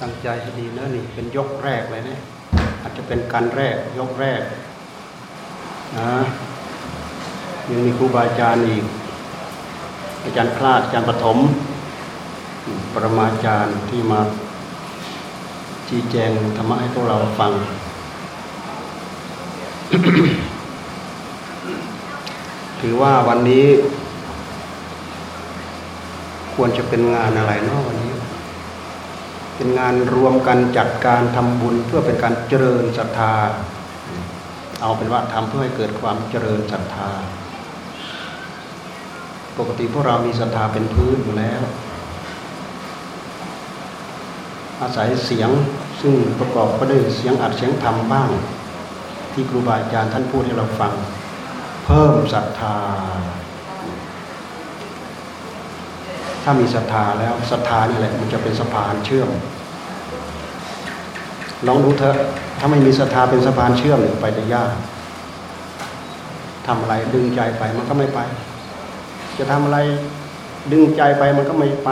ตั้งใจให้ดีนะนี่เป็นยกแรกเลยนี่ยอาจจะเป็นการแรกยกแรกนะยังมีครูบาอาจารย์อีก อาจารย์คลาดอาจารย์ปฐมปรมาจารย์ที่มาชี้แจงธรรมะให้พวกเราฟัง ถือว่าวันนี้ ควรจะเป็นงานอะไรเนาะวันนี้ เป็นงานรวมกันจัดการทำบุญเพื่อเป็นการเจริญศรัทธา เอาเป็นว่าทำเพื่อให้เกิดความเจริญศรัทธา ปกติพวกเรามีศรัทธาเป็นพื้นอยู่แล้ว อาศัยเสียงซึ่งประกอบก็ด้วยเสียงอัดเสียงธรรมบ้าง ที่ครูบาอาจารย์ท่านพูดให้เราฟัง เพิ่มศรัทธา ถ้ามีศรัทธาแล้วศรัทธานี่แหละมันจะเป็นสะพานเชื่อมลองดูเถอะถ้าไม่มีศรัทธาเป็นสะพานเชื่อมไปได้ยากทำอะไรดึงใจไปมันก็ไม่ไป จะทำอะไรดึงใจไปมันก็ไม่ไป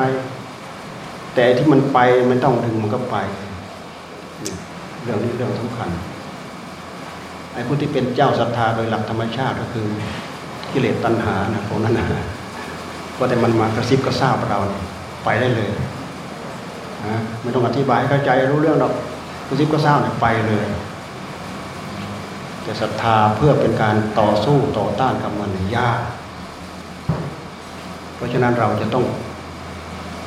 แต่ที่มันไปมันต้องดึงมันก็ไป เรื่องนี้เรื่องสำคัญไอ้ผู้ที่เป็นเจ้าศรัทธาโดยหลักธรรมชาติก็คือกิเลสตัณหานะพวกนั้นนะ ก็แต่มันมากระซิบกระซาบเราไปได้เลยนะไม่ต้องอธิบายเข้าใจรู้เรื่องหรอกกระซิบกระซาบเนี่ยไปเลยแต่ศรัทธาเพื่อเป็นการต่อสู้ต่อต้านกับมันยาก เพราะฉะนั้นเราจะต้อง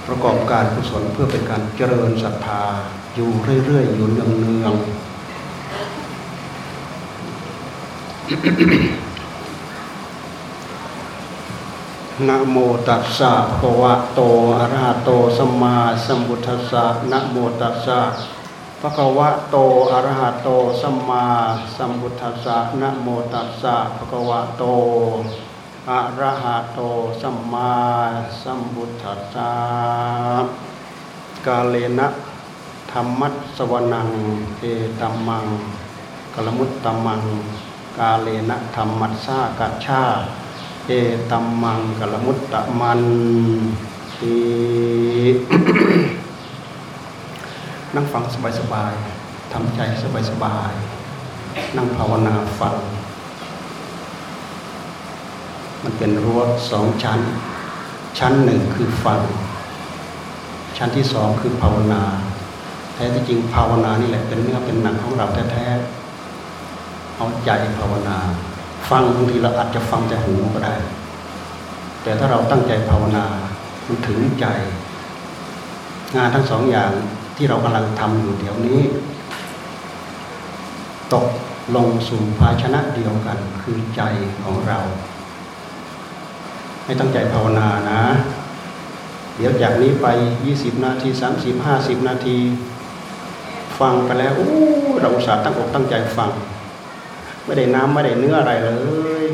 ประกอบการกุศลเพื่อเป็นการเจริญศรัทธาอยู่เรื่อยๆอยู่เนืองๆ นะโมตัสสะภะวะโตอะระหะโตสัมมาสัมพุทธัสสะนะโมตัสสะภะคะวะโตอะระหะโตสัมมาสัมพุทธัสสะนะโมตัสสะภะคะวะโตอะระหะโตสัมมาสัมพุทธัสสะกาเลนะธรรมัสวนังเอตัมมังกลมุตตัมมัง กาเลนะธรรมัสสากัจฉา เอตัมมังกลมุตตะมันทีนั่งฟังสบายๆทำใจสบายๆนั่งภาวนาฟัง มันเป็นรั้วสองชั้น ชั้นหนึ่งคือฟัง ชั้นที่สองคือภาวนา แท้ที่จริงภาวนานี่แหละเป็นเนื้อเป็นหนังของเราแท้ๆเอาใจภาวนา ฟังบางทีเราอาจจะฟังแต่หูก็ได้ แต่ถ้าเราตั้งใจภาวนามันถึงใจ งานทั้งสองอย่างที่เรากำลังทำอยู่เดี๋ยวนี้ ตกลงสู่ภาชนะเดียวกันคือใจของเรา ให้ตั้งใจภาวนานะ เดี๋ยวจากนี้ไป 20 นาที 30 50 นาที ฟังไปแล้วอู้เราอุตส่าห์ตั้งอกตั้งใจฟัง ไม่ได้น้ำไม่ได้เนื้ออะไรเลย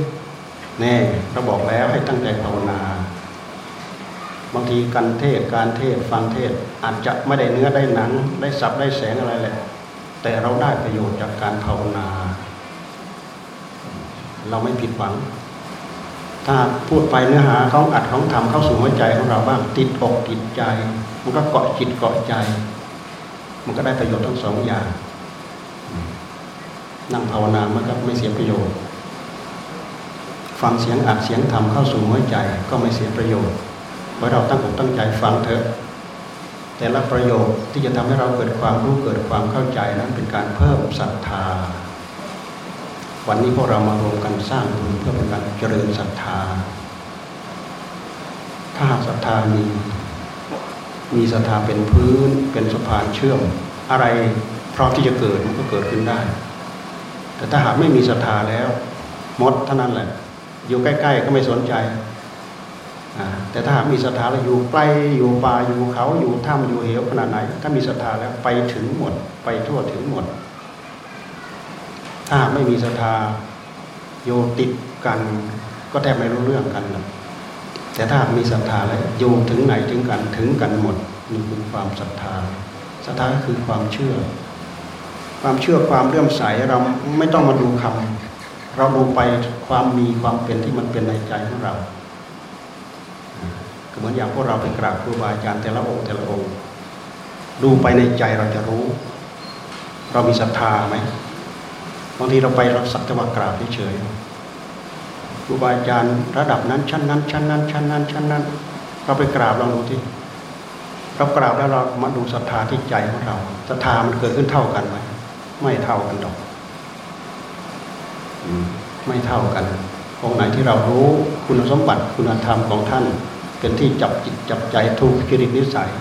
แน่เราบอกแล้วให้ตั้งใจภาวนาบางทีการเทศการเทศฟังเทศอาจจะไม่ได้เนื้อได้หนัง ได้สับได้แสงอะไรแหละ แต่เราได้ประโยชน์จากการภาวนา เราไม่ผิดหวัง ถ้าพูดไปเนื้อหาของอัดของทำเข้าสู่หัวใจของเราบ้างติดอกติดใจ มันก็เกาะจิตเกาะใจ มันก็ได้ประโยชน์ทั้งสองอย่าง นั่งภาวนามันก็ไม่เสียประโยชน์ ฟังเสียงอัดเสียงทำเข้าสู่หัวใจก็ไม่เสียประโยชน์เพราะเราตั้งอกตั้งใจฟังเถอะ แต่ละประโยชน์ที่จะทำให้เราเกิดความรู้เกิดความเข้าใจนั้นเป็นการเพิ่มศรัทธา วันนี้พวกเรามารวมกันสร้างบุญเพื่อเป็นการเจริญศรัทธา ถ้าหากศรัทธามีมีศรัทธาเป็นพื้นเป็นสะพานเชื่อม อะไรพร้อมที่จะเกิดมันก็เกิดขึ้นได้ แต่ถ้าหากไม่มีศรัทธาแล้วหมดเท่านั้นแหละ อยู่ใกล้ ๆ ก็ไม่สนใจแต่ถ้าหากมีศรัทธาแล้วอยู่ใกล้อยู่ป่าอยู่เขาอยู่ถ้ำอยู่เหวขนาดไหน ถ้ามีศรัทธาแล้วไปถึงหมด ไปทั่วถึงหมด ถ้าไม่มีศรัทธาโยติดกัน ก็แทบไม่รู้เรื่องกันนะแต่ถ้ามีศรัทธาแล้วโยถึงไหนถึงกันถึงกันหมดนี่คือความศรัทธาศรัทธาก็คือความเชื่อ ความเชื่อความเลื่อมใสเราไม่ต้องมาดูคำเราดูไปความมีความเป็นที่มันเป็นในใจของเราก็เหมือนอย่างพวกเราไปกราบครูบาอาจารย์แต่ละองค์แต่ละองค์ ดูไปในใจเราจะรู้ เรามีศรัทธาไหมบางทีเราไปเราสักจะว่ากราบเฉยครูบาอาจารย์ระดับนั้นชั้นนั้นชั้นนั้นชั้นนั้นชั้นนั้น เราไปกราบลองดูที่เรากราบแล้วเรามาดูศรัทธาที่ใจของเราศรัทธามันเกิดขึ้นเท่ากันไหม ไม่เท่ากันดอกไม่เท่ากันองไหนที่เรารู้คุณสมบัติคุณธรรมของท่าน เป็นที่จับจิตจับใจถูกจริตนิสัย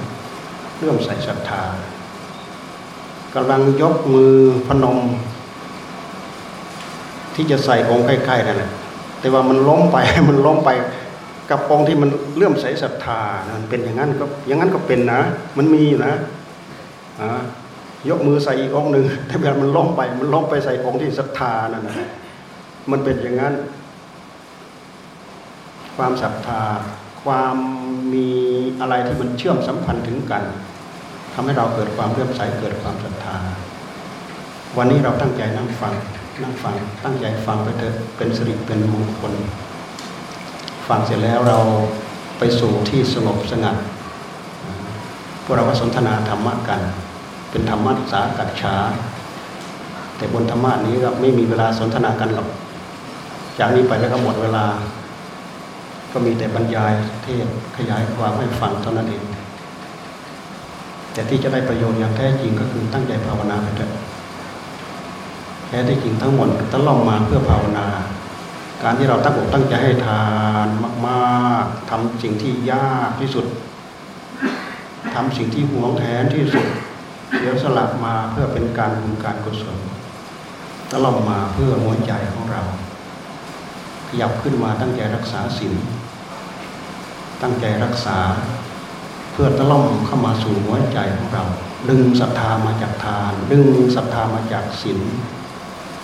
เรื่องใส่ศรัทธากำลังยกมือพนม ที่จะใส่องค์ใกล้ๆนั่นแหละแต่ว่ามันล้มไปมันล้มไปกับองค์ที่มันเลื่อมใสศรัทธามันเป็นอย่างนั้นก็อย่างนั้นก็เป็นนะ มันมีอยู่นะ ยกมือใส่อีกองหนึ่งแต่เวลามันล้มไป มันล้มไปใส่องค์ที่ศรัทธานั่นนะมันเป็นอย่างนั้น ความศรัทธา ความมีอะไรที่มันเชื่อมสัมพันธ์ถึงกันทำให้เราเกิดความเลื่อมใสเกิดความศรัทธา วันนี้เราตั้งใจนั่งฟังนั่งฟัง ตั้งใจฟังไปเถอะเป็นสิริเป็นมงคลฟังเสร็จแล้วเราไปสู่ที่สงบสงัดพวกเราก็สนทนาธรรมะกัน เป็นธรรมะสากัจฉาแต่บนธรรมะนี้ก็ไม่มีเวลาสนทนากันหรอก จากนี้ไปแล้วก็หมดเวลา ก็มีแต่บรรยายเทศขยายความให้ฟังเท่านั้นเองแต่ที่จะได้ประโยชน์อย่างแท้จริงก็คือตั้งใจภาวนาไปเถอะแท้ที่จริงทั้งหมดต้งล่องมาเพื่อภาวนา การที่เราตั้งอกตั้งใจให้ทานมากๆทำสิ่งที่ยากที่สุดทำสิ่งที่หวงแหนที่สุด เสียสละมาเพื่อเป็นการบุญการกุศลตลอดมาเพื่อหัวใจของเรา ขยับขึ้นมาตั้งใจรักษาศีลตั้งใจรักษา เพื่อตะล่อมเข้ามาสู่หัวใจของเรา ดึงศรัทธามาจากทาน ดึงศรัทธามาจากศีล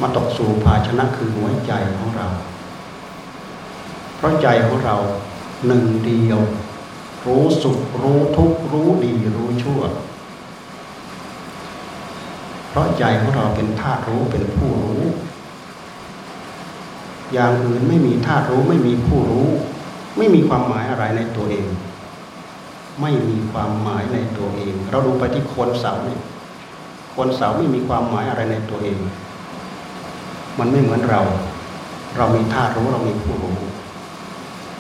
มาตกสู่ภาชนะคือหัวใจของเรา เพราะใจของเราหนึ่งเดียว รู้สุขรู้ทุกข์รู้ดีรู้ชั่ว ราะใจของเราเป็นธาตุรู้เป็นผู้รู้ อย่างอื่นไม่มีธาตุรู้ไม่มีผู้รู้ ไม่มีความหมายอะไรในตัวเอง ไม่มีความหมายในตัวเอง เราดูไปที่โคนเสาเนี่ยโคนเสาไม่มีความหมายอะไรในตัวเอง มันไม่เหมือนเรา เรามีธาตุรู้เรามีผู้รู้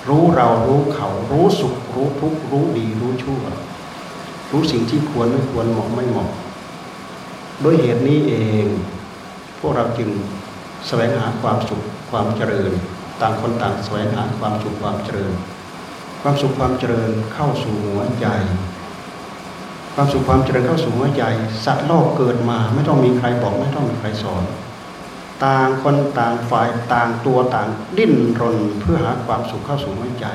รู้เรารู้เขารู้สุขรู้ทุกข์รู้ดีรู้ชั่ว รู้สิ่งที่ควรไม่ควรเหมาะไม่เหมาะ ด้วยเหตุนี้เอง พวกเราจึงแสวงหาความสุขความเจริญ ต่างคนต่างแสวงหาความสุขความเจริญ ความสุขความเจริญเข้าสู่หัวใจ ความสุขความเจริญเข้าสู่หัวใจ สัตว์โลกเกิดมาไม่ต้องมีใครบอกไม่ต้องมีใครสอน ต่างคนต่างฝ่ายต่างตัวต่างดิ้นรนเพื่อหาความสุขเข้าสู่หัวใจ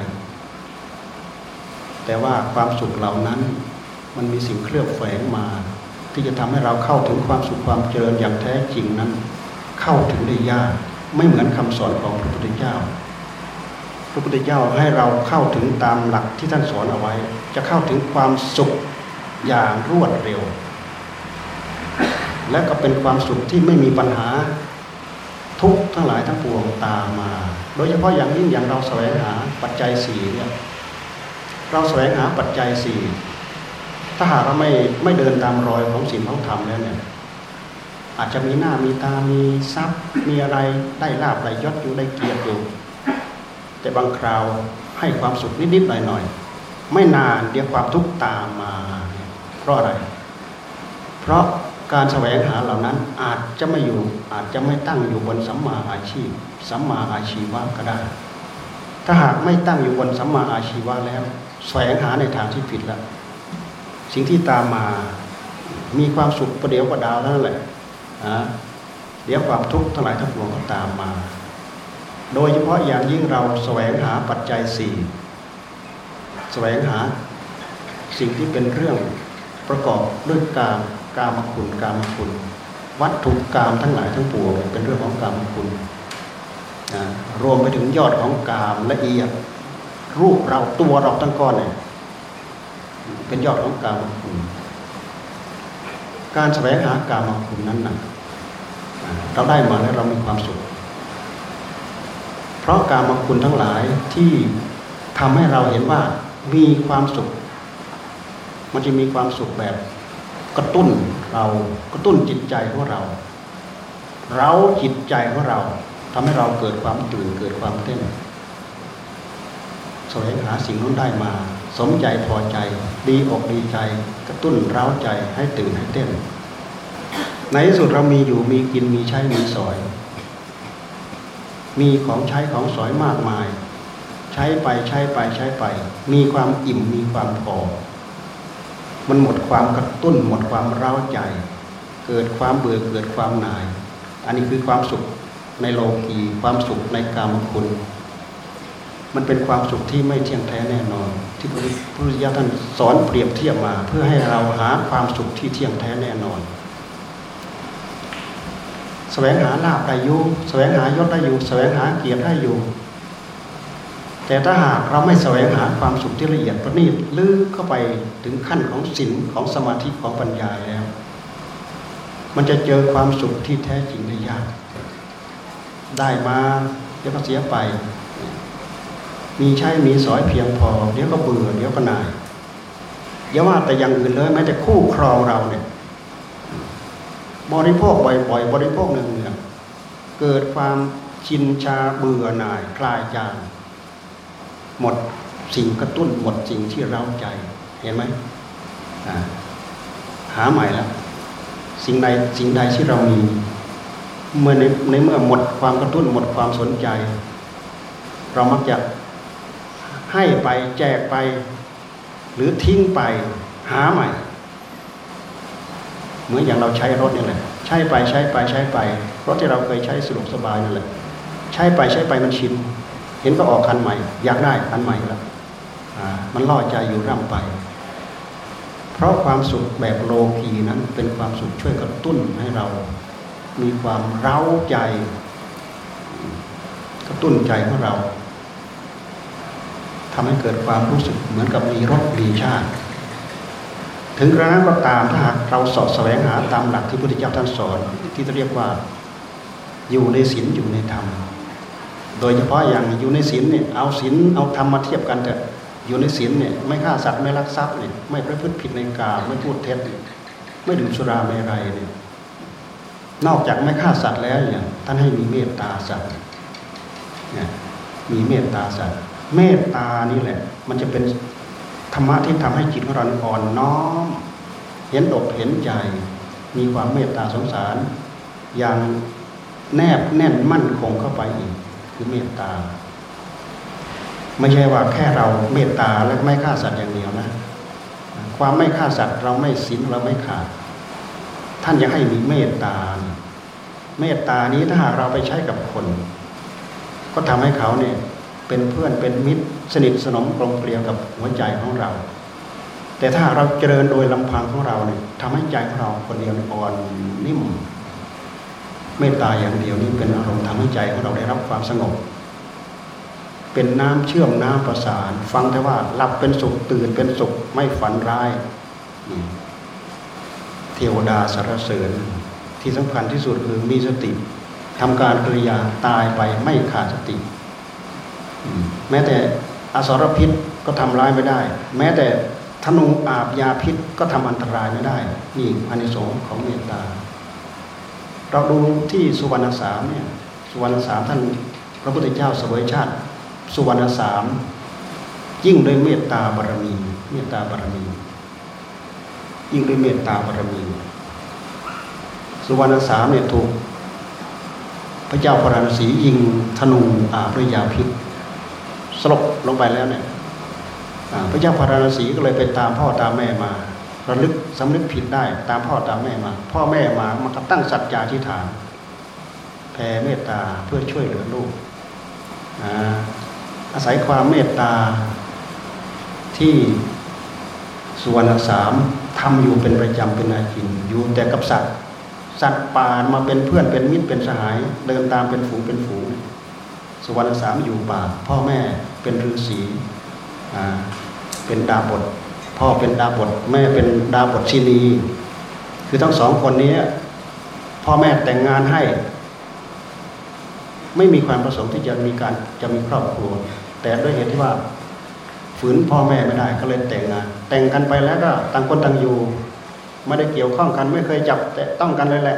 แต่ว่าความสุขเหล่านั้นมันมีสิ่งเคลือบแฝงมา ที่จะทำให้เราเข้าถึงความสุขความเจริญอย่างแท้จริงนั้น เข้าถึงได้ยากไม่เหมือนคำสอนของพระพุทธเจ้า พระพุทธเจ้าให้เราเข้าถึงตามหลักที่ท่านสอนเอาไว้ จะเข้าถึงความสุขอย่างรวดเร็ว และก็เป็นความสุขที่ไม่มีปัญหาทุกทั้งหลายทั้งปวงตามมา โดยเฉพาะอย่างยิ่งอย่างเราแสวงหาปัจจัยสี่เนี่ยเราแสวงหาปัจจัยสี่าหากเราไม่ไม่เดินตามรอยของศีลของธรรมแล้วเนี่ยอาจจะมีหน้ามีตา มีทรัพย์ มีอะไรได้ลาบได้ยศอยู่ได้เกียรติอยู่ แต่บางคราวให้ความสุขนิดๆหน่อยๆไม่นานเดี๋ยวความทุกข์ตามมา เพราะอะไร เพราะการแสวงหาเหล่านั้นอาจจะไม่อยู่อาจจะไม่ตั้งอยู่บนสัมมาอาชีพสัมมาอาชีวะก็ได้ ถ้าหากไม่ตั้งอยู่บนสัมมาอาชีวะแล้ว แสวงหาในทางที่ผิดแล้ว สิ่งที่ตามมา มีความสุขประเดี๋ยวประดาวนั่นแหละนะเดี๋ยวความทุกข์ทั้งหลายทั้งปวงก็ตามมา โดยเฉพาะอย่างยิ่งเราแสวงหาปัจจัยสี่แสวงหาสิ่งที่เป็นเรื่องประกอบด้วยการกามคุณกามคุณ วัตถุกามทั้งหลายทั้งปวงเป็นเรื่องของกามคุณนะรวมไปถึงยอดของกามละเอียดรูปเราตัวเราทั้งก้อนเนี่ย เป็นยอดของกามคุณ การแสวงหากามคุณนั้นนะเราได้มาแล้วเรามีความสุข เพราะกามคุณทั้งหลายที่ทำให้เราเห็นว่ามีความสุข มันจะมีความสุขแบบกระตุ้นเรากระตุ้นจิตใจของเรา เราจิตใจของเราทำให้เราเกิดความตื่นเกิดความเต้นแสวงหาสิ่งนั้นได้มา สมใจพอใจ ดีอกดีใจ กระตุ้นเร้าใจให้ตื่นให้เต้น ในที่สุดเรามีอยู่มีกินมีใช้มีสอย มีของใช้ของสอยมากมาย ใช้ไปใช้ไปใช้ไป มีความอิ่มมีความพอ มันหมดความกระตุ้นหมดความเร้าใจ เกิดความเบื่อเกิดความหน่าย อันนี้คือความสุขในโลกีความสุขในกรรมคุณ มันเป็นความสุขที่ไม่เที่ยงแท้แน่นอน ที่พระพุทธเจ้าท่านสอนเปรียบเทียบมา เพื่อให้เราหาความสุขที่เที่ยงแท้แน่นอนแสวงหาลาภได้อยู่แสวงหายศได้อยู่แสวงหาเกียรติได้อยู่ แต่ถ้าหากเราไม่แสวงหาความสุขที่ละเอียดประณีตลึกเข้าไปถึงขั้นของศีลของสมาธิของปัญญาแล้ว มันจะเจอความสุขที่แท้จริงได้ยาก ได้มาเดี๋ยวก็เสียไป มีใช่มีสอยเพียงพอ เดี๋ยวก็เบื่อเดี๋ยวก็นายอย่าว่าแต่อย่างอื่นเลยแม้แต่คู่ครองเราเนี่ยบริโภคบ่อยๆบริโภคเนืองๆเกิดความชินชาเบื่อหน่ายคลายจางหมดสิ่งกระตุ้นหมดสิ่งที่เราใจ เห็นไหมหาใหม่แล้วสิ่งใดสิ่งใดที่เรามีเมื่อในในเมื่อหมดความกระตุ้นหมดความสนใจ เรามักจะ ให้ไปแจกไป หรือทิ้งไปหาใหม่ เหมือนอย่างเราใช้รถนี่แหละใช้ไปใช้ไปใช้ไปรถที่เราเคยใช้สะดวกสบายนั่นแหละใช้ไปใช้ไปมันชินเห็นก็ออกคันใหม่ อยากได้คันใหม่แล้วมันล่อใจอยู่ร่ำไป เพราะความสุขแบบโลกีนั้นเป็นความสุขช่วยกระตุ้นให้เรา มีความเร้าใจ กระตุ้นใจของเรา ทำให้เกิดความรู้สึกเหมือนกับมีรถมีชาติ ถึงกระนั้นก็ตามถ้าหากเราสอบแสวงหาตามหลักที่พระพุทธเจ้าท่านสอน ที่เรียกว่าอยู่ในศีลอยู่ในธรรม โดยเฉพาะอย่างอยู่ในศีลเนี่ยเอาศีลเอาธรรมมาเทียบกันเถอะอยู่ในศีลเนี่ยไม่ฆ่าสัตว์ไม่ลักทรัพย์เนี่ยไม่ประพฤติผิดในกาไม่พูดเท็จไม่ดื่มสุราไม่ไรเนี่ยนอกจากไม่ฆ่าสัตว์แล้วเนี่ยท่านให้มีเมตตาสัตว์เนี่ยมีเมตตาสัตว์ เมตตานี่แหละ มันจะเป็นธรรมะที่ทำให้จิตของเราอ่อนน้อม เห็นอกเห็นใจ มีความเมตตาสงสาร อย่างแนบแน่นมั่นคงเข้าไปอีกคือเมตตา ไม่ใช่ว่าแค่เราเมตตาแล้วไม่ฆ่าสัตว์อย่างเดียวนะ ความไม่ฆ่าสัตว์เราไม่สินเราไม่ขาด ท่านยังให้มีเมตตา เมตตานี้ถ้าหากเราไปใช้กับคน ก็ทำให้เขาเนี่ย เป็นเพื่อนเป็นมิตร สนิทสนมกลมเกลียวกับหัวใจของเรา แต่ถ้าเราเจริญโดยลำพังของเราเนี่ยทำให้ใจของเราคนเดียวอ่อนนิ่มเมตตาอย่างเดียวนี้เป็นอารมณ์ทำให้ใจของเราได้รับความสงบ เป็นน้ำเชื่อมน้ำประสาน ฟังแต่ว่าหลับเป็นสุขตื่นเป็นสุขไม่ฝันร้ายเทวดาสารเสริญที่สำคัญที่สุดคือมีสติทำการกริยาตายไปไม่ขาดสติ แม้แต่อสรพิษก็ทำร้ายไม่ได้ แม้แต่ธนูอาบยาพิษก็ทำอันตรายไม่ได้นี่อานิสงส์ของเมตตา เราดูที่สุวรรณสามเนี่ยสุวรรณสามท่านพระพุทธเจ้าสวยชาติ สุวรรณสามยิ่งด้วยเมตตาบารมี เมตตาบารมี ยิ่งด้วยเมตตาบารมี สุวรรณสามเนี่ยถูกพระเจ้าพระราศียิงธนูอาบด้วยยาพิษ สลบลงไปแล้วเนี่ยพระเจ้าพาราณสีก็เลยไปตามพ่อตามแม่มาระลึกสำนึกผิดได้ตามพ่อตามแม่มา พ่อแม่มามันก็ตั้งสัจจาธิฐานแผ่เมตตาเพื่อช่วยเหลือลูกอาศัยความเมตตาที่สุวรรณสามทำอยู่เป็นประจำเป็นอาจินอยู่แต่กับสัตว์สัตว์ป่ามาเป็นเพื่อนเป็นมิตรเป็นสหาย เดินตามเป็นฝูงเป็นฝูง สุวรรณสามอยู่ป่า พ่อแม่ เป็นฤาษีเป็นดาบท พ่อเป็นดาบทแม่เป็นดาบทชินี คือทั้งสองคนนี้ พ่อแม่แต่งงานให้ ไม่มีความประสงค์ที่จะมีการจะมีครอบครัว แต่ด้วยเหตุที่ว่าฝืนพ่อแม่ไม่ได้ก็เลยแต่งงาน แต่งกันไปแล้วก็ต่างคนต่างอยู่ไม่ได้เกี่ยวข้องกันไม่เคยจับแต่ต้องกันเลยแหละ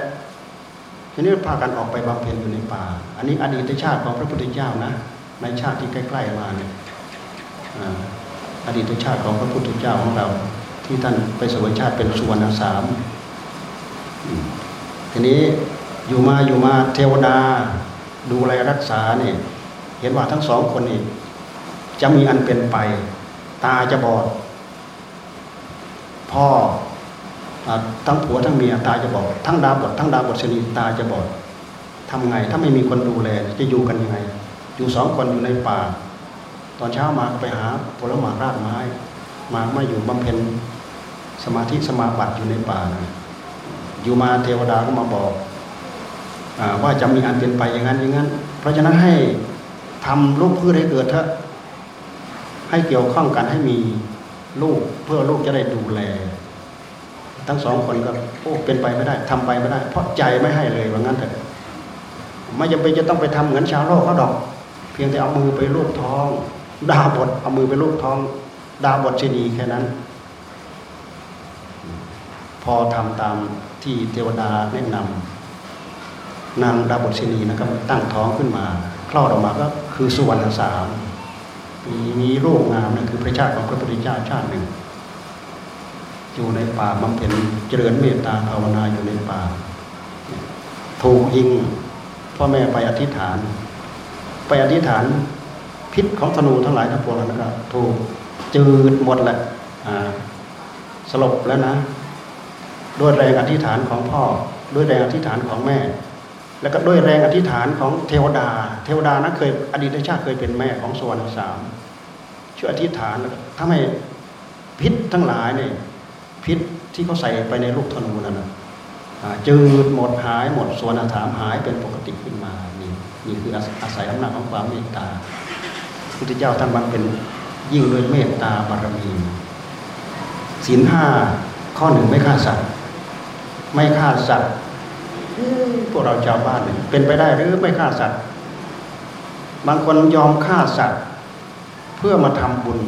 ทีนี้พากันออกไปบำเพ็ญอยู่ในป่า อันนี้อดีตชาติของพระพุทธเจ้านะ ในชาติที่ใกล้ ๆมาเนี่ยอดีตชาติของพระพุทธเจ้าของเรา ที่ท่านไปสวยชาติเป็นสุวรรณสามทีนี้อยู่มาอยู่มาเทวดา ดูแลรักษาเนี่ยเห็นว่าทั้งสองคนนี้จะมีอันเป็นไป ตาจะบอด พ่อทั้งผัวทั้งเมียตาจะบอดทั้งดาบอดทั้งดาบอดชนีตาจะบอดทำไงถ้าไม่มีคนดูแลจะอยู่กันยังไง อยู่สองคนอยู่ในป่า ตอนเช้ามากไปหาผลไม้รากไม้ มาไม่อยู่บำเพ็ญสมาธิสมาบัติอยู่ในป่าอยู่มาเทวดาก็มาบอกว่าจะมีอันเป็นไปอย่างนั้นอย่างนั้น เพราะฉะนั้นให้ทำลูกพืชให้เกิดเถอะให้เกี่ยวข้องกันให้มีลูกเพื่อลูกจะได้ดูแล ทั้งสองคนก็โอ้เป็นไปไม่ได้ทำไปไม่ได้ เพราะใจไม่ให้เลยว่างั้นเถอะไม่จำเป็นจะต้องไปทำเหมือนชาวโลกเขาดอก เพียงแต่เอามือไปลูบท้องดาบดเอามือไปลูบท้อง ดาบดชนีแค่นั้น พอทำตามที่เทวดาแนะนำนางดาบทชินีนะครับตั้งท้องขึ้นมาคลอดออกมาก็คือสุวรรณสามมีมีรูปงามนั่นคือพระชาติของพระพุทธเจ้าชาติหนึ่ง อยู่ในป่าบำเพ็ญเจริญเมตตาภาวนาอยู่ในป่า ถูกยิงพ่อแม่ไปอธิษฐาน ไปอธิษฐานพิษของธนูทั้งหลายทั้งปวงนะครับถูกจืดหมดแหละสลบแล้วนะ ด้วยแรงอธิษฐานของพ่อ ด้วยแรงอธิษฐานของแม่ แล้วก็ด้วยแรงอธิษฐานของเทวดา เทวดานั้นเคยอดีตชาติเคยเป็นแม่ของสวรรค์สามช่วยอธิษฐานทำให้พิษทั้งหลายเนี่ยพิษที่เขาใส่ไปในลูกธนูนั่นนะจืดหมดหายหมดส่วนอาถามหายเป็นปกติขึ้นมา นี่คืออาศัยอำนาจของความเมตตาพุทธเจ้าท่านมันเป็นยิ่งด้วยเมตตาบารมีศีลห้าข้อหนึ่งไม่ฆ่าสัตว์ไม่ฆ่าสัตว์พวกเราชาวบ้านเนี่ยเป็นไปได้หรือไม่ฆ่าสัตว์ บางคนยอมฆ่าสัตว์ เพื่อมาทำบุญ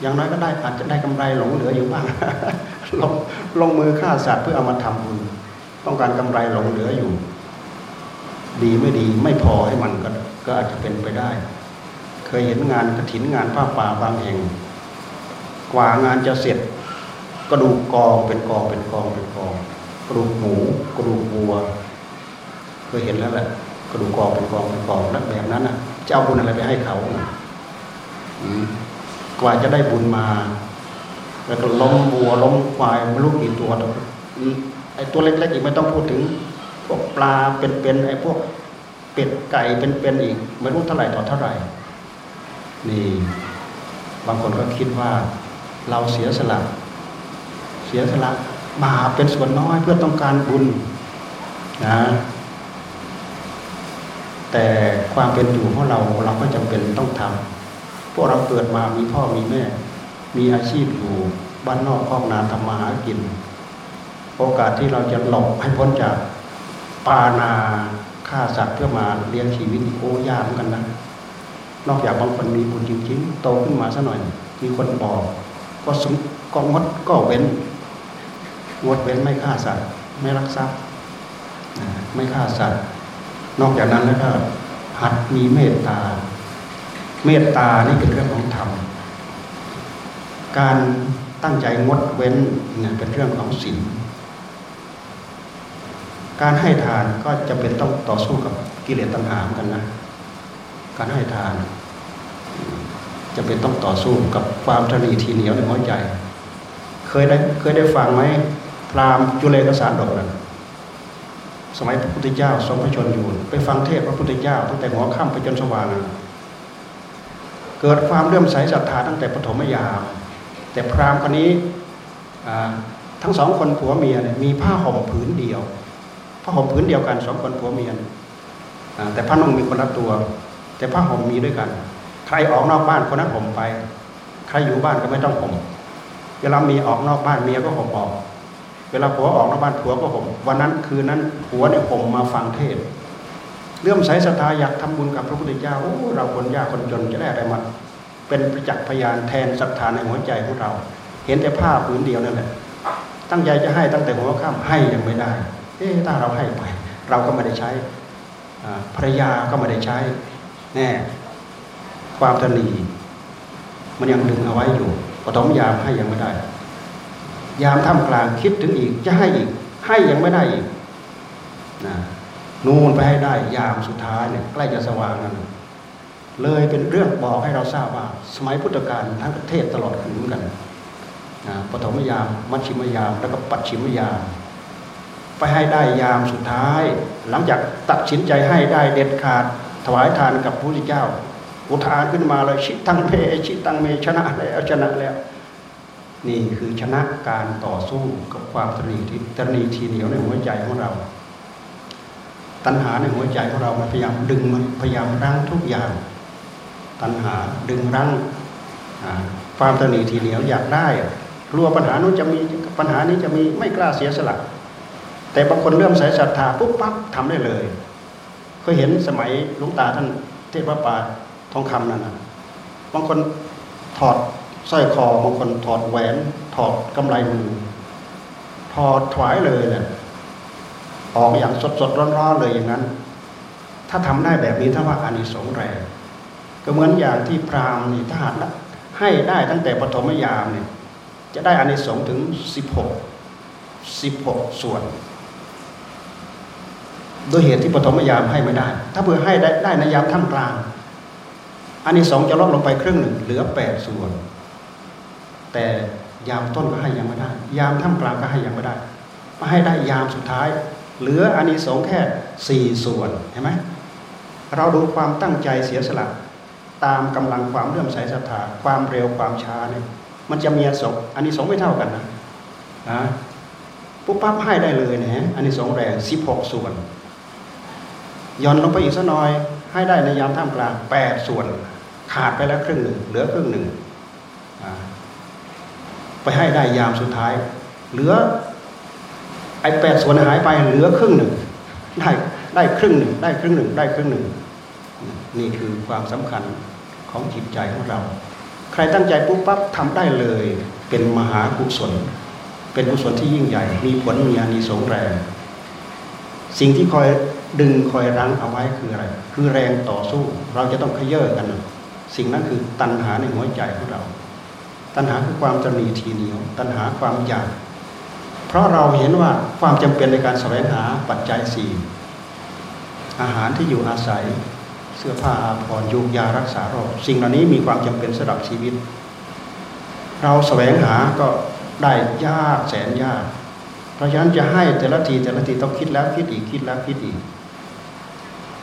อย่างน้อยก็ได้อาจจะได้กำไรหลงเหลืออยู่บ้างลงลงมือฆ่าสัตว์เพื่อเอามาทำบุญ ต้องการกำไรหลงเหลืออยู่ ดีไม่ดีไม่พอให้มันก็ก็อาจจะเป็นไปได้ เคยเห็นงานกระถินงานผ้าป่าบางแห่ง กว่างานจะเสร็จกระดูกกองเป็นกองเป็นกองเป็นกอง กระดูกหมู กระดูกวัว เคยเห็นแล้วแหละกระดูกกองเป็นกองเป็นกองแล้วแบบนั้นอะจะเอาบุญอะไรไปให้เขากว่าจะได้บุญมา แล้วก็ล้มวัวล้มควายไม่รู้กี่ตัวไอ้ตัวเล็กๆอีกไม่ต้องพูดถึง วกปลาเป็นๆไอ้พวกเป็ดไก่เป็นๆอีกไม่รู้เท่าไหร่ต่อเท่าไหร่ นี่ บางคนก็คิดว่าเราเสียสละ เสียสละบาปเป็นส่วนน้อยเพื่อต้องการบุญนะแต่ความเป็นอยู่ของเราเราก็จำเป็นต้องทำพวกเราเกิดมามีพ่อมีแม่ มีอาชีพอยู่บ้านนอกคอบนาทำมาหากิน โอกาสที่เราจะหลบให้พ้นจาก ปานาฆ่าสัตว์เพื่อมาเลี้ยงชีวิตโอ้ยากเหมือนกันนะนอกจากบางคนมีบุญจริงๆโตขึ้นมาสัหน่อย มีคนบอก ก็สมก็งดก็เว้นงดเว้นไม่ฆ่าสัตว์ ไม่รักทรัพย์ไม่ฆ่าสัตว์ นอกจากนั้นแล้วก็หัดมีเมตตา เมตตานี่เป็นเรื่องของธรรมการตั้งใจงดเว้นเนี่ยเป็นเรื่องของศีล การให้ทานก็จะเป็นต้องต่อสู้กับกิเลสตัณหาเหมือนกันนะการให้ทาน จะเป็นต้องต่อสู้กับความทรีทีเหนียวในหัวใจ เคยได้เคยได้ฟังไหมพราหมณ์จุเลกสารดกนั้นสมัยพระพุทธเจ้าทรงพระชนอยู่ไปฟังเทศพระพุทธเจ้าตั้งแต่หัวค่ำไปจนสว่างเกิดความเลื่อมใสศรัทธาตั้งแต่ปฐมยามแต่พราหมณ์คนนี้ทั้งสองคนผัวเมียเนี่ยมีผ้าห่มผืนเดียว ผ้าห่มผืนเดียวกันสองคนผัวเมียแต่ผ้านุ่งมีคนละตัว แต่ผ้าห่มมีด้วยกัน ใครออกนอกบ้านคนนั้นห่มไป ใครอยู่บ้านก็ไม่ต้องห่มเวลามีออกนอกบ้านเมียก็ห่มออก เวลาผัวออกนอกบ้านผัวก็ห่มวันนั้นคืนนั้นผัวเนี่ยห่มมาฟังเทศเลื่อมใสศรัทธาอยากทำบุญกับพระพุทธเจ้าโอ้เราคนยากคนจนจะได้อะไรมาเป็นประจักษ์พยานแทนศรัทธาในหัวใจของเรา เห็นแต่ผ้าผืนเดียวนั่นแหละตั้งใจจะให้ตั้งแต่หัวค่ำให้ยังไม่ได้ เอ๊ะถ้าเราให้ไป เราก็ไม่ได้ใช้ภรรยาก็ไม่ได้ใช้ แน่ ความตนีมันยังดึงเอาไว้อยู่ปฐมยามให้ยังไม่ได้ ยามท่ามกลางคิดถึงอีกจะให้อีก ให้ยังไม่ได้อีกนะนูนไปให้ได้ ยามสุดท้ายเนี่ยใกล้จะสว่างนั้นเลยเป็นเรื่องบอกให้เราทราบว่า สมัยพุทธกาลทั้งประเทศตลอดคืนกันนะปฐมยาม มัชชิมยาม แล้วก็ปัจฉิมยาม ไปให้ได้ยามสุดท้าย หลังจากตัดสินใจให้ได้เด็ดขาด ถวายทานกับพระพุทธเจ้า อุทานขึ้นมาเลยชิตังเพชิตังเมชนะแล้วชนะแล้ว นี่คือชนะการต่อสู้กับความตรีที่ตรีทีเหนียวในหัวใจของเรา ตัณหาในหัวใจของเรามันพยายามดึงมันพยายามรั้งทุกอย่าง ตัณหาดึงรั้งความตรีทีเหนียวอยากได้กลัวปัญหานู้นจะมีปัญหานี้จะมีไม่กล้าเสียสละ แต่บางคนเริ่มใส่ศรัทธาปุ๊บปั๊บทำได้เลยเคยเห็นสมัยลุงตาท่านเทพป่าทองคำนั่นนะบางคนถอดสร้อยคอบางคนถอดแหวน ถอดกำไรมือ ถอดถวายเลยเนี่ยออกอย่างสดสดร้อนๆเลยอย่างนั้น ถ้าทำได้แบบนี้ถ้าว่าอานิสงส์แรงก็เหมือนอย่างที่พราหมณ์นี่ถ้าหากให้ได้ตั้งแต่ปฐมยามเนี่ยจะได้อานิสงส์ถึงสิบหกสิบหกส่วน โดยเหตุที่ปฐมยามให้ไม่ได้ ถ้าเผื่อให้ได้ได้ในยามท่ามกลาง อันนี้สองจะลดลงไปครึ่งหนึ่งเหลือแปดส่วน แต่ยามต้นก็ให้ยังไม่ได้ ยามท่ามกลางก็ให้ยังไม่ได้มาให้ได้ยามสุดท้าย เหลืออันนี้สองแค่สี่ส่วนเห็นไหมเราดูความตั้งใจเสียสละ ตามกำลังความเรื่อมใสศรัทธาความเร็วความช้าเนี่ยมันจะมีสองอันนี้สองไม่เท่ากันนะนะปุ๊บปั๊บให้ได้เลยนะอันนี้สองแรงสิบหกส่วน ย่อนลงไปอีกสักหน่อย ให้ได้ในยามท่ามกลางแปดส่วน ขาดไปแล้วครึ่งหนึ่งเหลือครึ่งหนึ่งไปให้ได้ยามสุดท้าย เหลือ ไอ้แปดส่วนหายไปเหลือครึ่งหนึ่งได้ได้ครึ่งหนึ่งได้ครึ่งหนึ่งได้ครึ่งหนึ่ง นี่คือความสำคัญของจิตใจของเรา ใครตั้งใจปุ๊บปั๊บทำได้เลย เป็นมหากุศล เป็นกุศลที่ยิ่งใหญ่ มีผลมีอานิสงส์แรง สิ่งที่คอย ดึงคอยรั้งเอาไว้คืออะไร คือแรงต่อสู้ เราจะต้องขย่อกัน สิ่งนั้นคือตัณหาในหัวใจของเรา ตัณหาคือความจะมีทีเหนียว ตัณหาความอยาก เพราะเราเห็นว่าความจำเป็นในการแสวงหาปัจจัยสี่อาหารที่อยู่อาศัย เสื้อผ้าอาภรณ์ยุกยารักษาโรคสิ่งเหล่านี้มีความจำเป็นสำหรับชีวิต เราแสวงหาก็ได้ยากแสนยาก เพราะฉะนั้นจะให้แต่ละทีแต่ละทีต้องคิดแล้วคิดอีกคิดแล้วคิดอีก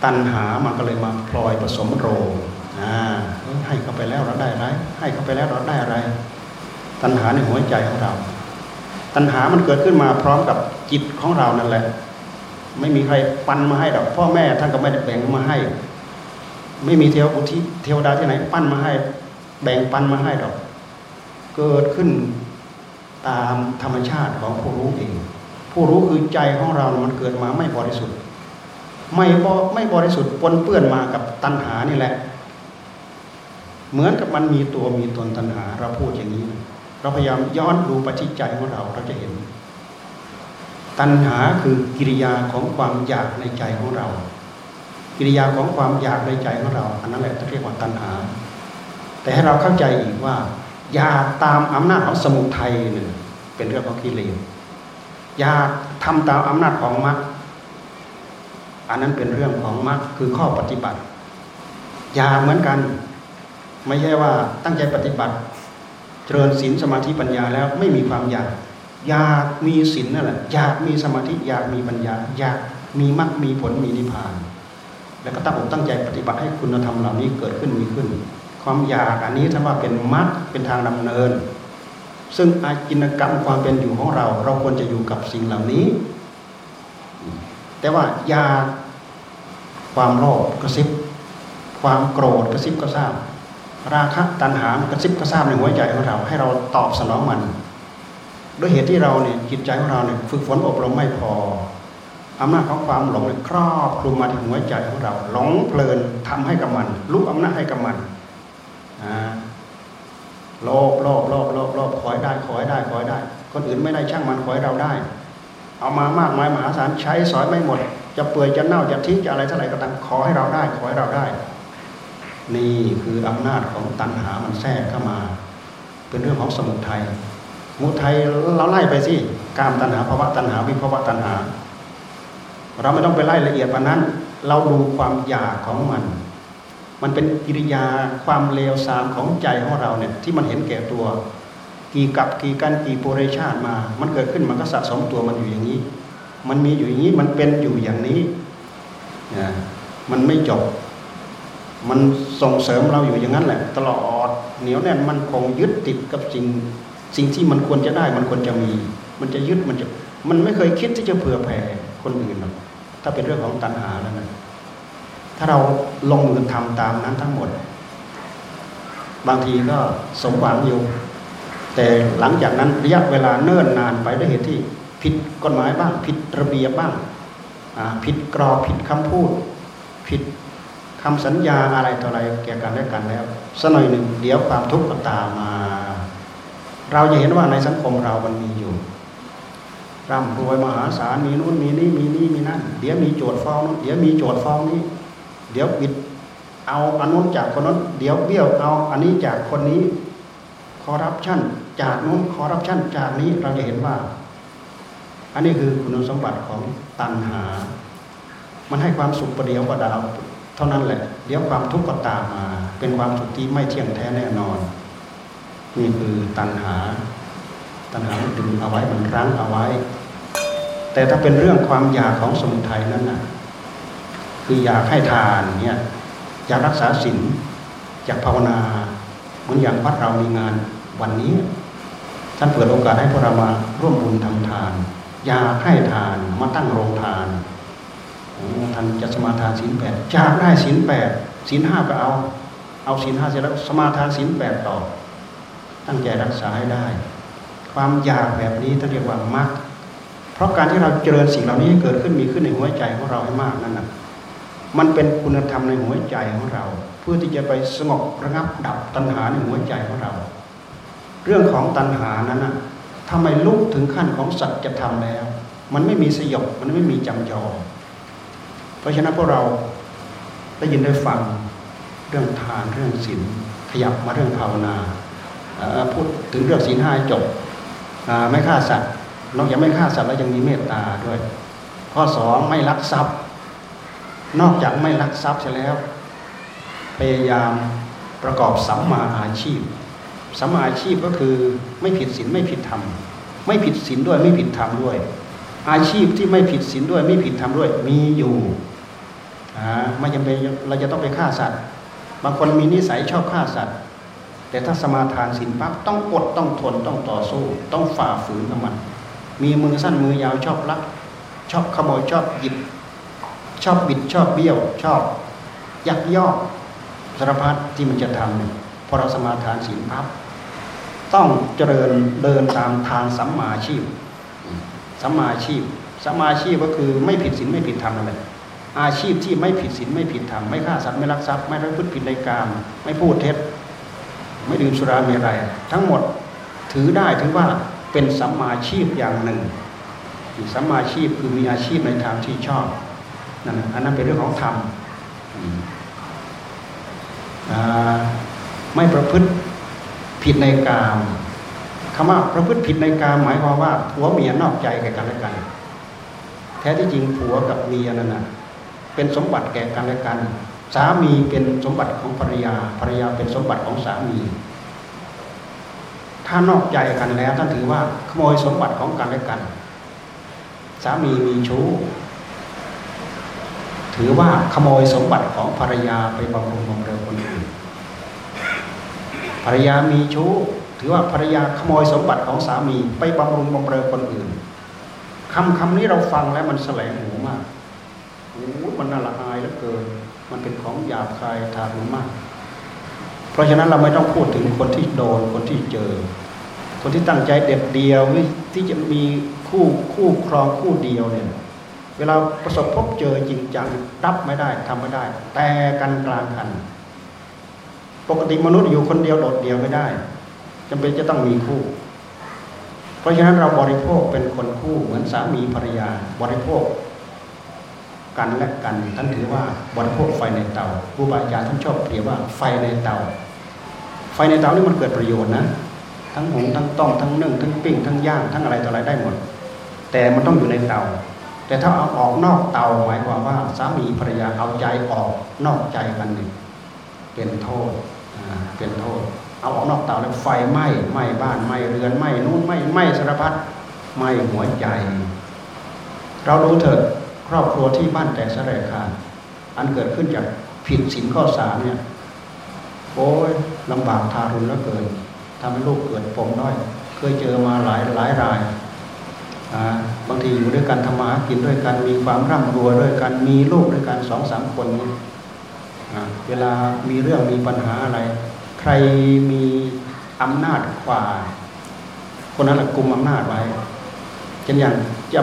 ตัณหามันก็เลยมาพลอยผสมโรงอ่าให้เข้าไปแล้วเราได้อะไร ให้เข้าไปแล้วเราได้อะไร ตัณหาในหัวใจของเรา ตัณหามันเกิดขึ้นมาพร้อมกับจิตของเรานั่นแหละ ไม่มีใครปันมาให้ดอกพ่อแม่ท่านก็ไม่ได้แบ่งมาให้ ไม่มีเทวบุตรเทวดาที่ไหน ปั้นมาให้ แบ่งปันมาให้ดอก เกิดขึ้นตามธรรมชาติของผู้รู้เอง ผู้รู้คือใจของเรา มันเกิดมาไม่บริสุทธิ์ ไม่บไม่บริสุทธิ์ปนเปื้อนมากับตัณหานี่แหละ เหมือนกับมันมีตัวมีตนตัณหา เราพูดอย่างนี้ เราพยายามย้อนดูปฏิจใจของเราเราจะเห็น ตัณหาคือกิริยาของความอยากในใจของเรา กิริยาของความอยากในใจของเรา อันนั้นแหละจะเรียกว่าตัณหา แต่ให้เราเข้าใจอีกว่า อยากตามอำนาจของสมุทัยหนึ่งเป็นเรื่องของกิเลสอยากทำตามอำนาจของมรรค อันนั้นเป็นเรื่องของมรรคคือข้อปฏิบัติ อยากเหมือนกัน ไม่ใช่ว่าตั้งใจปฏิบัติ เจริญศีลสมาธิปัญญาแล้วไม่มีความอยาก อยากมีศีลนั่นแหละอยากมีสมาธิอยากมีปัญญา อยากมีมรรคมีผลมีนิพพาน แล้วก็ตั้งอกตั้งใจปฏิบัติให้คุณธรรมเหล่านี้เกิดขึ้นมีขึ้น ความอยากอันนี้ถ้าว่าเป็นมรรคเป็นทางดำเนิน ซึ่งอาจินกรรมความเป็นอยู่ของเรา เราควรจะอยู่กับสิ่งเหล่านี้ แต่ว่ายาความโลภกระซิบ ความโกรธกระซิบกระซาบ ราคะตัณหากระซิบกระซาบในหัวใจของเรา ให้เราตอบสนองมัน ด้วยเหตุที่เราเนี่ยจิตใจของเราเนี่ยฝึกฝนอบรมไม่พออำนาจของความหลงเนี่ยครอบคลุมมาถึงหัวใจของเรา หลงเพลินทำให้กับมันรู้อำนาจให้กับมันโลภโลภโลภโลภโลภขอให้ได้ขอให้ได้ขอให้ได้ คนอื่นไม่ได้ช่างมันขอให้เราได้ เอามามากมายมหาศาลใช้สอยไม่หมด จะเปื่อยจะเน่าจะทิ้งจะอะไรเท่าไหร่ก็ตามขอให้เราได้ ขอให้เราได้ นี่คืออำนาจของตัณหามันแทรกเข้ามา เป็นเรื่องของสมุทัยสมุทัยเราไล่ไปสิกามตัณหาภาวะตัณหาวิภาวะตัณหา เราไม่ต้องไปไล่ละเอียดปานนั้น เราดูความอยากของมัน มันเป็นกิริยาความเลวทรามของใจของเราเนี่ยที่มันเห็นแก่ตัว กี่กับกี่กันกี่ปุเรชาติมา มันเกิดขึ้นมันก็สะสมตัวมันอยู่อย่างนี้ มันมีอยู่อย่างนี้มันเป็นอยู่อย่างนี้นะมันไม่จบ มันส่งเสริมเราอยู่อย่างนั้นแหละ ตลอดเหนียวแน่นมันคงยึดติดกับสิ่งสิ่งที่มันควรจะได้มันควรจะมี มันจะยึดมันจะมันไม่เคยคิดที่จะเผื่อแผ่คนอื่นหรอกถ้าเป็นเรื่องของตัณหาแล้วนะถ้าเราลงมือทำตามนั้นทั้งหมด บางทีก็สมหวังอยู่ แต่หลังจากนั้นระยะเวลาเนิ่นนานไปด้วยเหตุที่ผิดกฎหมายบ้าง ผิดระเบียบบ้างผิดกรอบผิดคำพูด ผิดคำสัญญาอะไรต่ออะไรแก่กันและกันแล้วสักหน่อยหนึ่งเดี๋ยวความทุกข์ก็ตามมา เราจะเห็นว่าในสังคมเรามันมีอยู่ร่ำรวยมหาศาลมีนู่นมีนี่มีนี่มีนั่นเดี๋ยวมีโจทย์ฟ้องนู้นเดี๋ยวมีโจทย์ฟ้องนี้ เดี๋ยวบิดเอาอันนู้นจากคนนั้นเดี๋ยวเบี้ยวเอาอันนี้จากคนนี้คอรับชั่น จากนู้นคอรับชันจากนี้เราจะเห็นว่า อันนี้คือคุณสมบัติของตัณหา มันให้ความสุขประเดียวประดาว เท่านั้นแหละ เดี๋ยวความทุกข์ก็ตามมา เป็นความสุขที่ไม่เที่ยงแท้แน่นอน นี่คือตัณหา ตัณหาดึงเอาไว้มันรั้งเอาไว้ แต่ถ้าเป็นเรื่องความอยากของสมุทัยนั้นน่ะคืออยากให้ทานเนี่ยอยากรักษาศีลอยากภาวนา เหมือนอย่างวัดเรามีงานวันนี้ ท่านเปิดโอกาสให้พวกเรามาร่วมบุญทำทาน อยากให้ทานมาตั้งโรงทานท่านจะสมาทานศีลแปดจากได้ศีลแปดศีลห้าไปเอา เอาศีลห้าเสร็จแล้วสมาทานศีลแปดต่อ ตั้งใจรักษาให้ได้ ความอยากแบบนี้ท่านเรียกว่ามักเพราะการที่เราเจริญสิ่งเหล่านี้เกิดขึ้นมีขึ้นในหัวใจของเราให้มากนั่นนะมันเป็นคุณธรรมในหัวใจของเรา เพื่อที่จะไปสงบระงับดับตัณหาในหัวใจของเรา เรื่องของตัณหานั้นนะทำไมลุกถึงขั้นของสัจธรรมแล้ว มันไม่มีสยบมันไม่มีจำยอเพราะฉะนั้นพวกเราได้ยินได้ฟังเรื่องทานเรื่องศีลขยับมาเรื่องภาวนาพูดถึงเรื่องศีลห้าจบไม่ฆ่าสัตว์นอกจากไม่ฆ่าสัตว์แล้วยังมีเมตตาด้วย ข้อสองไม่ลักทรัพย์ นอกจากไม่ลักทรัพย์เสแล้ว พยายามประกอบสัมมาอาชีพ สัมมาอาชีพก็คือไม่ผิดศีลไม่ผิดธรรม ไม่ผิดศีลด้วยไม่ผิดธรรมด้วย อาชีพที่ไม่ผิดศีลด้วย ไม่ผิดธรรมด้วย มีอยู่ไม่จำเป็นเราจะต้องไปฆ่าสัตว์ บางคนมีนิสัยชอบฆ่าสัตว์ แต่ถ้าสมาทานศีลปั๊บต้องอดต้องทนต้องต่อสู้ ต้องฝ่าฝืนกับมัน มีมือสั้นมือยาวชอบลัก ชอบขโมยชอบหยิบ ชอบบิดชอบเบี้ยว ชอบ ยักยอกสารพัดที่มันจะทำเนี่ยพอเราสมาทานศีลปั๊บ ต้องเจริญเดินตามทางสัมมาชีพสัมมาชีพสัมมาชีพก็คือไม่ผิดศีลไม่ผิดธรรมนั่นแหละอาชีพที่ไม่ผิดศีลไม่ผิดธรรมไม่ฆ่าสัตว์ไม่ลักทรัพย์ไม่รักพฤติผิดในกามไม่พูดเท็จ ไม่ดื่มสุราเมรัยทั้งหมดถือได้ถึงว่าเป็นสัมมาชีพอย่างหนึ่งสัมมาชีพคือมีอาชีพในทางที่ชอบนั่นอันนั้นเป็นเรื่องของธรรมไม่ประพฤติ ผิดในกามคำว่าประพฤติผิดในกามหมายความว่าผัวเมียนอกใจแก่กันและกัน แท้ที่จริงผัวกับเมียนั่นนะเป็นสมบัติแก่กันและกัน สามีเป็นสมบัติของภรรยาภรรยาเป็นสมบัติของสามี ถ้านอกใจกันแล้วท่านถือว่าขโมยสมบัติของกันและกัน สามีมีชู้ถือว่าขโมยสมบัติของภรรยาไปบำรุงบำเรอคนอื่น ภรรยามีชู้ ถือว่าภรรยาขโมยสมบัติของสามี ไปบำรุงบำเรอคนอื่นคำคำนี้เราฟังแล้วมันแสลงหูมากโอ้มันน่าละอายเหลือเกิน มันเป็นของหยาบคายทารุณมาก เพราะฉะนั้นเราไม่ต้องพูดถึงคนที่โดนคนที่เจอ คนที่ตั้งใจเด็ดเดียวที่จะมีคู่คู่ครองคู่เดียวเนี่ยเวลาประสบพบเจอจริงจังรับไม่ได้ทำไม่ได้ แต่กันกลางกัน ปกติมนุษย์อยู่คนเดียวโดดเดียวไม่ได้จำเป็นจะต้องมีคู่ เพราะฉะนั้นเราบริโภคเป็นคนคู่เหมือนสามีภรรยา บริโภค กันและกันท่านถือว่าบริโภคไฟในเตาครูบาอาจารย์ท่านชอบเปรียบว่าไฟในเตา ไฟในเตานี่มันเกิดประโยชน์นะ ทั้งหุงทั้งต้มทั้งนึ่งทั้งปิ้งทั้งย่างทั้งอะไรต่ออะไรได้หมด แต่มันต้องอยู่ในเตาแต่ถ้าเอาออกนอกเตาหมายความว่าสามีภรรยาเอาใจออกนอกใจกันหนึ่งเป็นโทษ เป็นโทษ เอาออกนอกเตาแล้วไฟไหม้ไหม้บ้านไหม้เรือนไหม้นู้นไหม้ไหม้สารพัดไหม้หัวใจ เราดูเถิดครอบครัวที่บ้านแตกสลายขาดอันเกิดขึ้นจากผิดศีลข้อสามเนี่ยโอ้ยลำบากทารุณแล้วเกินทำให้ลูกเกิดปมน้อย เคยเจอมาหลายหลายรายบางทีอยู่ด้วยกันทำมากินด้วยกันมีความร่ำรวยด้วยกันมีลูกด้วยกันสองสามคนนี้ เวลามีเรื่องมีปัญหาอะไร ใครมีอำนาจกว่า คนนั้นแหละกุมอำนาจไว้เช่นอย่างจะ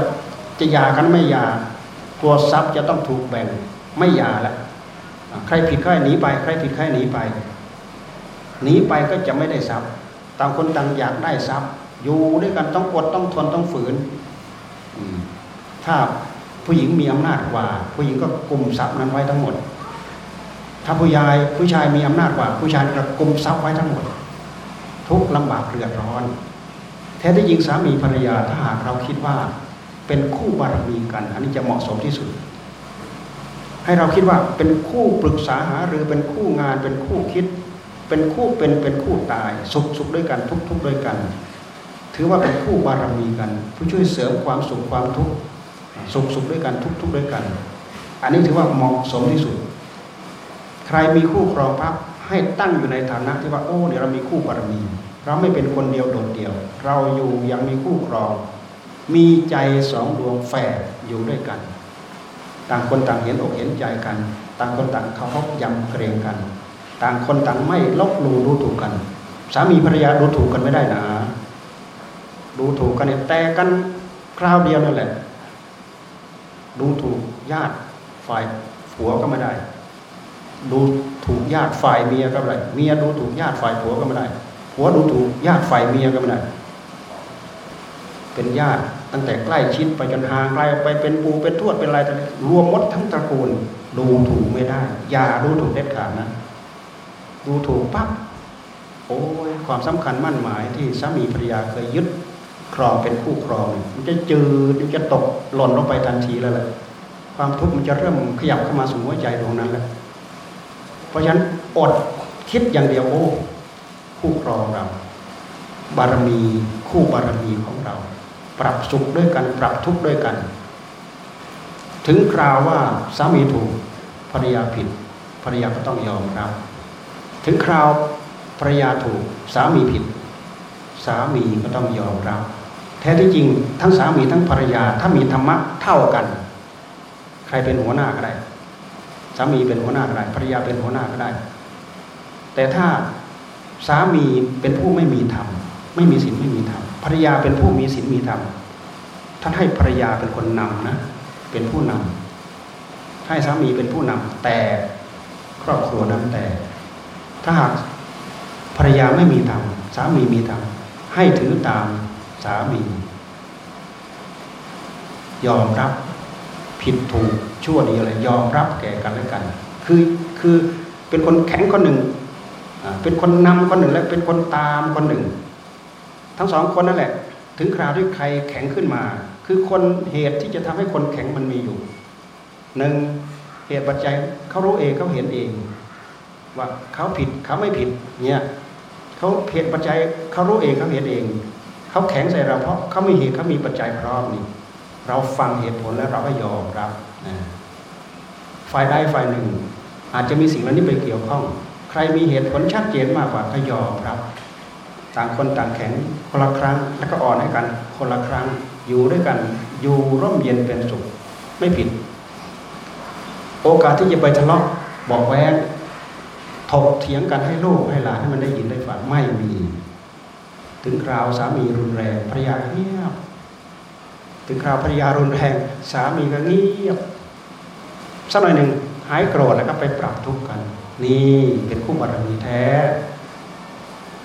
จะยากันไม่ยากลัวทรัพย์จะต้องถูกแบ่งไม่ยาละใครผิดใครหนีไป ใครผิดใครหนีไปหนีไปก็จะไม่ได้ทรัพย์ต่างคนต่างอยากได้ทรัพย์ อยู่ด้วยกันต้องอดต้องทนต้องฝืนถ้าผู้หญิงมีอำนาจกว่า ผู้หญิงก็กลุ่มทรัพย์นั้นไว้ทั้งหมด ถ้าผู้ชายผู้ชายมีอำนาจกว่า ผู้ชายก็กลุ่มทรัพย์ไว้ทั้งหมด ทุกลำบากเดือดร้อน แท้ที่จริงสามีภรรยาถ้าหากเราคิดว่า เป็นคู่บารมีกัน อันนี้จะเหมาะสมที่สุด ให้เราคิดว่าเป็นคู่ปรึกษาหาหรือเป็นคู่งานเป็นคู่คิด เป็นคู่เป็นเป็นคู่ตาย สุขสุขด้วยกัน ทุกทุกด้วยกัน ถือว่าเป็นคู่บารมีกัน ผู้ช่วยเสริมความสุขความทุกข์สุขสุขด้วยกันทุกทุกด้วยกัน อันนี้ถือว่าเหมาะสมที่สุด ใครมีคู่ครองพักให้ตั้งอยู่ในฐานะที่ว่าโอ้เดี๋ยวเรามีคู่บารมี เราไม่เป็นคนเดียวโดดเดี่ยว เราอยู่ยังมีคู่ครอง มีใจสองดวงแฝดอยู่ด้วยกัน ต่างคนต่างเห็นอกเห็นใจกัน ต่างคนต่างเคารพยำเกรงกัน ต่างคนต่างไม่ลบหลู่ดูถูกกัน สามีภรรยาดูถูกกันไม่ได้นะดูถูกกันเนี่ยแต่กันคราวเดียวนั่นแหละดูถูกญาติฝ่ายผัวก็ไม่ได้ ดูถูกญาติฝ่ายเมียก็ไม่ได้เมียดูถูกญาติฝ่ายผัวก็ไม่ได้ผัวดูถูกญาติฝ่ายเมียก็ไม่ได้เป็นญาติตั้งแต่ใกล้ชิดไปจนห่างไกลไปเป็นปูเป็นทวดเป็นอะไรต่รวมมดทั้งตระกูล ดูถูกไม่ได้ อย่าดูถูกเด็ดขาดนะดูถูกปั๊บโอ้ยความสำคัญมั่นหมายที่สามีภรรยาเคยยึดครองเป็นคู่ครองมันจะจืดมันจะตกหล่นลงไปทันทีแล้วแหละความทุกข์มันจะเริ่มขยับเข้ามาสู่หัวใจดวงนั้นและเพ ราะฉะนั้นอดคิดอย่างเดียวโอ้คู่ครองเรา บารมีคู่บารมีของเรา ปรับสุขด้วยกันปรับทุกข์ด้วยกัน ถึงคราวว่าสามีถูกภรรยาผิดภรรยาก็ต้องยอมรับ ถึงคราวภรรยาถูกสามีผิด สามีก็ต้องยอมรับ แท้ที่จริงทั้งสามีทั้งภรรยาถ้ามีธรรมะเท่ากัน ใครเป็นหัวหน้าก็ได้ สามีเป็นหัวหน้าก็ได้ภรรยาเป็นหัวหน้าก็ได้ แต่ถ้าสามีเป็นผู้ไม่มีธรรมไม่มีศีลไม่มีธรรมภรรยาเป็นผู้มีศีลมีธรรมท่านให้ภรรยาเป็นคนนำนะเป็นผู้นำให้สามีเป็นผู้นำแต่ครอบครัวนั้นแต่ ถ้าหากภรรยาไม่มีธรรมสามีมีธรรมให้ถือตามสามี ยอมรับผิดถูก ชั่วดีอะไรยอมรับแก่กันและกัน คือคือเป็นคนแข็งคนหนึ่ง เป็นคนนำคนหนึ่งและเป็นคนตามคนหนึ่ง ทั้งสองคนนั่นแหละ ถึงคราวที่ใครแข็งขึ้นมา คือคนเหตุที่จะทำให้คนแข็งมันมีอยู่หนึ่งเหตุปัจจัยเขารู้เองเขาเห็นเอง ว่าเขาผิดเขาไม่ผิดเนี่ยเขาเหตุปัจจัยเขารู้เองเขาเห็นเองเขาแข็งใส่เราเพราะเขามีเหตุเขามีปัจจัยพร้อมนี่เราฟังเหตุผลแล้วเราก็ยอมรับนะ ฝ่ายใดฝ่ายหนึ่ง อาจจะมีสิ่งเหล่านี้ไปเกี่ยวข้อง ใครมีเหตุผลชัดเจนมากกว่าก็ยอมรับ ต่างคนต่างแข็งคนละครั้งแล้วก็อ่อนให้กัน คนละครั้งอยู่ด้วยกัน อยู่ร่มเย็นเป็นสุขไม่ผิด โอกาสที่จะไปทะเลาะบอกแว้งถกเถียงกันให้ลูกให้หลานให้มันได้ยินได้ฟังไม่มี ถึงคราวสามีรุนแรงภรรยาเงียบ ถึงคราวภรรยารุนแรงสามีก็เงียบ สักหน่อยหนึ่งหายโกรธแล้วก็ไปปรับทุกข์กัน นี่เป็นคู่บารมีแท้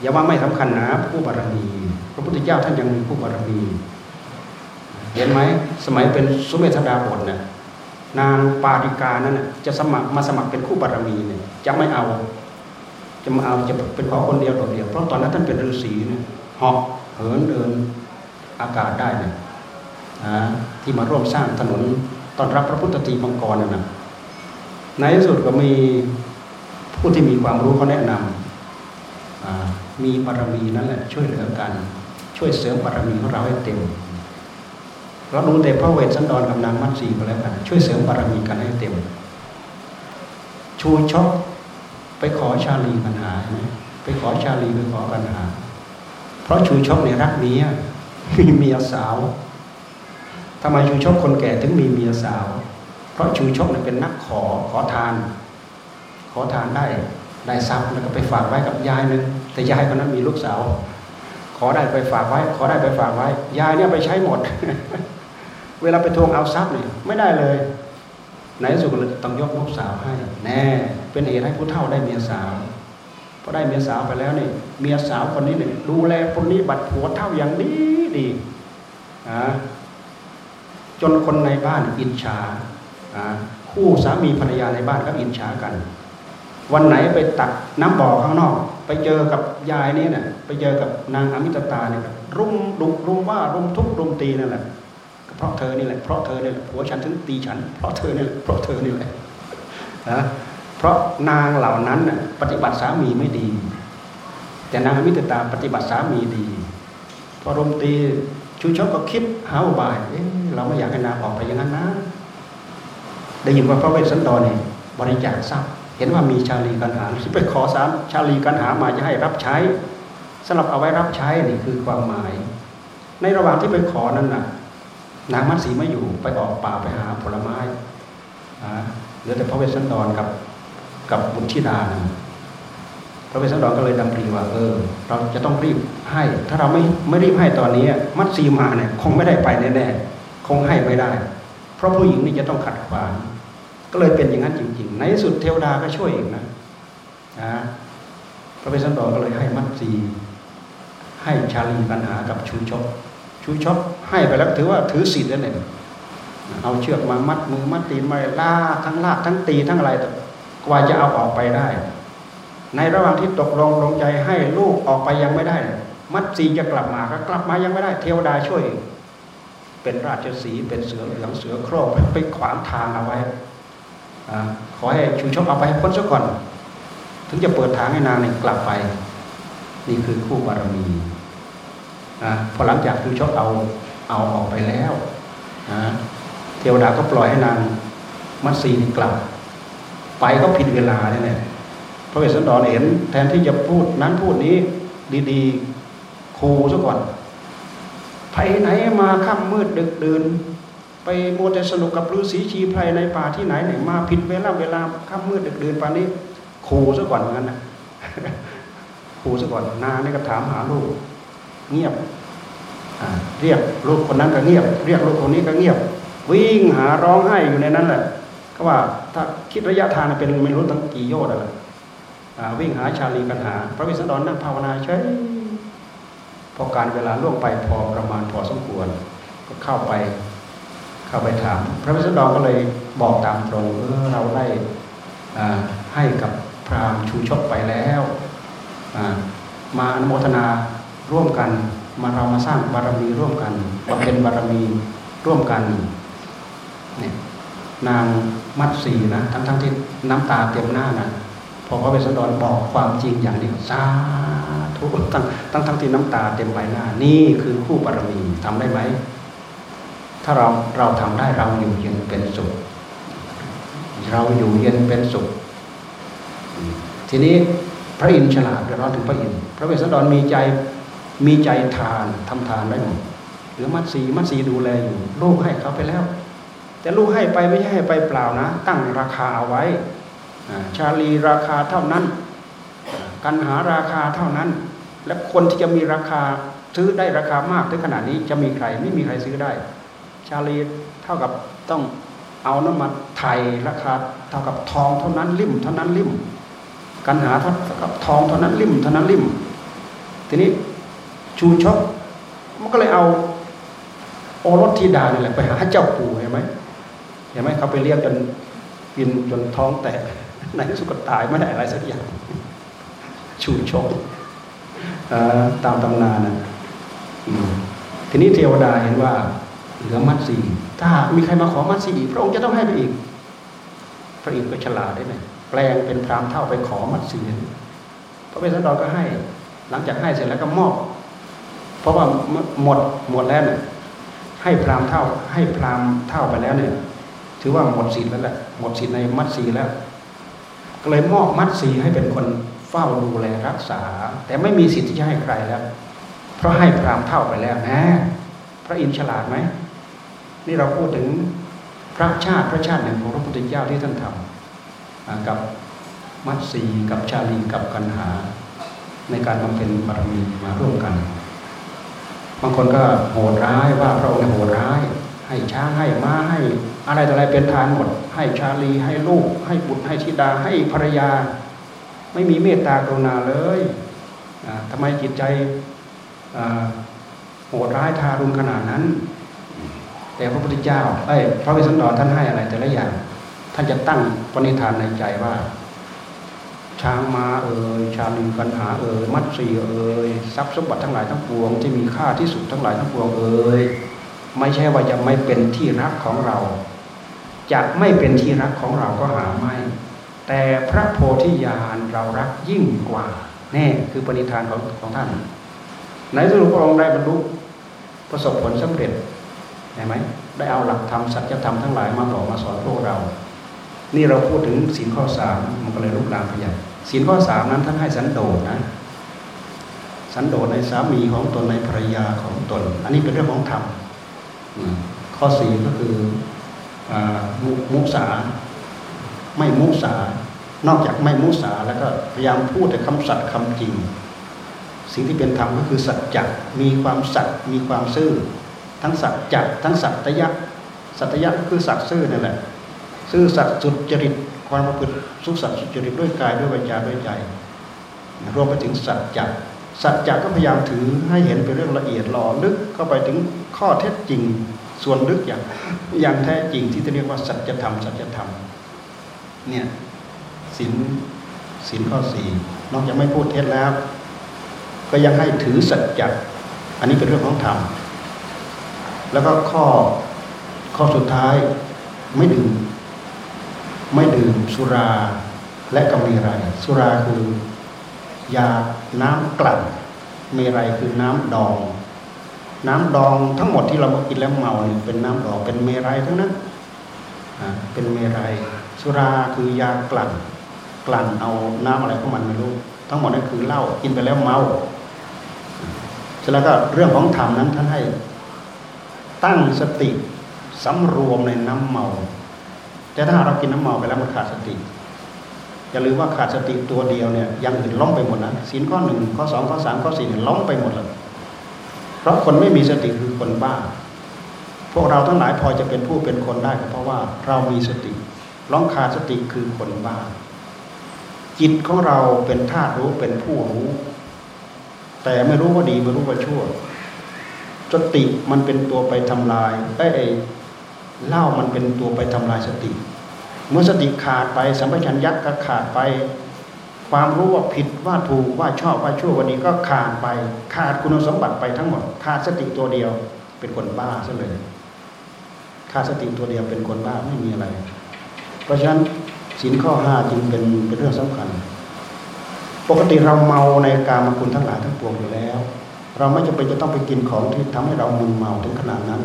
อย่าว่าไม่สำคัญนะผู้บารมี พระพุทธเจ้าท่านยังมีผู้บารมี เห็นไหมสมัยเป็นสุเมธดาบทนี่ยนางปาริกานั้นจะสมัครมาสมัครเป็นคู่บารมีเนี่ยจะไม่เอา จะมาเอาจะเป็นขอคนเดียวโดดเดียวเพราะตอนนั้นท่านเป็นฤาษีเนี่ยหอกเหินเดินอากาศได้เนี่ยที่มาร่วมสร้างถนน ตอนรับพระพุทธตีมังกรนั่นนะในที่สุดก็มีผู้ที่มีความรู้เขาแนะนำมีบารมีนั่นแหละช่วยเหลือกัน ช่วยเสริมบารมีของเราให้เต็มเราดูแต่พระเวสสันดรกับนางมัตสีก็แล้วกันช่วยเสริมบารมีกันให้เต็ม ชูชกไปขอชาลีปัญหาไหมไปขอชาลีไปขอปัญหา เพราะชูชกในรักเมียมีเมียสาว ทำไมชูชกคนแก่ถึงมีเมียสาว เพราะชูชกเป็นนักขอขอทาน ขอทานได้ได้ทรัพย์แล้วก็ไปฝากไว้กับยายหนึ่งแต่ยายคนนั้นมีลูกสาว ขอได้ไปฝากไว้ ขอได้ไปฝากไว้ ยายเนี่ยไปใช้หมด เวลาไปทวงเอาทรัพย์เนี่ยไม่ได้เลยในสุดต้องยกลูกสาวให้ แน่ เป็นเหตุให้ผู้เฒ่าได้เมียสาวพอได้เมียสาวไปแล้วนี่เมียสาวคนนี้เนี่ยดูแลคนนี้บัดผัวเท่าอย่างดีดีอ่า จนคนในบ้านอิจฉาคู่สามีภรรยาในบ้านก็อิจฉากัน วันไหนไปตักน้ำบ่อข้างนอก ไปเจอกับยายนี่เนี่ยไปเจอกับนางอมิตตาเนี่ยรุมดุรุมว่ารุมทุบรุมตีนั่นแหละเพราะเธอนี่แหละเพราะเธอนี่ยผัวฉันถึงตีฉัน เพราะเธอนี่แหละเพราะเธอนี่แหละนะเพราะนางเหล่านั้นปฏิบัติสามีไม่ดี แต่นางอมิตตาปฏิบัติสามีดี พอรุมตี ชูชกก็คิดหาอุบายเเราไม่อยากให้นางออกไปอย่างนั้นนะ ได้ยินว่าพระเวสสันดรนี่บริจาคทรัพย์เห็นว่ามีชาลีกันหาที่ไปขอสารชาลีกันหามาจะให้รับใช้สำหรับเอาไว้รับใช้นี่คือความหมาย ในระหว่างที่ไปขอนั้นน่ะ นางมัตสีไม่อยู่ไปออกป่าไปหาผลไม้เหลือแต่พระเวสสันดรกับกับบุตรธิดานะพระเวสสันดรก็เลยดำริว่าเออ เราจะต้องรีบ ให้ ถ้าเราไม่ไม่รีบให้ตอนนี้ มัตสีมาเนี่ยคงไม่ได้ไปแน่ๆคงให้ไม่ได้ เพราะผู้หญิงนี่จะต้องขัดขวางก็เลยเป็นอย่างนั้นจริง ๆ ในสุดเทวดาก็ช่วยอีกนะนะพระเวสสันดรก็เลยให้มัตสีให้ชาลีปัญหากับชูชกชูชกให้ไปแล้วถือว่าถือสิทธิ์นั่นเองเอาเชือกมามัดมือมัดตีนมาลากทั้งลากทั้งตีทั้งอะไรกว่าจะเอาออกไปได้ ในระหว่างที่ตกลงลงใจให้ลูกออกไปยังไม่ได้ มัดสีจะกลับมาก็กลับมายังไม่ได้ เทวดาช่วย เป็นราชสีเป็นเสือเหลืองเสือโคร่ไปขวางทางเอาไว้ขอให้ชูชกเอาไปพ้นซะก่อน ถึงจะเปิดทางให้นางเนี่ยกลับไป นี่คือคู่บารมีอพอหลังจากชูชกเอาเอาออกไปแล้วเทวดาก็ปล่อยให้นางมัดสีกลับ ไปก็ผิดเวลาเนี่ยพระเวสสันดรเห็น แทนที่จะพูดนั้นพูดนี้ดีๆ คูซะก่อนไปไหนมาค่ำมืดดึกดื่นไปโมเตสนุกกับฤาษีชีไพรในป่าที่ไหนเนี่ยมาผิดเวลาเวลาค่ำมืดดึกดื่นป่านนี้คูซะก่อนเหมือนกันนะคูซะก่อนนาเนี่ยก็ถามหาลูก เงียบเรียกลูกคนนั้นก็เงียบ เรียกลูกคนนี้ก็เงียบ วิ่งหาร้องไห้อยู่ในนั้นแหละก็ว่าถ้าคิดระยะทางเป็นไม่รู้ตั้งกี่โยชน์อะไรวิ่งหาชาลีกันหา พระวิษณุนั่งภาวนาเฉย พอการเวลาล่วงไปพอประมาณพอสมควร ก็เข้าไป เข้าไปถาม พระวิษณุก็เลยบอกตามตรงเออเราได้ให้กับพราหมณ์ชูชกไปแล้วมาอนุโมทนาร่วมกัน มาเรามาสร้างบารมีร่วมกันบำเพ็ญบารมีร่วมกันเนี่ยนางมัดสีนะทั้งทั้งที่น้ำตาเต็มหน้านะพอพระเวสสันดรบอกความจริงอย่างนี้สา ธุตั้งตั้งทั้งที่น้ำตาเต็มใบหน้า นี่คือคู่บารมีทำได้ไหม ถ้าเราเราทำได้เราอยู่เย็นเป็นสุข เราอยู่เย็นเป็นสุข ทีนี้พระอินทร์ฉลาดเร้อนถึงพระอินทร์พระเวสสันดรมีใจมีใจทานทำทานได้หมดหรือมัดสีมัดสีดูแลอยู่ลูกให้เขาไปแล้ว แต่ลูกให้ไปไม่ใช่ให้ไปเปล่านะ ตั้งราคาเอาไว้ชาลีราคาเท่านั้น กันหาราคาเท่านั้น และคนที่จะมีราคาซื้อได้ราคามากถึงขนาดนี้จะมีใครไม่มีใครซื้อได้ ชาลีเท่ากับต้องเอาน้ำมันไทยราคาเท่ากับทองเท่านั้นลิ่มเท่านั้นลิ่ม กันหาเท่ากับทองเท่านั้นลิ่มเท่านั้นลิ่ม ทีนี้ชูชกมันก็เลยเอาโอรสธิดานี่แหละไปหาเจ้าปู่เห็นไหมเห็นไหมเขาไปเรียกจนกินจนท้องแตกในที่สุดก็ตายไม่ได้อะไรสักอย่างชูชก ตามตำนานนะทีนี้เทวดาเห็นว่าเหลือมัดสีถ้ามีใครมาขอมัดสีพระองค์จะต้องให้ไปอีก พระอินทร์ก็ฉลาดได้ไหมแปลงเป็นพรามเท่าไปขอมัดสีพระเวสสันดรก็ให้ หลังจากให้เสร็จแล้วก็มอบ เพราะว่าหมดหมดแล้วเนี่ยให้พรามเท่า ให้พรามเท่าไปแล้วเนี่ย ถือว่าหมดสิทธิ์แล้วแหละหมดสิทธิ์ในมัดสีแล้ว ก็เลยมอบมัดสีให้เป็นคน เฝ้าดูแลรักษา แต่ไม่มีสิทธิ์ที่จะให้ใครแล้ว เพราะให้พรามเท่าไปแล้วนะ พระอินทร์ฉลาดไหมนี่เราพูดถึงพระชาติพระชาติหนึ่งของพระพุทธเจ้าที่ท่านทำกับมัตสีกับชาลีกับกันหา ในการบำเพ็ญบารมีมาร่วมกันบางคนก็โหดร้ายว่าพระองค์โหดร้าย ให้ช้างให้ม้าให้ อะไรต่ออะไรเป็นทานหมด ให้ชาลีให้ลูก ให้บุตรให้ธิดาให้ภรรยา ไม่มีเมตตากรุณาเลยทำไมจิตใจโหดร้ายทารุณขนาดนั้น แต่พระพุทธเจ้าเอ้ยพระวิสุทธิท่านให้อะไรแต่ละอย่าง ท่านจะตั้งปณิธานในใจว่า ช้างมาเอ่ยชาลีกันหาเอ่ยมัดสีเอ่ยทรัพย์สมบัติทั้งหลายทั้งปวงที่มีค่าที่สุดทั้งหลายทั้งปวงเอ่ยไม่ใช่ว่าจะไม่เป็นที่รักของเราจะไม่เป็นที่รักของเราก็หาไม่ แต่พระโพธิญาณเรารักยิ่งกว่าแน่คือปณิธานของของท่านในสุดพระองค์ได้บรรลุประสบผลสำเร็จเห็นไหมได้เอาหลักธรรมสัจธรรมทั้งหลายมาบอกมาสอนพวกเรา นี่เราพูดถึงศีลข้อสามมันก็เลยลุกลามขยับศีลข้อสามนั้นท่านให้สันโดษนะ สันโดษในสามีของตนในภรรยาของตน อันนี้เป็นเรื่องของธรรมข้อสี่ก็คือมุสาไม่มุสา นอกจากไม่มุสาแล้วก็พยายามพูดแต่คำสัตย์คำจริง สิ่งที่เป็นธรรมก็คือสัจจะมีความสัตย์มีความซื่อ ทั้งสัจจะทั้งสัตยะสัตยะก็คือสัตย์ซื่อนั่นแหละ ซื่อสัตย์สุจริตความประพฤติสุสัตย์สุจริตด้วยกายด้วยวาจาด้วยใจ รวมไปถึงสัจจะสัจจะก็พยายามถือให้เห็นเป็นเรื่องละเอียดหล่อลึกเข้าไปถึงข้อเท็จจริงส่วนลึกอย่างอย่างแท้จริงที่จะเรียกว่าสัจธรรมสัจธรรมเนี่ย สินสินข้อสี่นอกจากไม่พูดเท็จแล้ว ก็ยังให้ถือสัจจะอันนี้เป็นเรื่องของธรรมแล้วก็ข้อข้อสุดท้ายไม่ดื่มไม่ดื่มสุราและก็มีไรสุราคือยาน้ำกลั่นมีไรคือน้ำดอง น้ำดองทั้งหมดที่เรากินแล้วเมาเนี่ยเป็นน้ำดองเป็นเมรัยทั้งนั้นเป็นเมรัยสุราคือยากลั่น กลั่นเอาน้ำอะไรของมันไม่รู้ ทั้งหมดนั่นคือเหล้ากินไปแล้วเมาเสร็จแล้วก็เรื่องของธรรมนั้นท่านให้ ตั้งสติสำรวมในน้ำเมา แต่ถ้าเรากินน้ำเมาไปแล้วมันขาดสติอย่าลืมว่าขาดสติตัวเดียวเนี่ยยังอื่นล้มไปหมดนะสินข้อหนึ่งข้อสองข้อสามข้อสี่เนี่ยล้มไปหมดเลยเพราะคนไม่มีสติคือคนบ้า พวกเราทั้งหลายพอจะเป็นผู้เป็นคนได้ก็เพราะว่าเรามีสติ ล้องขาดสติคือคนบ้า จิตของเราเป็นธาตุรู้เป็นผู้รู้ แต่ไม่รู้ว่าดีไม่รู้ว่าชั่วสติมันเป็นตัวไปทำลายได้ไอ้เล่ามันเป็นตัวไปทำลายสติ เมื่อสติขาดไปสัมปชัญญะก็ขาดไป ความรู้ว่าผิดว่าถูกว่าชอบว่าชั่ววันนี้ก็ขาดไป ขาดคุณสมบัติไปทั้งหมด ขาดสติตัวเดียว เป็นคนบ้าซะเลยขาดสติตัวเดียวเป็นคนบ้าไม่มีอะไร เพราะฉะนั้น สินข้อห้าจึงเป็นเป็นเรื่องสำคัญ ปกติเราเมาในการมคุณทั้งหลายทั้งปวงอยู่แล้ว เราไม่จำเป็นจะต้องไปกินของที่ทำให้เรามึนเมาถึงขนาดนั้น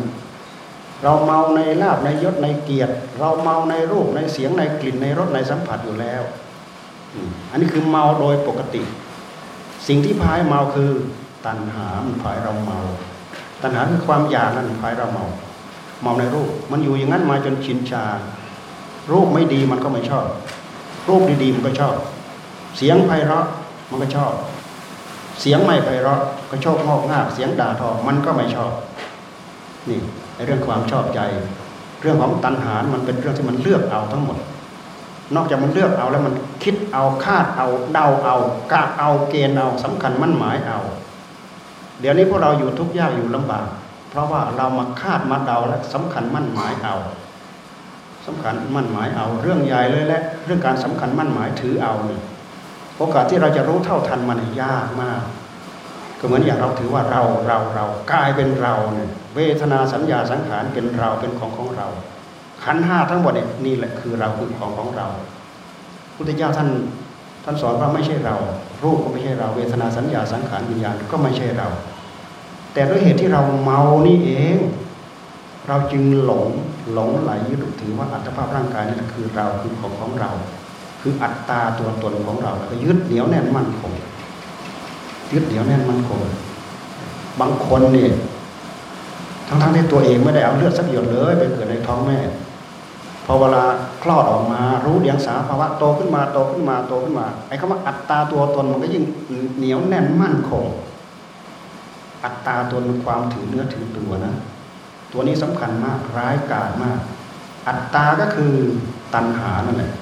เราเมาในลาบในยศในเกียรติ เราเมาในรูปในเสียงในกลิ่นในรสในสัมผัสอยู่แล้ว อันนี้คือเมาโดยปกติ สิ่งที่พายเมาคือตัณหามันพายเราเมา ตัณหาคือความอยากนั่นพายเราเมา เมาในรูป มันอยู่อย่างนั้นมาจนชินชา รูปไม่ดีมันก็ไม่ชอบ รูปดีๆมันก็ชอบ เสียงไพเราะมันก็ชอบ เสียงไม่ไพเราะก็ชอบงอกงากเสียงด่าทอมันก็ไม่ชอบ นี่ในเรื่องความชอบใจ เรื่องของตัณหา มันเป็นเรื่องที่มันเลือกเอาทั้งหมด นอกจากมันเลือกเอาแล้วมันคิดเอาคาดเอาเดาเอากะเอาเกณฑ์เอาสำคัญมั่นหมายเอา เดี๋ยวนี้พวกเราอยู่ทุกข์ยากอยู่ลำบาก เพราะว่าเรามาคาดมาเดาและสำคัญมั่นหมายเอา สำคัญมั่นหมายเอาเรื่องใหญ่เลยและเรื่องการสำคัญมั่นหมายถือเอาเนี่ยโอกาสที่เราจะรู้เท่าทันมันยากมาก ก็เหมือนอย่างเราถือว่าเราเราเรากายเป็นเราเนี่ยเวทนาสัญญาสังขารเป็นเราเป็นของของเรา ขันห้าทั้งหมดเนี่ยนี่แหละคือเราคือของของเราพุทธเจ้าท่านท่านสอนว่าไม่ใช่เรา รูปก็ไม่ใช่เราเวทนาสัญญาสังขารวิญญาณก็ไม่ใช่เรา แต่ด้วยเหตุที่เราเมานี่เอง เราจึงหลงหลงไหลยึดถือว่าอัตภาพร่างกายนั่นคือเราคือของของเรา คืออัตตาตัวตนของเราแล้วก็ยึดเหนียวแน่นมั่นคงยึดเหนียวแน่นมั่นคงบางคนเนี่ยทั้งๆทที่ตัวเองไม่ได้เอาเลือดสักหยดเลยไปเกิดในท้องแม่พอเวลาคลอดออกมารู้เดียงสาภาวะโตขึ้นมาโตขึ้นมาโตขึ้นมาไอ้คำว่าอัตตาตัวตนมันก็ยิ่งเหนียวแน่นมั่นคง อัตตาตัวมันความถือเนื้อถือตัวนะ ตัวนี้สำคัญมากร้ายกาจมาก อัตตาก็คือตัณหานั่นแหละ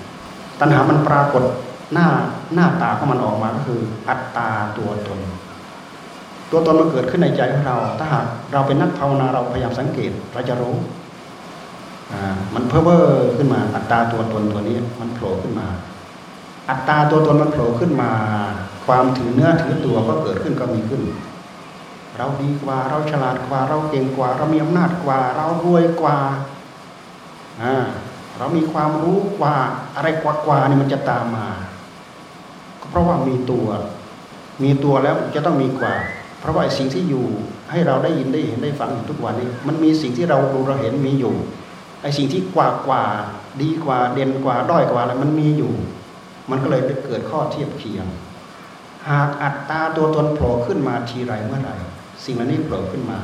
ตัณหามันปรากฏหน้าหน้าตาของมันออกมาก็คือ อัตตาตัวตน ตัวตนมันเกิดขึ้นในใจของเรา ถ้าหากเราเป็นนักภาวนาเราพยายามสังเกตเราจะรู้มันเพิ่มขึ้นมา อัตตาตัวตนตัวนี้มันโผล่ขึ้นมา อัตตาตัวตนมันโผล่ขึ้นมา ความถือเนื้อถือตัวก็เกิดขึ้นก็มีขึ้น เราดีกว่า เราฉลาดกว่า เราเก่งกว่า เรามีอำนาจกว่า เรารวยกว่าเรามีความรู้กว่าอะไรกว่ากว่านี่มันจะตามมา ก็เพราะว่ามีตัว มีตัวแล้วจะต้องมีกว่า เพราะว่าสิ่งที่อยู่ให้เราได้ยินได้เห็นได้ฟังทุกวันนี้ มันมีสิ่งที่เราดูเราเห็นมีอยู่ไอ้สิ่งที่กว่ากว่า ดีกว่าเด่นกว่าด้อยกว่าอะไรมันมีอยู่ มันก็เลยเกิดข้อเทียบเคียง หากอัตตาตัวตนโผล่ขึ้นมาทีไรเมื่อไหร่ สิ่งเหล่านี้โผล่ขึ้นมา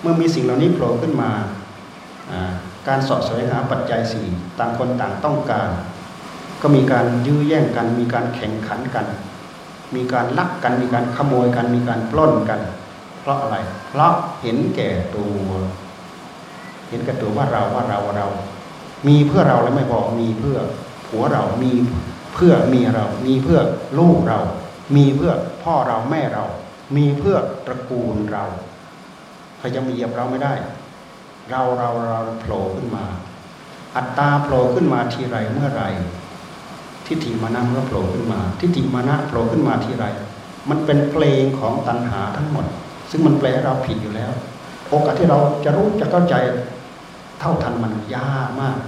เมื่อมีสิ่งเหล่านี้โผล่ขึ้นมา การสอบสวยหาปัจจัยสี่ต่างคนต่างต้องการ ก็มีการยื้อแย่งกัน มีการแข่งขันกัน มีการลักกัน มีการขโมยกัน มีการปล้นกัน เพราะอะไร เพราะเห็นแก่ตัว เห็นแกับตัวว่าเราว่าเราเรา มีเพื่อเราแล้วไม่พอมีเพื่อผัวเรามีเพื่อเมียเรา มีเพื่อลูกเรา มีเพื่อพ่อเราแม่เรา มีเพื่อตระกูลเราใครจะมีเหยียบเราไม่ได้ เราเราเราโผล่ขึ้นมา อัตตาโผล่ขึ้นมาทีไรเมื่อไรทิฏฐิมานะเมื่อโผล่ขึ้นมา ทิฏฐิมานะโผล่ขึ้นมาทีไร มันเป็นเพลงของตัณหาทั้งหมด ซึ่งมันแปลเราผิดอยู่แล้ว โอกาสที่เราจะรู้จะเข้าใจเท่าทันมันยากมาก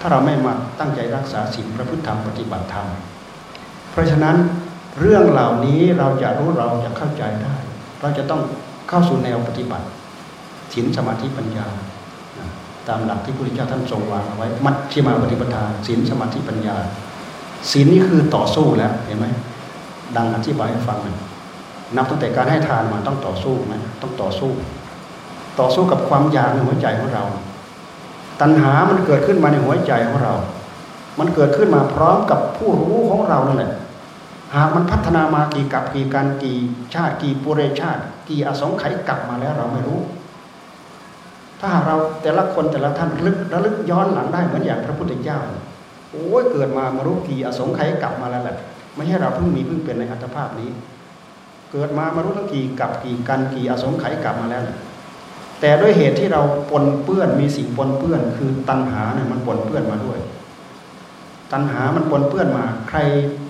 ถ้าเราไม่มาตั้งใจรักษาศีลพระพุทธธรรมปฏิบัติธรรม เพราะฉะนั้น เรื่องเหล่านี้เราจะรู้เราจะเข้าใจได้ เราจะต้องเข้าสู่แนวปฏิบัติศีลสมาธิปัญญา ตามหลักที่พระพุทธเจ้าท่านทรงวางเอาไว้ มัชฌิมาปฏิปทาศีลสมาธิปัญญาศีลนี่คือต่อสู้แล้วเห็นไหมดังอธิบายให้ฟังเลยนับตั้งแต่การให้ทานมาต้องต่อสู้ไหมต้องต่อสู้ ต่อสู้กับความอยากในหัวใจของเรา ตัณหามันเกิดขึ้นมาในหัวใจของเรา มันเกิดขึ้นมาพร้อมกับผู้รู้ของเรานั่นแหละ หากมันพัฒนามากี่กับกี่การกี่ชาติกี่ปุเรชาติ กี่อสงไขยกลับมาแล้วเราไม่รู้ ถ้าหากเราแต่ละคนแต่ละท่านลึกระลึกย้อนหลังได้เหมือนอย่างพระพุทธเจ้าโอ้ยเกิดมามารู้กี่อสงไขยกลับมาแล้วแหละไม่ใช่เราเพิ่งมีเพิ่งเป็นในอัตภาพนี้ เกิดมามารู้ทั้งกี่กับกี่กันกี่อสงไขยกลับมาแล้วแหละแต่ด้วยเหตุที่เราปนเปื้อนมีสิ่งปนเปื้อน คือตัณหาเนี่ยมันปนเปื้อนมาด้วย ตัณหามันปนเปื้อนมา ใคร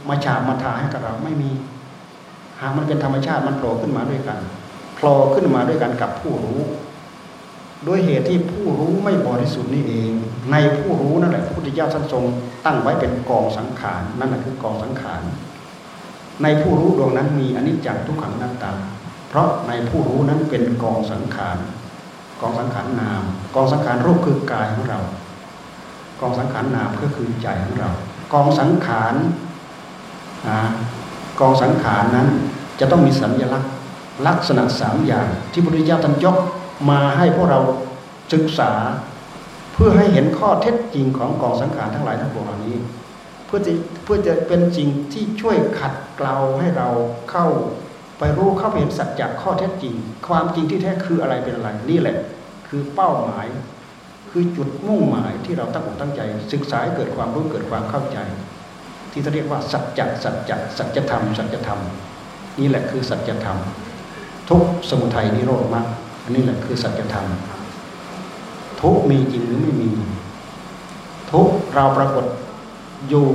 มาฉาบมาทาให้กับเราไม่มีหากมันเป็นธรรมชาติมันโผล่ขึ้นมาด้วยกันโผล่ขึ้นมาด้วยกันกับผู้รู้ ด้วยเหตุที่ผู้รู้ไม่บริสุทธิ์นี่เอง ในผู้รู้นั่นแหละพระพุทธเจ้าท่านทรง ตั้งไว้เป็นกองสังขารนั่นแหละคือกองสังขารในผู้รู้ดวงนั้นมีอนิจจังทุกขังนัตตา เพราะในผู้รู้นั้นเป็นกองสังขารกองสังขารนาม กองสังขารรูปคือกายของเรา กองสังขารนามก็คือใจของเรา กองสังขาร กองสังขารนั้นจะต้องมีสัญลักษณ์ลักษณะสามอย่าง ที่พระพุทธเจ้าท่านยกมาให้พวกเราศึกษา เพื่อให้เห็นข้อเท็จจริงของกองสังขารทั้งหลายทั้งปวงเหล่านี้ เพื่อจะเพื่อจะเป็นจริงที่ช่วยขัดเกลาให้เราเข้าไปรู้เข้าไปเห็นสัจจะข้อเท็จจริง ความจริงที่แท้คืออะไรเป็นอะไรนี่แหละ คือเป้าหมาย คือจุดมุ่งหมายที่เราตั้งอกตั้งใจ ศึกษาให้เกิดความรู้เกิดความเข้าใจ ที่เขาเรียกว่าสัจจะสัจจะสัจธรรมสัจธรรม นี่แหละคือสัจธรรม ทุกสมุทัยนิโรธมรรคอันนี้แหละคือสัจธรรม ทุกมีจริงหรือไม่มี ทุกเราปรากฏอยู่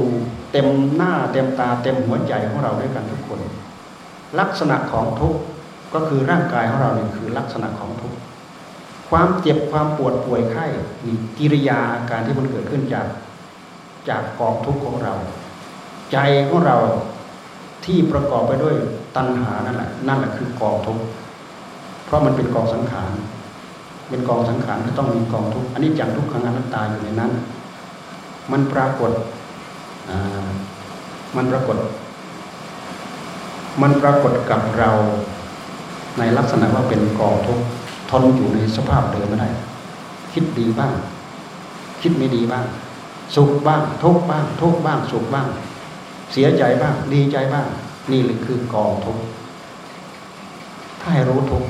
เต็มหน้าเต็มตาเต็มหัวใจของเราด้วยกันทุกคน ลักษณะของทุกก็คือร่างกายของเราเนี่ยคือลักษณะของทุกความเจ็บความปวดป่วยไข้นี่กิริยาอาการที่มันเกิดขึ้นจากจากกองทุกข์ของเรา ใจของเราที่ประกอบไปด้วยตัณหานั่นแหละนั่นแหละคือกองทุกข์เพราะมันเป็นกองสังขารเป็นกองสังขารก็ต้องมีกองทุกข์อันนี้จังทุกขังอนัตตาอยู่ในนั้น มันปรากฏมันปรากฏ มันปรากฏกับเราในลักษณะว่าเป็นกองทุกข์ทนอยู่ในสภาพเดิมไม่ได้ คิดดีบ้าง คิดไม่ดีบ้าง สุขบ้าง ทุกบ้าง ทุกบ้าง สุขบ้าง เสียใจบ้างดีใจบ้าง นี่แหละคือกองทุกข์ถ้าให้รู้ทุกข์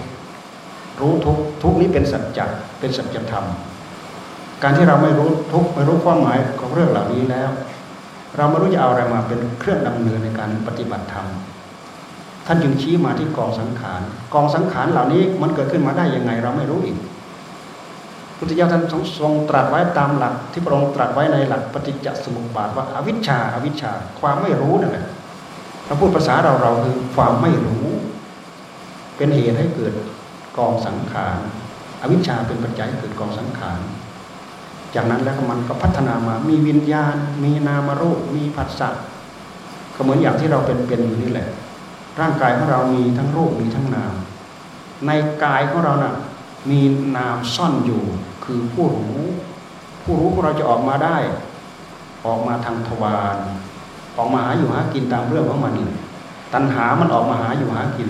รู้ทุกข์ทุกนี้เป็นสัจจะเป็นสัจธรรม การที่เราไม่รู้ทุกข์ไม่รู้ความหมายของเรื่องเหล่านี้แล้ว เราไม่รู้จะเอาอะไรมาเป็นเครื่องดำเนินในการปฏิบัติธรรมท่านจึงชี้มาที่กองสังขาร กองสังขารเหล่านี้มันเกิดขึ้นมาได้ยังไงเราไม่รู้อีก พุทธเจ้าท่านทรงตรัสไว้ตามหลัก ที่พระองค์ตรัสไว้ในหลักปฏิจจสมุปบาทว่าอาวิชชาอาวิชชาความไม่รู้นั่นแหละเราพูดภาษาเราเราคือความไม่รู้ เป็นเหตุให้เกิดกองสังขารอวิชชาเป็นปัจจัยเกิดกองสังขารจากนั้นแล้วมันก็พัฒนามามีวิญญาณ มีนามรูปมีผัสสะก็เหมือนอย่างที่เราเป็นเป็นอยู่นี่แหละ ร่างกายของเรามีทั้งรูปมีทั้งนาม ในกายของเรานะ่ะมีนามซ่อนอยู่ คือผู้รู้ ผู้รู้ของเราจะออกมาได้ ออกมาทางทวารออกมาหาอยู่หากินตามเรื่องของมันนี่ตัณหามันออกมาหาอยู่หากิน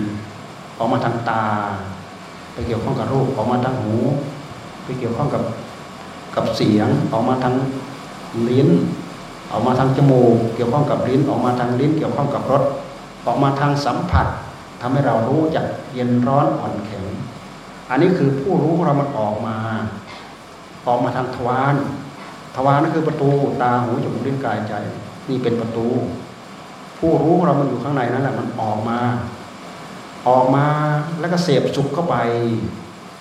ออกมาทางตา ไปเกี่ยวข้องกับรูปออกมาทางหู ไปเกี่ยวข้องกับกับเสียงออกมาทางลิ้นออกมาทางจมูกเกี่ยวข้องกับลิ้นออกมาทางลิ้น เกี่ยวข้องกับรสออกมาทางสัมผัสทำให้เรารู้จักเย็นร้อนอ่อนแข็ง อันนี้คือผู้รู้ของเรามันออกมา ออกมาทางทวารทวารนั่นคือประตูตาหูจมูกลิ้นกายใจ นี่เป็นประตู ผู้รู้ของเรามันอยู่ข้างในนั่นแหละมันออกมา ออกมาแล้วก็เสพสุขเข้าไป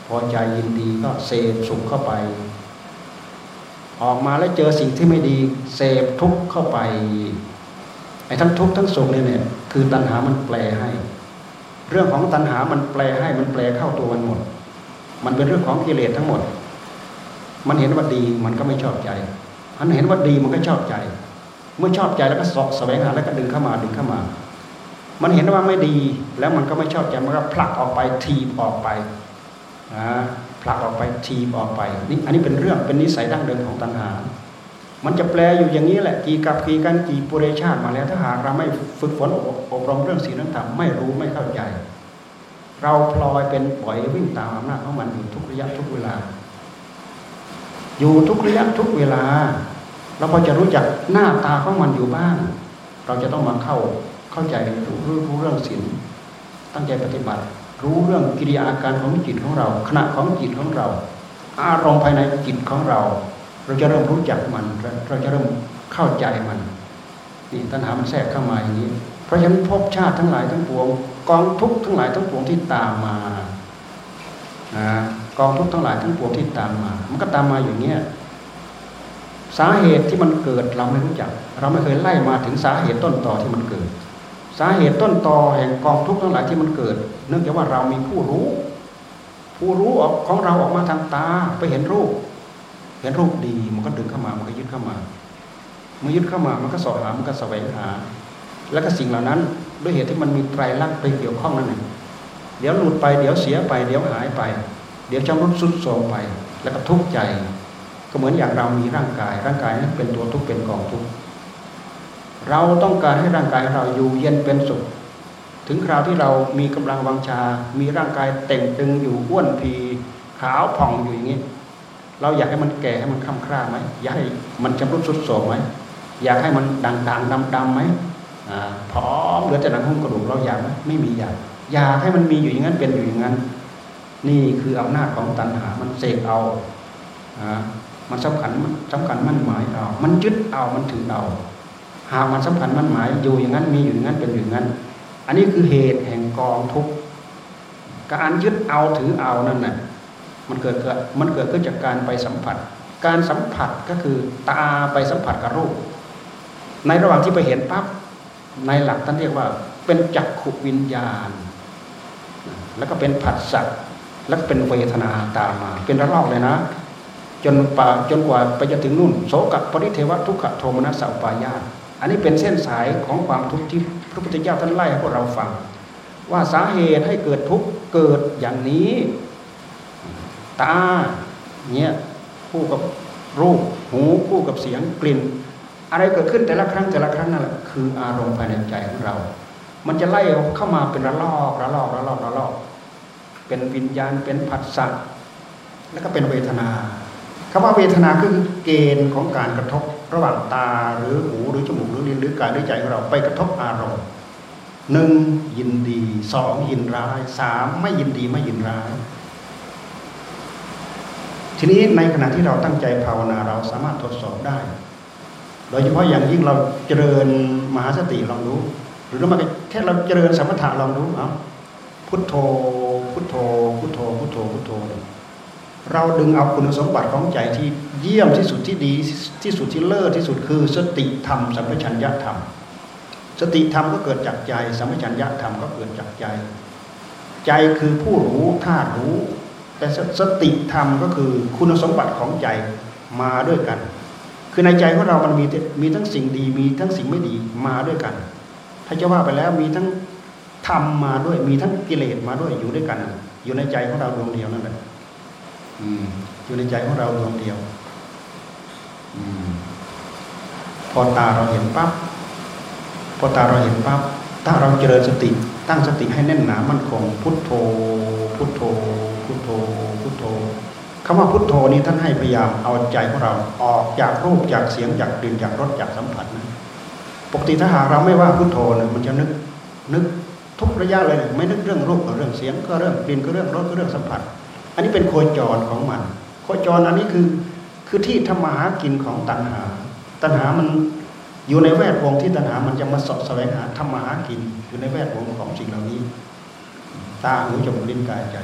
พอใจยินดีก็เสพสุขเข้าไป ออกมาแล้วเจอสิ่งที่ไม่ดี เสพทุกข์เข้าไปไอ้ทั้งทุกข์ทั้งสุขเนี่ยเนี่ยคือตัณหามันแปลให้ เรื่องของตัณหามันแปลให้มันแปลเข้าตัวมันหมด มันเป็นเรื่องของกิเลสทั้งหมด มันเห็นว่าดีมันก็ไม่ชอบใจมันเห็นว่าดีมันก็ชอบใจ เมื่อชอบใจแล้วก็สอกแสวงหาแล้วก็ดึงเข้ามาดึงเข้ามา มันเห็นว่าไม่ดีแล้วมันก็ไม่ชอบใจมันก็ผลักออกไปทีบออกไปนะผลักออกไปทีบออกไปนี่อันนี้เป็นเรื่องเป็นนิสัยดั้งเดิมของตัณหา มันจะแปลอยู่อย่างนี้แหละกี่กับกี่กันกี่ปุเรชาติมาแล้วถ้าหากเราไม่ฝึกฝนอบรมเรื่องศีลธรรมไม่รู้ไม่เข้าใจ เราพลอยเป็นปล่อยวิ่งตามอำนาจของมันอยู่ทุกระยะทุกเวลา อยู่ทุกระยะทุกเวลา เราพอจะรู้จักหน้าตาของมันอยู่บ้าง เราจะต้องมาเข้าเข้าใจรู้รู้เรื่องศีลตั้งใจปฏิบัติ รู้เรื่องกิริยาอาการของจิตของเรา ขณะของจิตของเรา อารมณ์ภายในจิตของเรา เราจะเริ่มรู้จักมัน เราจะเริ่มเข้าใจมันนี่ตัณหามันแทรกเข้ามาอย่างนี้ เพราะฉะนั้นภพชาติทั้งหลายทั้งปวง กองทุกข์ทั้งหลายทั้งปวงที่ตามมานะ กองทุกข์ทั้งหลายทั้งปวงที่ตามมา มันก็ตามมาอย่างเนี้ยสาเหตุที่มันเกิดเราไม่รู้จัก เราไม่เคยไล่มาถึงสาเหตุต้นต่อที่มันเกิด สาเหตุต้นต่อแห่งกองทุกข์ทั้งหลายที่มันเกิด เนื่องจากว่าเรามีผู้รู้ ผู้รู้ออกของเราออกมาทางตาไปเห็นรูป เห็นรูปดีมันก็ดึงเข้ามามันก็ยึดเข้ามาเมื่อยึดเข้ามามันก็สอบหามันก็แสวงหา แล้วก็สิ่งเหล่านั้น ด้วยเหตุที่มันมีไตรลักษณ์ไปเกี่ยวข้องนั่นเองเดี๋ยวหลุดไปเดี๋ยวเสียไป เดี๋ยวหายไป เดี๋ยวจำรุดสุดโทรมไป แล้วก็ทุกข์ใจ ก็เหมือนอย่างเรามีร่างกาย ร่างกายนั้นเป็นตัวทุกข์เป็นกองทุกข์เราต้องการให้ร่างกายเราอยู่เย็นเป็นสุข ถึงคราวที่เรามีกำลังวังชา มีร่างกายเต่งตึงอยู่อ้วนพีขาวผ่องอยู่อย่างนี้ เราอยากให้มันแก่ให้มันค่ำคร่าไหมอยากให้มันชำรุดสุดโทรมไหมอยากให้มันด่างๆดำๆไหมพร้อมเหลือแต่หนังหุ้มกระดูกเราอยากไหมไม่มีอยากอยากให้มันมีอยู่อย่างนั้นเป็นอยู่อย่างนั้น นี่คืออำนาจของตัณหา มันเสกเอามันสำคัญสำคัญมั่นหมายเอา มันยึดเอา มันถือเอา หากมันสำคัญมันหมายอยู่อย่างนั้นมีอยู่อย่างนั้นเป็นอย่างนั้น อันนี้คือเหตุแห่งกองทุกข์การยึดเอาถือเอานั่นน่ะมันเกิดเกิดมันเกิดขึ้นจากการไปสัมผัส การสัมผัสก็คือตาไปสัมผัสกับรูป ในระหว่างที่ไปเห็นปั๊บในหลักท่านเรียกว่า เป็นจักขุวิญญาณ แล้วก็เป็นผัสสะ แล้วเป็นเวทนาตามมา เป็นระลอกเลยนะ จนป่าจนกว่าไปจะถึงนู่นโสกปริเทวทุกขโทมนัสสาวปายาตอันนี้เป็นเส้นสายของความทุกข์ที่พระพุทธเจ้าท่านไล่ให้พวกเราฟัง ว่าสาเหตุให้เกิดทุกข์เกิดอย่างนี้ ตาเนี่ยคู่กับรูปหูคู่กับเสียงกลิ่น อะไรเกิดขึ้นแต่ละครั้งแต่ละครั้งนั่นแหละคืออารมณ์ภายในใจของเรา มันจะไล่เข้ามาเป็นระลอกระลอกระลอกระลอก เป็นวิญญาณเป็นผัสสะแล้วก็เป็นเวทนาคำว่าเวทนาคือเกณฑ์ของการกระทบระหว่างตาหรือหูหรือจมูกหรือลิ้นหรือกายหรือใจของเราไปกระทบอารมณ์หนึ่งยินดีสองยินร้ายสามไม่ยินดีไม่ยินร้าย ทีนี้ในขณะที่เราตั้งใจภาวนาเราสามารถทดสอบได้ โดยเฉพาะอย่างยิ่งเราเจริญมหาสติลองดูหรือเรามาแค่เราเจริญสมถะลองดูเอาพุทโธ พุทโธพุทโธพุทโธพุทโธ เราดึงเอาคุณสมบัติของใจที่เยี่ยมที่สุดที่ดีที่สุดที่เลิศที่สุดคือ สติธรรมสัมปชัญญะธรรม สติธรรมก็เกิดจากใจสัมปชัญญะธรรมก็เกิดจากใจ ใจคือผู้รู้ธาตุรู้ แต่สติธรรมก็คือคุณสมบัติของใจมาด้วยกัน คือในใจของเรามันมีมีทั้งสิ่งดีมีทั้งสิ่งไม่ดีมาด้วยกัน ถ้าจะว่าไปแล้วมีทั้ง ธรรมาด้วยมีทั้งกิเลสมาด้วยอยู่ด้วยกัน อยู่ในใจของเราดวงเดียวนั่นแหละอยู่ในใจของเราดวงเดียวอพอตาเราเห็นปั๊บพอตาเราเห็นปั๊บถ้าเราเจริญสติ ตั้งสติให้แน่นหนามั่นคงพุทโธ พุทโธ พุทโธ พุทโธคำว่าพุทโธนี้ท่านให้พยายามเอาใจของเราออกจากรูปจากเสียงจากกลิ่นจากรสจากสัมผัสนะปกติถ้าหากเราไม่ว่าพุทโธเนี่ยมันจะนึกนึก ทุกระยะเลยไม่นึกเรื่องรูปก็เรื่องเสียงก็เรื่องกลิ่นก็เรื่องรสก็เรื่องสัมผัส อันนี้เป็นโคจรของมัน โคจรอันนี้คือคือที่ทำมาหากินของตัณหา ตัณหามันอยู่ในแวดวงที่ตัณหามันจะมาสอบแสวงหาทำมาหากินอยู่ในแวดวงของสิ่งเหล่านี้ ตาหูจมูกลิ้นกายใจ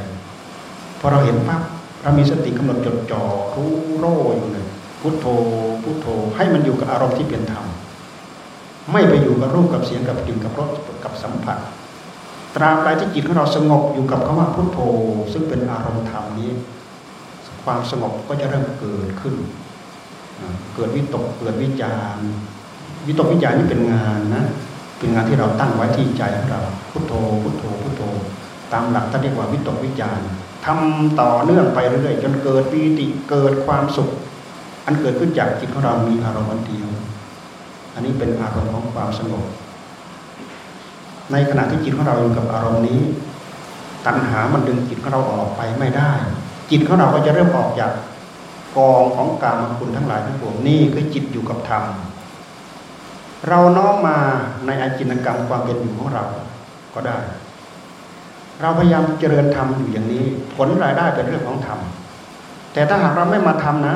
พอเราเห็นปั๊บเรามีสติกำหนดจดจ่อรู้โรอยู่เลยพุทโธพุทโธให้มันอยู่กับอารมณ์ที่เป็นธรรมไม่ไปอยู่กับรูปกับเสียงกับกลิ่นกับรสกับสัมผัส ตราบใดที่จิตของเราสงบอยู่กับคำว่าพุทโธ ซึ่งเป็นอารมณ์ธรรมนี้ ความสงบก็จะเริ่มเกิดขึ้น เกิดวิตกเกิดวิจารวิตกวิจารนี่เป็นงานนะเป็นงานที่เราตั้งไว้ที่ใจของเราพุทโธพุทโธพุทโธ ตามหลักท่านเรียกว่าวิตกวิจารทำต่อเนื่องไปเรื่อยๆจนเกิดปีติเกิดความสุข อันเกิดขึ้นจากจิตของเรามีอารมณ์เดียว อันนี้เป็นอารมณ์ของความสงบ ในขณะที่จิตของเราอยู่กับอารมณ์นี้ ตัณหามันดึงจิตของเราออกไปไม่ได้ จิตของเราก็จะเริ่มออกจากกองของกามคุณทั้งหลายทั้งปวงนี่คือจิตอยู่กับธรรมเราน้อมมาในอาจินกรรมความเป็นอยู่ของเราก็ได้ เราพยายามเจริญธรรมอยู่อย่างนี้ ผลรายได้เป็นเรื่องของธรรมแต่ถ้าหากเราไม่มาทำนะ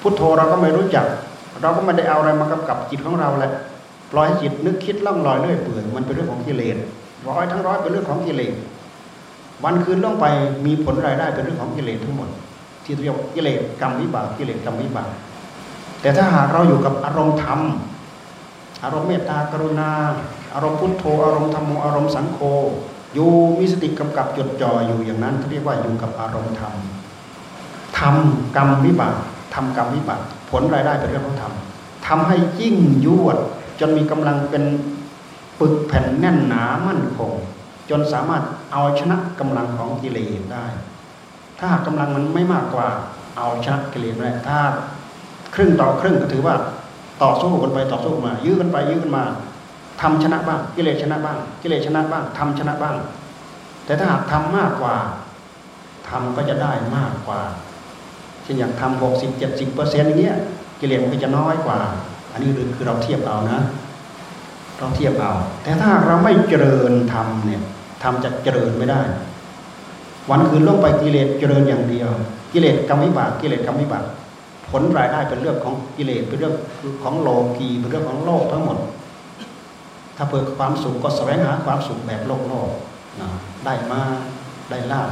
พุทโธเราก็ไม่รู้จัก เราก็ไม่ได้เอาอะไรมากำกับจิตของเราแหละ ปล่อยจิตนึกคิดล่องลอยเรื่อยเปื่อยมันเป็นเรื่องของกิเลสร้อยทั้งร้อยเป็นเรื่องของกิเลสวันคืนล่องไปมีผลรายได้เป็นเรื่องของกิเลสทั้งหมด ที่เรียกกิเลสกรรมวิบากกิเลสกรรมวิบากแต่ถ้าหากเราอยู่กับอารมณ์ธรรม อารมณ์เมตตากรุณา อารมณ์พุทโธอารมณ์ธรรมอารมณ์สังโฆอยู่มีสติกำกับจดจ่ออยู่อย่างนั้นเรียกว่าอยู่กับอารมณ์ธรรมทำกรรมวิบากทำกรรมวิบากผลรายได้เป็นเรื่องของธรรมทำให้ยิ่งยวด จนมีกำลังเป็นปึกแผ่นแน่นหนามั่นคง จนสามารถเอาชนะกำลังของกิเลสได้ ถ้าหากกำลังมันไม่มากกว่าเอาชนะกิเลสได้ถ้าครึ่งต่อครึ่งก็ถือว่าต่อสู้กันไปต่อสู้มา ยื้อกันไปยื้อกันมาทำชนะบ้าง กิเลสชนะบ้าง กิเลสชนะบ้างทำชนะบ้าง แต่ถ้าหากทำมากกว่าทำก็จะได้มากกว่าเช่นอย่างทำหกสิบเจ็ดสิบเปอร์เซ็นต์อย่างเงี้ยกิเลสมันก็จะน้อยกว่า อันนี้คือเราเทียบเอานะ เราเทียบเอา แต่ถ้าเราไม่เจริญทำเนี่ยทำจะเจริญไม่ได้ วันคืนล่วงไปกิเลสเจริญอย่างเดียว กิเลสกรรมวิบากกิเลสกรรมวิบากผลรายได้เป็นเรื่องของกิเลสเป็นเรื่องของโลกีเป็นเรื่องของโลกทั้งหมด ถ้าเพื่อความสุขก็แสวงหาความสุขแบบโลกโลกนะได้มาได้ลาบ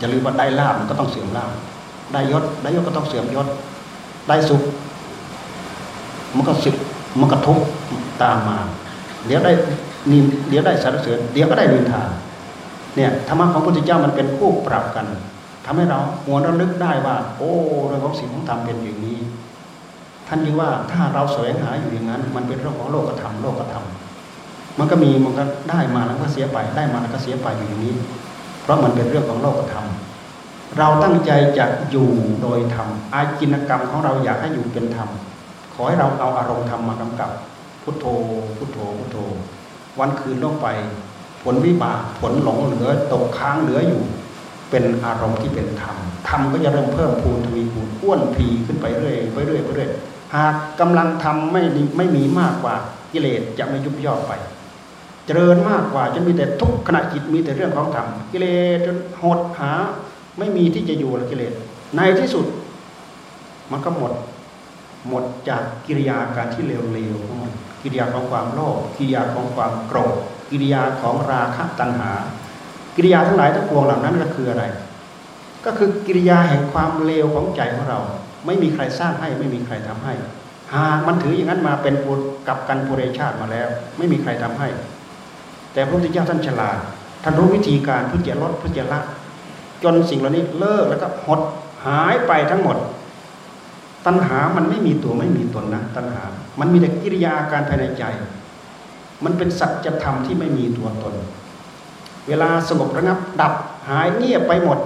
จะลืมว่าได้ลาบมันก็ต้องเสื่อมลาบได้ยศได้ยศก็ต้องเสื่อมยศ ได้สุข มันก็สิบมันก็ทุกข์ตามมา เดี๋ยวได้นินเดี๋ยวได้สรรเสริญเดี๋ยวก็ได้นินทาเนี่ยธรรมะของพระพุทธเจ้ามันเป็นคู่ปรับกันทำให้เราหัวระลึกได้ว่า โอ้เรื่องของสิ่งของธรรมเป็นอย่างนี้ ท่านยิงว่าถ้าเราแสวงหาอยู่อย่างนั้น มันเป็นเรื่องของโลกธรรมโลกธรรมมันก็มีมันก็ได้มาแล้วก็เสียไปได้มาแล้วก็เสียไปอยู่อย่างนี้ เพราะมันเป็นเรื่องของโลกธรรมเราตั้งใจจะอยู่โดยธรรมอาจินกรรมของเราอยากให้อยู่เป็นธรรม อให้เราเอาอารมณ์ธรรมมากำกับ พุทโธ พุทโธ พุทโธ วันคืนล่วงไป ผลวิบากผลหลงเหลือตกค้างเหลืออยู่ เป็นอารมณ์ที่เป็นธรรมธรรมก็จะเริ่มเพิ่มพูนทวีคูณอ้วนพีขึ้นไปเรื่อยไปเรื่อยไปเรื่อยหากกำลังธรรมไม่ไม่มีมากกว่ากิเลสจะไม่ยุบย่อไป เจริญมากกว่าจนมีแต่ทุกขณะจิตมีแต่เรื่องของธรรมกิเลสจนหดหา ไม่มีที่จะอยู่ล้วกิเลสในที่สุด มันก็หมด หมดจากกิริยาการที่เลวๆของมันกิริยาของความโลภกิริยาของความโกรธกิริยาของราคะตัณหา กิริยาทั้งหลายทั้งปวงเหล่านั้นก็คืออะไร ก็คือกิริยาแห่งความเลวของใจของเรา ไม่มีใครสร้างให้ไม่มีใครทำให้หากมันถืออย่างนั้นมาเป็นกับกันปุเรชาติมาแล้ว ไม่มีใครทำให้ แต่พระพุทธเจ้าท่านฉลาดท่านรู้วิธีการเพื่อจะลดเพื่อจะละจนสิ่งเหล่านี้เลิกแล้วก็หดหายไปทั้งหมด ตัณหามันไม่มีตัวไม่มีตนนะ ตัณหา มันมีแต่กิริยาการภายในใจ มันเป็นสัจธรรมที่ไม่มีตัวตน เวลาสงบระงับ ดับหายเงียบไปหมด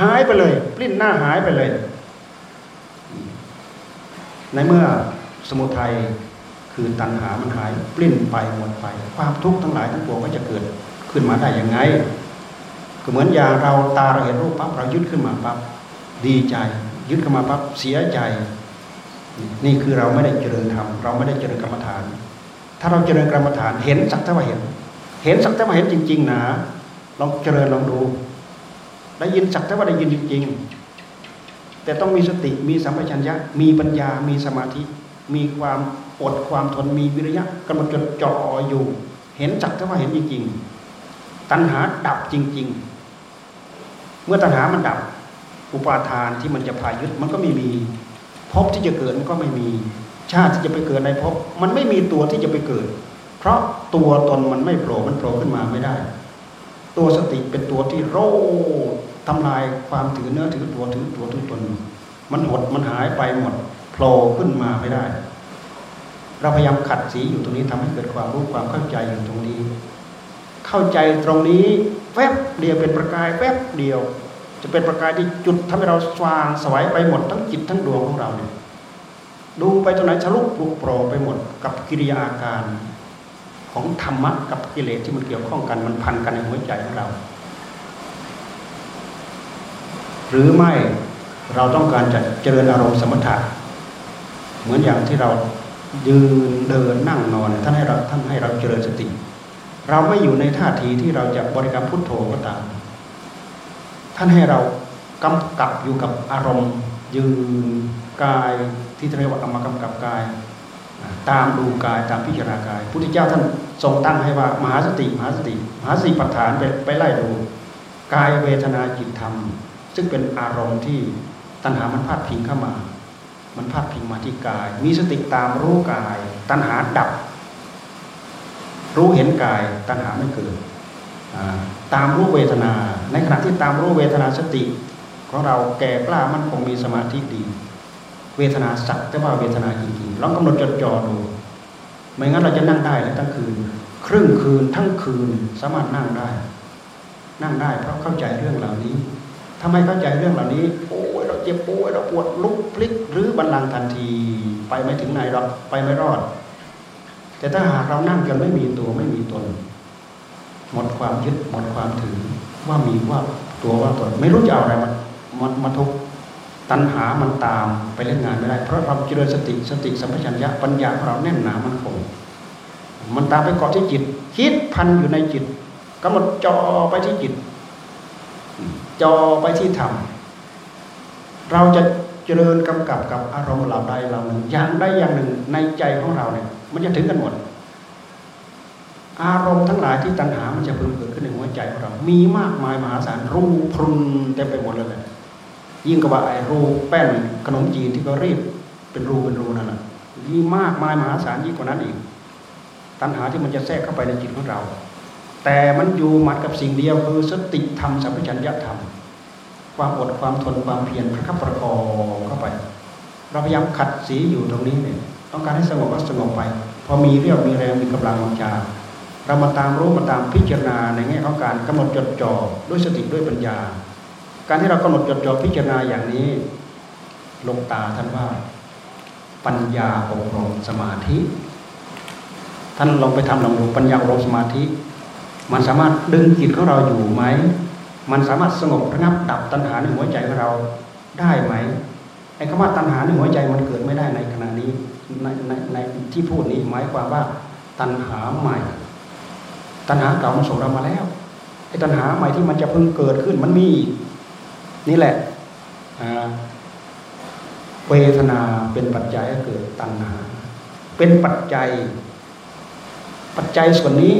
หายไปเลย ปลิ้นหน้าหายไปเลย ในเมื่อสมุทัยคือตัณหามันหายปลิ้นไปหมดไป ความทุกข์ทั้งหลายทั้งปวงก็จะเกิดขึ้นมาได้ยังไงก็เหมือนอย่างเราตาเราเห็นรูปปั๊บเรายึดขึ้นมาปั๊บดีใจ ยึดขึ้นมาปั๊บเสียใจ นี่คือเราไม่ได้เจริญธรรมเราไม่ได้เจริญกรรมฐาน ถ้าเราเจริญกรรมฐานเห็นสักแต่ว่าเห็น เห็นสักแต่ว่าเห็นจริง ๆ นะลองเจริญลองดู ได้ยินสักแต่ว่าได้ยินจริง ๆ แต่ต้องมีสติมีสัมปชัญญะ มีปัญญามีสมาธิ มีความอดความทนมีวิริยะกำลังจดจ่ออยู่ เห็นสักแต่ว่าเห็นจริงๆตัณหาดับจริง ๆ เมื่อตัณหามันดับ อุปาทานที่มันจะพายึดมันก็ไม่มีภพที่จะเกิดมันก็ไม่มี ชาติที่จะไปเกิดในภพมันไม่มีตัวที่จะไปเกิด เพราะตัวตนมันไม่โผล่มันโผล่ขึ้นมาไม่ได้ ตัวสติเป็นตัวที่โรทำลายความถือเนื้อถือตัวถือตัวถือตน มันหดมันหายไปหมดโผล่ขึ้นมาไม่ได้ เราพยายามขัดสีอยู่ตรงนี้ทำให้เกิดความรู้ความเข้าใจอยู่ตรงนี้ เข้าใจตรงนี้แวบเดียวเป็นประกายแวบเดียว จะเป็นประกายที่จุดทำให้เราสว่างสวัยไปหมดทั้งจิตทั้งดวงของเราเนี่ยดูไปตรงไหนทะลุปลุกโปรไปหมดกับกิริยาการของธรรมะกับกิเลสที่มันเกี่ยวข้องกันมันพันกันในหัวใจของเรา หรือไม่เราต้องการจะเจริญอารมณ์สมถะเหมือนอย่างที่เรายืนเดินนั่งนอนท่านให้เราท่านให้เราเจริญสติ เราไม่อยู่ในท่าทีที่เราจะบริกรรมพุทโธก็ตาม ท่านให้เรากำกับอยู่กับอารมณ์ ยืนกายที่เรียกว่ากรรมกำกับกาย ตามดูกายตามพิจารณากายพุทธเจ้าท่านทรงตั้งให้ว่ามหาสติมหาสติ มหาสติปัฏฐานไปไปไล่ดูกายเวทนาจิตธรรม ซึ่งเป็นอารมณ์ที่ตัณหามันพาดพิงเข้ามา มันพาดพิงมาที่กาย มีสติตามรู้กาย ตัณหาดับ รู้เห็นกาย ตัณหาไม่เกิด ตามรู้เวทนา ในขณะที่ตามรู้เวทนาสติ ของเราแก่กล้ามันคงมีสมาธิดี เวทนาสักแต่ว่าเวทนาจริงๆลองกำหนดจดจ่อดู ไม่งั้นเราจะนั่งได้เลยทั้งคืน ครึ่งคืนทั้งคืนสามารถนั่งได้ นั่งได้เพราะเข้าใจเรื่องเหล่านี้ทำไมเข้าใจเรื่องเหล่านี้ โอ้ยเราเจ็บปวดเราปวดลุกพลิกหรือบันลังทันที ไปไม่ถึงไหนหรอกไปไม่รอด แต่ถ้าหากเรานั่งจนไม่มีตัวไม่มีตน หมดความยึดหมดความถือว่ามีว่าตัวว่าตนไม่รู้จะเอาอะไรมามามาทุกตัณหามันตามไปเล่นงานไม่ได้ เพราะเราเจริญสติสติสัมปชัญญะปัญญาของเราแน่นหนามันคงมันตามไปเกาะที่จิต คิดพันอยู่ในจิตกำหนดจอไปที่จิตจอไปที่ธรรมเราจะเจริญกำกับกับอารมณ์เหล่าใดเหล่าหนึ่งอย่างใดอย่างหนึ่งในใจของเราเนี่ย มันจะถึงกันหมด อารมณ์ทั้งหลายที่ตัณหามันจะพิ่มเกิดขึ้นในหัวใจของเรา มีมากมายมหาศาลรูพรุนเต็มไปหมดเลยแหละยิ่งกว่าไอ้รูแป้นขนมจีนที่เขารีบเป็นรูเป็นรูนั่นแหละมีมากมายมหาศาลยิ่งกว่านั้นอีก ตัณหาที่มันจะแทรกเข้าไปในจิตของเรา แต่มันอยู่มัดกับสิ่งเดียวคือสติธรรมสัมปชัญญะธรรม ความอดความทนความเพียรประคับประคองเข้าไป เราพยายามขัดสีอยู่ตรงนี้เนี่ยต้องการให้สงบก็สงบไป พอมีเรี่ยวมีแรงมีกำลังวังชา เรามาตามรู้มาตามพิจารณาในแง่ของการกำหนดจดจ่อด้วยสติด้วยปัญญา การที่เรากำหนดจดจ่อพิจารณาอย่างนี้ลงตาท่านว่า ปัญญาอบรมสมาธิ ท่านลองไปทำลองดูปัญญาอบรมสมาธิ มันสามารถดึงจิตของเราอยู่ไหม มันสามารถสงบระงับดับตัณหาในหัวใจของเราได้ไหมไอ้คำว่าตัณหาในหัวใจมันเกิดไม่ได้ในขณะนี้ในในในที่พูดนี้หมายความว่าตัณหาใหม่ ตัณหาเก่ามันส่งเรามาแล้วไอ้ตัณหาใหม่ที่มันจะเพิ่งเกิดขึ้นมันมีนี่แหละเวทนาเป็นปัจจัยให้เกิดตัณหา เป็นปัจจัย ปัจจัยส่วนนี้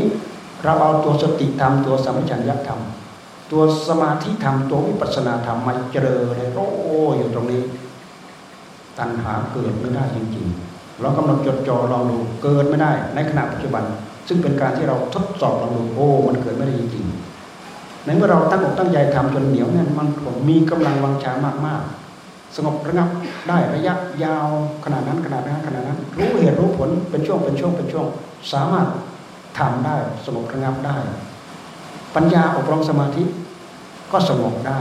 เราเอาตัวสติธรรมตัวสัมปชัญญะธรรม ตัวสมาธิธรรมตัววิปัสสนาธรรมมาเจริญเลยโอ้อยู่ตรงนี้ ตัณหาเกิดไม่ได้จริงๆเรากำลังจดจ่อลองดูเกิดไม่ได้ในขณะปัจจุบัน ซึ่งเป็นการที่เราทดสอบลองดูโอ้มันเกิดไม่ได้จริงๆในเมื่อเราตั้งอกตั้งใจทำจนเหนียวแน่นมันผมมีกำลังวังชามากๆ สงบระงับได้ระยะยาวขนาดนั้นขนาดนั้นขนาดนั้น รู้เหตุรู้ผลเป็นช่วงเป็นช่วงเป็นช่วง สามารถทำได้สงบระงับได้ ปัญญาอบรมสมาธิก็สงบได้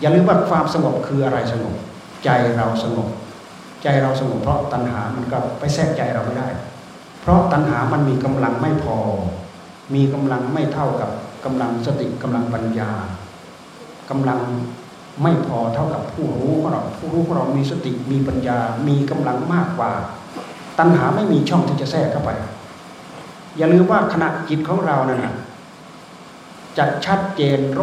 อย่าลืมว่าความสงบคืออะไรสงบ ใจเราสงบ ใจเราสงบเพราะตัณหามันก็ไปแทรกใจเราไม่ได้ ราะตัณหามันมีกำลังไม่พอ มีกำลังไม่เท่ากับกำลังสติกำลังปัญญากำลังไม่พอเท่ากับผู้รู้ของเราผู้รู้ของเรามีสติมีปัญญา มีกำลังมากกว่า ตัณหาไม่มีช่องที่จะแทรกเข้าไป อย่าลืมว่าขณะจิตของเรานั่นนะจะชัดเจนโร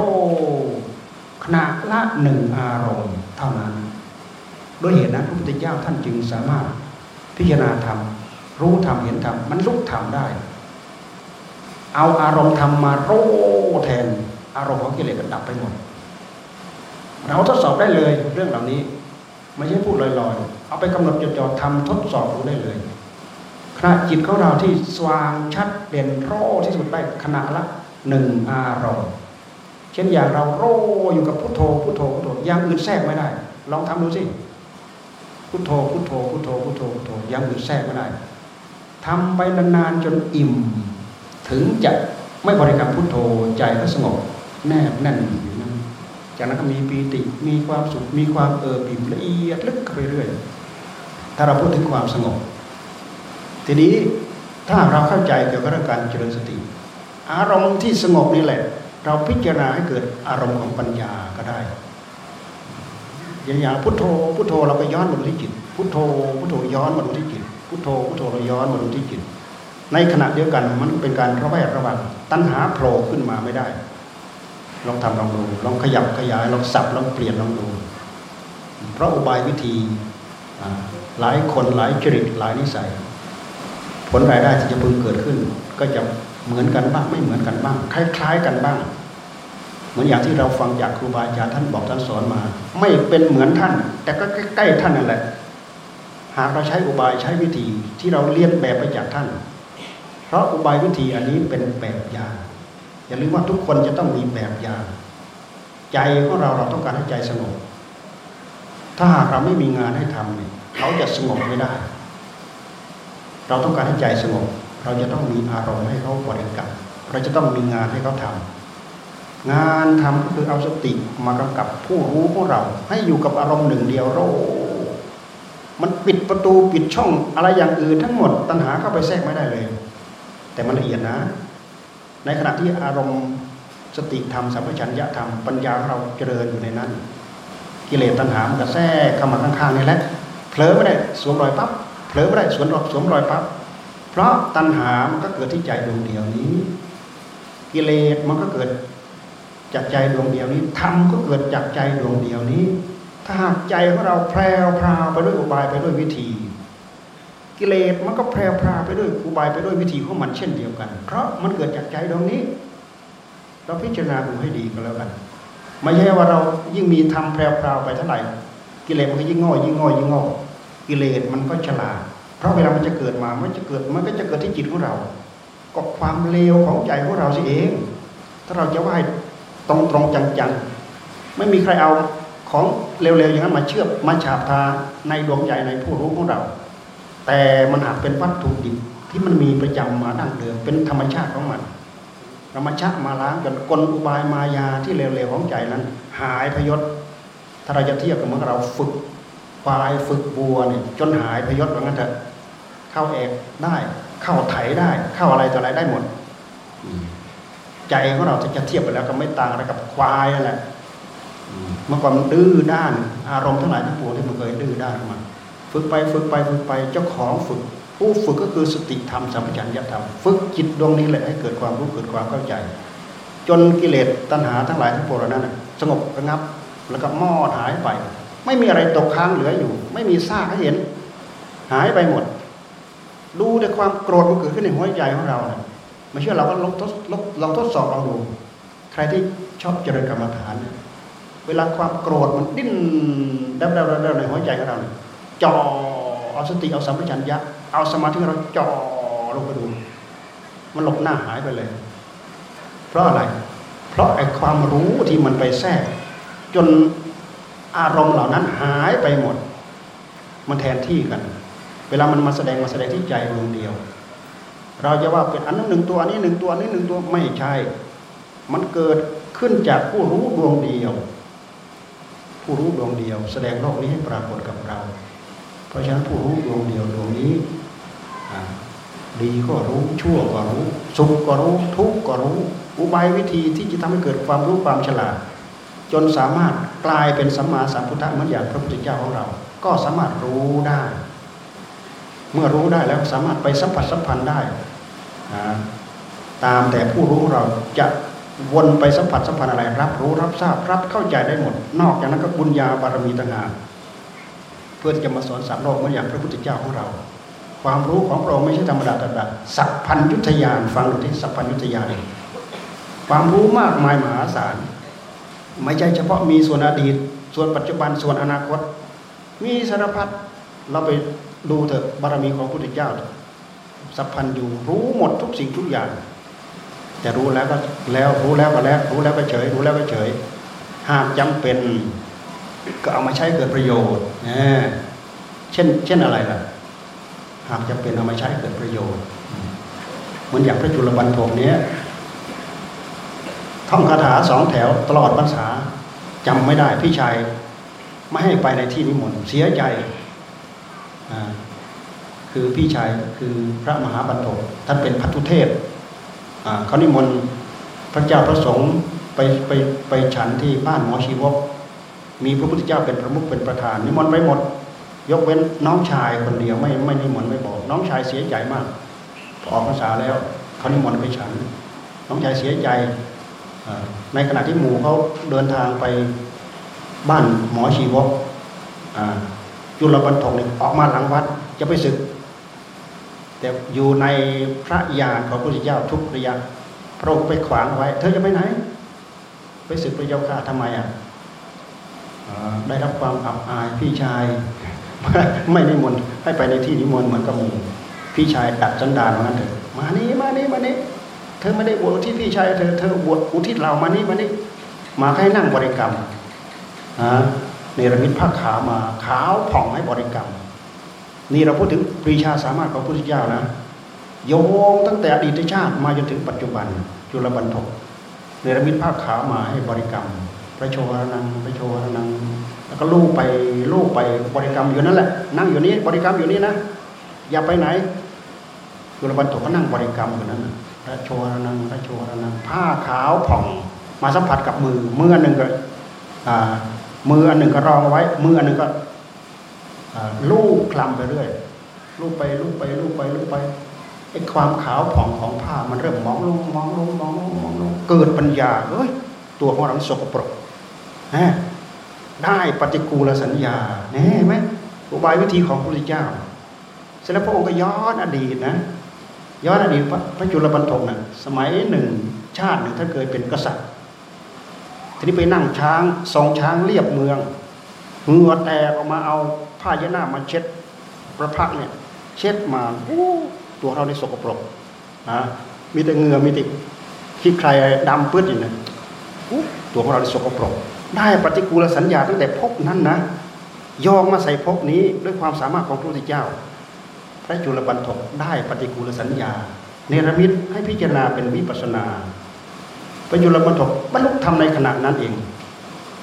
ขณะละหนึ่งอารมณ์เท่านั้น ด้วยเหตุนั้นพระพุทธเจ้าท่านจึงสามารถพิจารณาธรรม รู้ธรรมเห็นธรรมมันลุกธรรมได้ เอาอารมณ์ธรรมมาโรแทน อารมณ์ของกิเลสก็ดับไปหมด เราทดสอบได้เลยเรื่องเหล่านี้ ไม่ใช่พูดลอยๆ เอาไปกำหนดจดจ่อทำทดสอบรู้ได้เลยขณะจิตของเราที่สว่างชัดเด่นโรที่สุดได้ขณะละหนึ่งอารมณ์เช่นอย่างเราโรอยู่กับพุทโธพุทโธพุทโธอย่างอื่นแทรกไม่ได้ ลองทำดูสิพุทโธพุทโธพุทโธพุทโธพุทโธยังอื่นแทรกไม่ได้ ทำไปนานๆจนอิ่ม ถึงจะไม่บริกรรมพุทโธใจก็สงบแนบแน่นอยู่นั้นจากนั้นก็มีปีติมีความสุขมีความเอิบอิ่มละเอียดลึกไปเรื่อยถ้าเราพูดถึงความสงบ ทีนี้ถ้าเราเข้าใจเกี่ยวกับเรื่องการเจริญสติ อารมณ์ที่สงบนี่แหละ เราพิจารณาให้เกิดอารมณ์ของปัญญาก็ได้อย่างอย่างพุทโธพุทโธเราไปย้อนมาดูที่จิตพุทโธพุทโธย้อนมาดูที่จิต พุทโธพุทโธเราย้อนมาดูที่จิต ในขณะเดียวกันมันเป็นการระแวดระวังตัณหาโผล่ขึ้นมาไม่ได้ ลองทำลองดูลองขยับขยายลองสับลองเปลี่ยนลองดู เพราะอุบายวิธีหลายคนหลายจริตหลายนิสัย ผลรายได้ที่จะพึงเกิดขึ้น ก็จะเหมือนกันบ้างไม่เหมือนกันบ้าง คล้าย ๆ กันบ้าง เหมือนอย่างที่เราฟังจากครูบาอาจารย์ท่านบอกท่านสอนมา ไม่เป็นเหมือนท่าน แต่ก็ใกล้ๆท่านนั่นแหละ หากเราใช้อุบายใช้วิธีที่เราเรียนแบบไปจากท่าน เพราะอุบายวิธีอันนี้เป็นแบบอย่าง อย่าลืมว่าทุกคนจะต้องมีแบบอย่าง ใจของเราเราต้องการให้ใจสงบ ถ้าหากเราไม่มีงานให้ทำเนี่ยเขาจะสงบไม่ได้ เราต้องการให้ใจสงบ เราจะต้องมีอารมณ์ให้เขาบริกรรมเราจะต้องมีงานให้เขาทำงานทำก็คือเอาสติมากำกับผู้รู้ของเรา ให้อยู่กับอารมณ์หนึ่งเดียวโร มันปิดประตูปิดช่องอะไรอย่างอื่นทั้งหมดตัณหาเข้าไปแทรกไม่ได้เลย แต่มันละเอียดนะ ในขณะที่อารมณ์สติธรรมสัมปชัญญะธรรมปัญญาเราเจริญอยู่ในนั้น กิเลสตัณหามันก็แทรกเข้ามาข้างๆนี่แหละเผลอไม่ได้สวมรอยปั๊บเผลอไม่ได้สวมรอยสวมรอยปั๊บเพราะตัณหามันก็เกิดที่ใจดวงเดียวนี้ กิเลสมันก็เกิดจากใจดวงเดียวนี้ธรรมก็เกิดจากใจดวงเดียวนี้ ถ้าหากใจของเราแพรวพราวไปด้วยอุบายไปด้วยวิธี กิเลสมันก็แพร่พราไปด้วยอุบายไปด้วยวิธีของมันเช่นเดียวกัน เพราะมันเกิดจากใจตรงนี้ เราพิจารณาดูให้ดีก็แล้วกัน ไม่ใช่ว่าเรายิ่งมีทำแพร่พราไปเท่าไหร่ กิเลสมันก็ยิ่งง่อยิ่งง่อยยิ่งง่อกิเลสมันก็ฉลาดเพราะเวลามันจะเกิดมามันจะเกิดมันก็จะเกิดที่จิตของเราก็ความเลวของใจของเราสิเอง ถ้าเราจะไหว้ตรงตรงจังๆ ไม่มีใครเอา ของเร็วๆอย่างนั้นมาเชื่อมมาฉาบทาในดวงใจในผู้รู้ของเรา แต่มันหากเป็นวัตถุดิบที่มันมีประจำมาดั้งเดิมเป็นธรรมชาติของมันธรรมชาติมาล้างจนกลอุบายมายาที่เร็วๆของใจนั้น หายพยศถ้าเราจะเทียบกับเมื่อเราฝึกควายฝึกบัวเนี่ยจนหายพยศว่างั้นเถอะเข้าเอกได้ เข้าไถได้ เข้าอะไรต่ออะไรได้หมด ใจของเราจะเทียบไปแล้วก็ไม่ต่างอะไรกับควายนั่นแหละ เมื่อก่อนมันดื้อด้าน อารมณ์ทั้งหลายทั้งปวงที่มันเคยดื้อด้านมาฝึกไปฝึกไปฝึกไปเจ้าของฝึก ผู้ฝึกก็คือสติธรรมสัมปชัญญะธรรมฝึกจิตดวงนี้แหละให้เกิดความรู้เกิดความเข้าใจ จนกิเลสตัณหาทั้งหลายทั้งปวงนั้นสงบระงับแล้วก็มอดหายไป ไม่มีอะไรตกค้างเหลืออยู่ ไม่มีซากให้เห็น หายไปหมด ดูแต่ความโกรธมันเกิดขึ้นในหัวใจของเราเนี่ยไม่เชื่อเราก็ลองทดลองทดสอบลองดู ใครที่ชอบเจริญกรรมฐานเนี่ย เวลาความโกรธมันดิ้นดับดับดับในหัวใจของเราจ่อเอาสติเอาสัมปชัญญะเอาสมาธิเราจ่อลงไปดู มันหลบหน้าหายไปเลย เพราะอะไร เพราะไอ้ความรู้ที่มันไปแทรก จนอารมณ์เหล่านั้นหายไปหมด มันแทนที่กัน เวลามันมาแสดงมาแสดงที่ใจดวงเดียว เราจะว่าเป็นอันนั้นหนึ่งตัวอันนี้หนึ่งตัวอันนี้หนึ่งตัวไม่ใช่ มันเกิดขึ้นจากผู้รู้ดวงเดียว ผู้รู้ดวงเดียว แสดงโลกนี้ให้ปรากฏกับเรา เพราะฉะนั้นผู้รู้ดวงเดียวดวงนี้ดีก็รู้ชั่วก็รู้ สุขก็รู้ทุกข์ก็รู้ อุบายวิธีที่จะทำให้เกิดความรู้ความฉลาด จนสามารถกลายเป็นสัมมาสัมพุทธะเหมือนอย่างพระพุทธเจ้าของเรา ก็สามารถรู้ได้ เมื่อรู้ได้แล้วสามารถไปสัมผัสสัมพันธ์ได้ ตามแต่ผู้รู้เราจะ วนไปสัมผัสสัมพันธ์อะไร รับรู้รับทราบรับเข้าใจได้หมด นอกจากนั้นก็บุญญาบารมีต่างหากเพื่อจะมาสอนสามโลกเหมือนอย่างพระพุทธเจ้าของเรา ความรู้ของพระองค์ไม่ใช่ธรรมดาธรรมดาสัพพัญยุทธยานฟังดูที่สัพพัญยุทธยานเองความรู้มากมายมหาศาลไม่ใช่เฉพาะมีส่วนอดีต ส่วนปัจจุบันส่วนอนาคต มีสารพัดเราไปดูเถอะบารมีของพระพุทธเจ้าสัพพันอยู่รู้หมดทุกสิ่งทุกอย่าง จะรู้แล้วก็แล้วรู้แล้วก็แล้ว รู้แล้วก็เฉย รู้แล้วก็เฉย หากจำเป็นก็เอามาใช้เกิดประโยชน์เช่น เช่นอะไรล่ะ หากจำเป็นเอามาใช้เกิดประโยชน์ เหมือนอย่างพระจุลบรรทมเนี้ยท่องคาถาสองแถวตลอดพรรษาจำไม่ได้พี่ชายไม่ให้ไปในที่นิมนต์เสียใจคือพี่ชายคือพระมหาบรรทมท่านเป็นพัทุเทศ เขานิมนต์พระเจ้าพระสงฆ์ไปไปไปฉันที่บ้านหมอชีวก มีพระพุทธเจ้าเป็นประมุขเป็นประธาน นิมนต์ไปหมด ยกเว้นน้องชายคนเดียวไม่ไม่นิมนต์ไม่บอก น้องชายเสียใจมากออกภาษาแล้วเขานิมนต์ไปฉัน น้องชายเสียใจในขณะที่หมู่เขาเดินทางไปบ้านหมอชีวกจุลบรรทกเนี่ยออกมาหลังวัดจะไปศึก แต่อยู่ในพระญาณของพระพุทธเจ้าทุกระยะพระองค์ไปขวางไว้ เธอจะไปไหน ไปศึกพระเจ้าข้าทำไมอะได้รับความอับอายพี่ชาย ไม่นิมนต์ให้ไปในที่นิมนต์เหมือนกับมูพี่ชายดัดสันดานว่างั้นเถอะมานี่มานี่มานี่เธอไม่ได้บวชที่พี่ชายเธอเธอบวชอุทิศเรามานี่มานี่มาให้นั่งบริกรรมเนระมิตผ้าขาวมาขาวผ่องให้บริกรรม นี่เราพูดถึงปรีชาสามารถของพระพุทธเจ้านะโยงตั้งแต่อดีตชาติมาจนถึงปัจจุบัน จุลบรรทกเนรมิตผ้าขาวมาให้บริกรรม พระโชวรนังพระโชวรนัง แล้วก็ลูกไปลูกไปบริกรรมอยู่นั่นแหละ นั่งอยู่นี้บริกรรมอยู่นี่นะ อย่าไปไหน จุลบรรทกก็นั่งบริกรรมอยู่นั้นพระโชวรนังพระโชวรนังผ้าขาวผ่อง มาสัมผัสกับมือมืออันหนึ่งก็มืออันหนึ่งก็รองเอาไว้มืออันหนึ่งก็ ลูบคลำไปเรื่อยลูบไปลูบไปลูบไปลูบไปไอ้ความขาวผ่องของผ้ามันเริ่มมองลงมองลงมองลงมองลงเกิดปัญญาเฮ้ยตัวของเราสกปรกฮะได้ปฏิกูลสัญญาเห็นไหมอุบายวิธีของพระพุทธเจ้าเสร็จแล้วพระองค์ก็ย้อนอดีตนะ ย้อนอดีตพระจุลบรรทกนะ่ะสมัยหนึ่งชาติหนึ่งท่านเคยเป็นกษัตริย์ ทีนี้ไปนั่งช้างทรงช้างเรียบเมืองเหงื่อแตกออกมาเอา ผ้ายนามาเช็ดพระพักเนี่ย เช็ดมาตัวเราในสกปรกนะมีแต่เหงื่อมีแต่ขี้ใครดำปื้ดอยู่เนี่ยตัวของเราในสกปรก ได้ปฏิกูลสัญญาตั้งแต่พบนั้นนะยอมมาใส่พบนี้ด้วยความสามารถของพระพุทธเจ้า พระจุลบรรทกได้ปฏิกูลสัญญา เนรมิตให้พิจารณาเป็นวิปัสนา พระจุลบรรทกบรรลุธรรมในขณะนั้นเอง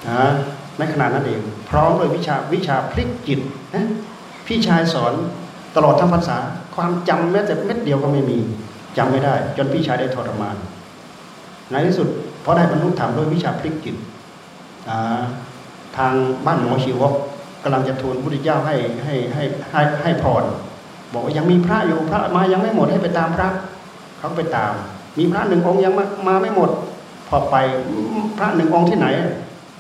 นะในขณะนั้นเอง พร้อมด้วยวิชาวิชาพลิกจิตนะพี่ชายสอนตลอดทั้งภาษา ความจำแม้แต่เม็ดเดียวก็ไม่มีจำไม่ได้ จนพี่ชายได้ทรมานในที่สุดเพอได้บรรลุธรรมด้วยวิชาพลิกจิตทางบ้านหมอชีวกกำลังจะทูลพุทธเจ้าให้ให้ให้ให้ให้พรบอกว่ายังมีพระอยู่พระมายังไม่หมดให้ไปตามพระเขาไปตาม มีพระหนึ่งองค์ยังมามาไม่หมด พอไปพระหนึ่งองค์ที่ไหน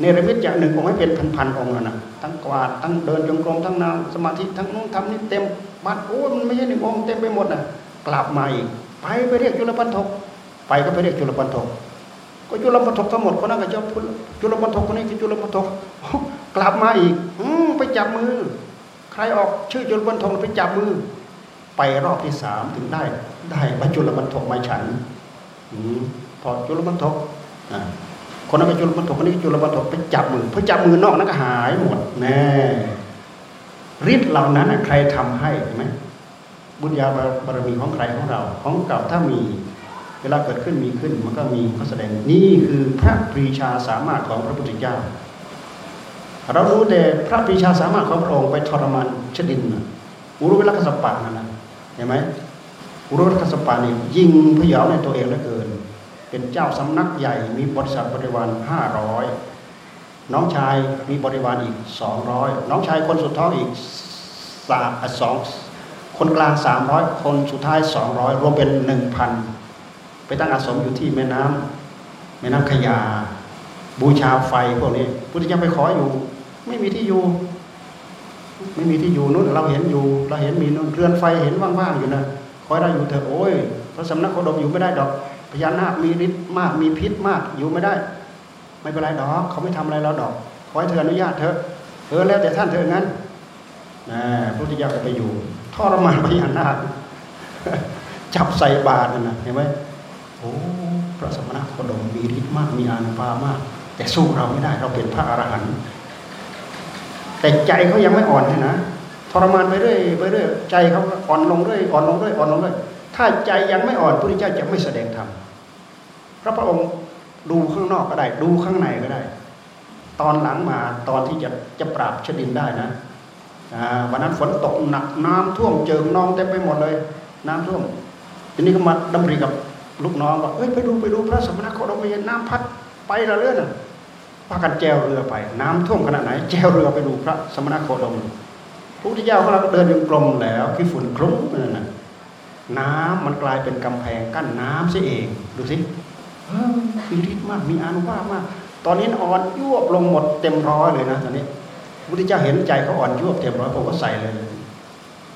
เนรมิตจากหนึ่งองค์ให้เป็นพันๆองค์แล้วนะทั้งกวาดทั้งเดินจงกรมทั้งนางสมาธิทั้งนู้นทำนี่เต็มบัดโอ้มันไม่ใช่หนึ่งองค์เต็มไปหมดนะกลับมาอีกไปไปเรียกจุลปันทกไปก็ไปเรียกจุลปันทกก็จุลปันทกทั้งหมดคนนั้นก็จะจุลปันทกคนนี้คือจุลปันทกกลับมาอีกอืไปจับมือ ใครออกชื่อจุลปันทกไปจับมือ ไปรอบที่สามถึงได้ ได้บรรจุลปันทกมาฉันอพอจุลปันทก คนนั้นไปจุลปันทกคนนี้จุลปันทกไปจับมือพอจับมือนอกนั้นก็หายหมดแน่ฤทธิ์เหล่านั้นใครทำให้ไหมบุญญาบารมีของใครของเรา ของเก่าถ้ามีเวลาเกิดขึ้นมีขึ้นมันก็มีเขาแสดงนี่คือพระปรีชาสามารถของพระพุทธเจ้า เรารู้แต่พระปรีชาสามารถของพระองค์ไปทรมานชดินอุรุเวลกัสปะนั่นนะเห็นไหมอุรุเวลกัสปะนี่ยิงพยาในตัวเองเหลือเกิน เป็นเจ้าสำนักใหญ่มีบริษัทบริวารห้าร้อยน้องชายมีบริวารอีกสองร้อยน้องชายคนสุดท้องอีกสามสองคนกลางสามร้อยคนสุดท้ายสองร้อยรวมเป็นหนึ่งพันไปตั้งอาสมอยู่ที่แม่น้ำแม่น้ำขยา บูชาไฟพวกนี้พุทธเจ้าไปขออยู่ ไม่มีที่อยู่ไม่มีที่อยู่นู้นเราเห็นอยู่ เราเห็นมีนู้นเรือนไฟเห็นว่างๆอยู่นะคอยเราอยู่เถอะโอ้ยพระสำนักโคดมอยู่ไม่ได้ดอก พญานาคมีฤทธิ์มากมีพิษมากอยู่ไม่ได้ ไม่เป็นไรดอกเขาไม่ทำอะไรเราดอกขอให้เธออนุญาตเถอะเออแล้วแต่ท่านเถองั้นนะพระพุทธเจ้าก็ไปอยู่ทรมานพญานาคจับใส่บาตรนั่นนะเห็นไหมโอ้พระสมณโคดมมีฤทธิ์มากมีอานุภาพมาก แต่สู้เราไม่ได้เราเป็นพระอรหันต์แต่ใจเขายังไม่อ่อนนะทรมานไปเรื่อยไปเรื่อยใจเขาอ่อนลงเรื่อยอ่อนลงเรื่อยอ่อนลงเรื่อย ถ้าใจยังไม่อ่อนพระพุทธเจ้าจะไม่แสดงธรรมพระพระองค์ดูข้างนอกก็ได้ ดูข้างในก็ได้ ตอนหลังมาตอนที่จะจะปราบชดินได้นะวันนั้นฝนตกหนักน้ำท่วมเจิงนองเต็มไปหมดเลย น้ำท่วม ทีนี้ก็มาดำริกับลูกน้องว่าเอ้ยไปดูไปดูพระสมณโคดมเห็นน้ำพัดไปละเรื่อนพากันแจวเรือไป น้ำท่วมขนาดไหน แจวเรือไปดูพระสมณโคดมพระพุทธเจ้าของเราเดินยังกลมแล้วที่ฝุ่นคลุ้งนั่นน่ะ น้ำมันกลายเป็นกำแพงกั้นน้ำเสียเอง ดูสิมีฤทธิ์มากมีอานุภาพมาก ตอนนี้อ่อนยวบลงหมดเต็มร้อยเลยนะตอนนี้พุทธเจ้าเห็นใจเขาอ่อนยวบเต็มร้อยผมก็ใส่เลย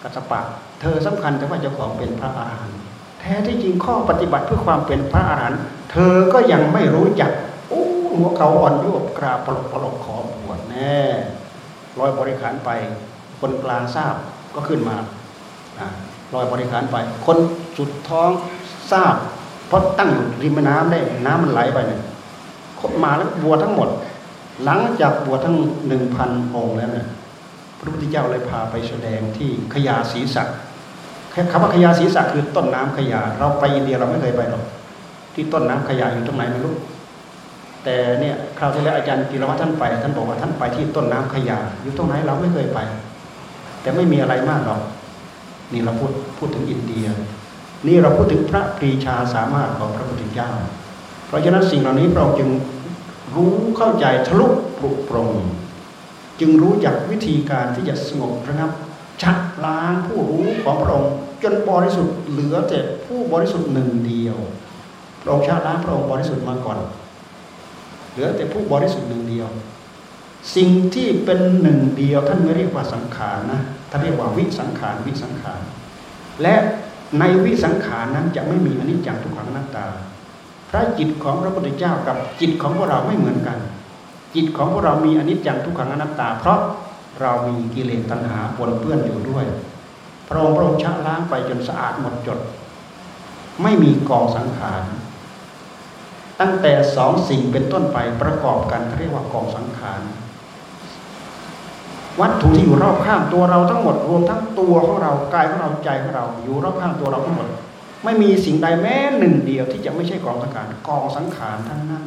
กัสปะ เธอสำคัญแต่ว่าเจ้าของเป็นพระอาหารหันต์แท้ที่จริงข้อปฏิบัติเพื่อความเป็นพระอาหารหันต์เธอก็ยังไม่รู้จักโอ้หัวเขาอ่อนยวบกราบปลกปลกขอบวชแน่ลอยบริขารไปคนกลางทราบก็ขึ้นมา ลอยบริขารไป คนสุดท้องทราบเพราะตั้งอยู่ริมน้ำได้น้ำมันไหลไปเนี่ยมาแล้วบัวทั้งหมด หลังจากบวชทั้งหนึ่งพันองค์แล้วเนี่ยพระพุทธเจ้าเลยพาไปแสดงที่ขยาศีสักคำว่าขยาศีสักคือต้นน้ำขยา เราไปอินเดียเราไม่เคยไปหรอกที่ต้นน้ำขยาอยู่ตรงไหนไม่รู้แต่เนี่ยคราวที่แล้วอาจารย์กิรวัฒน์ท่านไป ท่านบอกว่าท่านไปที่ต้นน้ำขยาอยู่ตรงไหนเราไม่เคยไป แต่ไม่มีอะไรมากหรอก นี่เราพูดพูดถึงอินเดีย นี่เราพูดถึงพระปรีชาสามารถของพระพุทธเจ้า เพราะฉะนั้นสิ่งเหล่านี้เราจึงรู้เข้าใจทะลุปลุกปรงจึงรู้จักวิธีการที่จะสงบระงับชัดล้างผู้รู้ของพระองค์จนบริสุทธิ์เหลือแต่ผู้บริสุทธิ์หนึ่งเดียวพระองค์ชาล้างพระองค์บริสุทธิ์มาก่อน เหลือแต่ผู้บริสุทธิ์หนึ่งเดียว สิ่งที่เป็นหนึ่งเดียวท่านไม่เรียกว่าสังขารนะาเรียกว่าวิสังขารวิสังขารและในวิสังขารนั้นจะไม่มีอนิจจังทุกขังนัตตา พระจิตของพระพุทธเจ้ากับจิตของพวกเราไม่เหมือนกัน จิตของพวกเรามีอนิจจังทุกขังอนัตตา เพราะเรามีกิเลสตัณหาปนเปื้อนอยู่ด้วย พระองค์พระองค์ชะล้างไปจนสะอาดหมดจด ไม่มีกองสังขารตั้งแต่สองสิ่งเป็นต้นไปประกอบกันเรียกว่ากองสังขาร วัตถุที่อยู่รอบข้างตัวเราทั้งหมด รวมทั้งตัวของเรากายของเราใจของเราอยู่รอบข้างตัวเราทั้งหมด ไม่มีสิ่งใดแม้หนึ่งเดียวที่จะไม่ใช่กองสังขารกองสังขารทั้งนั้น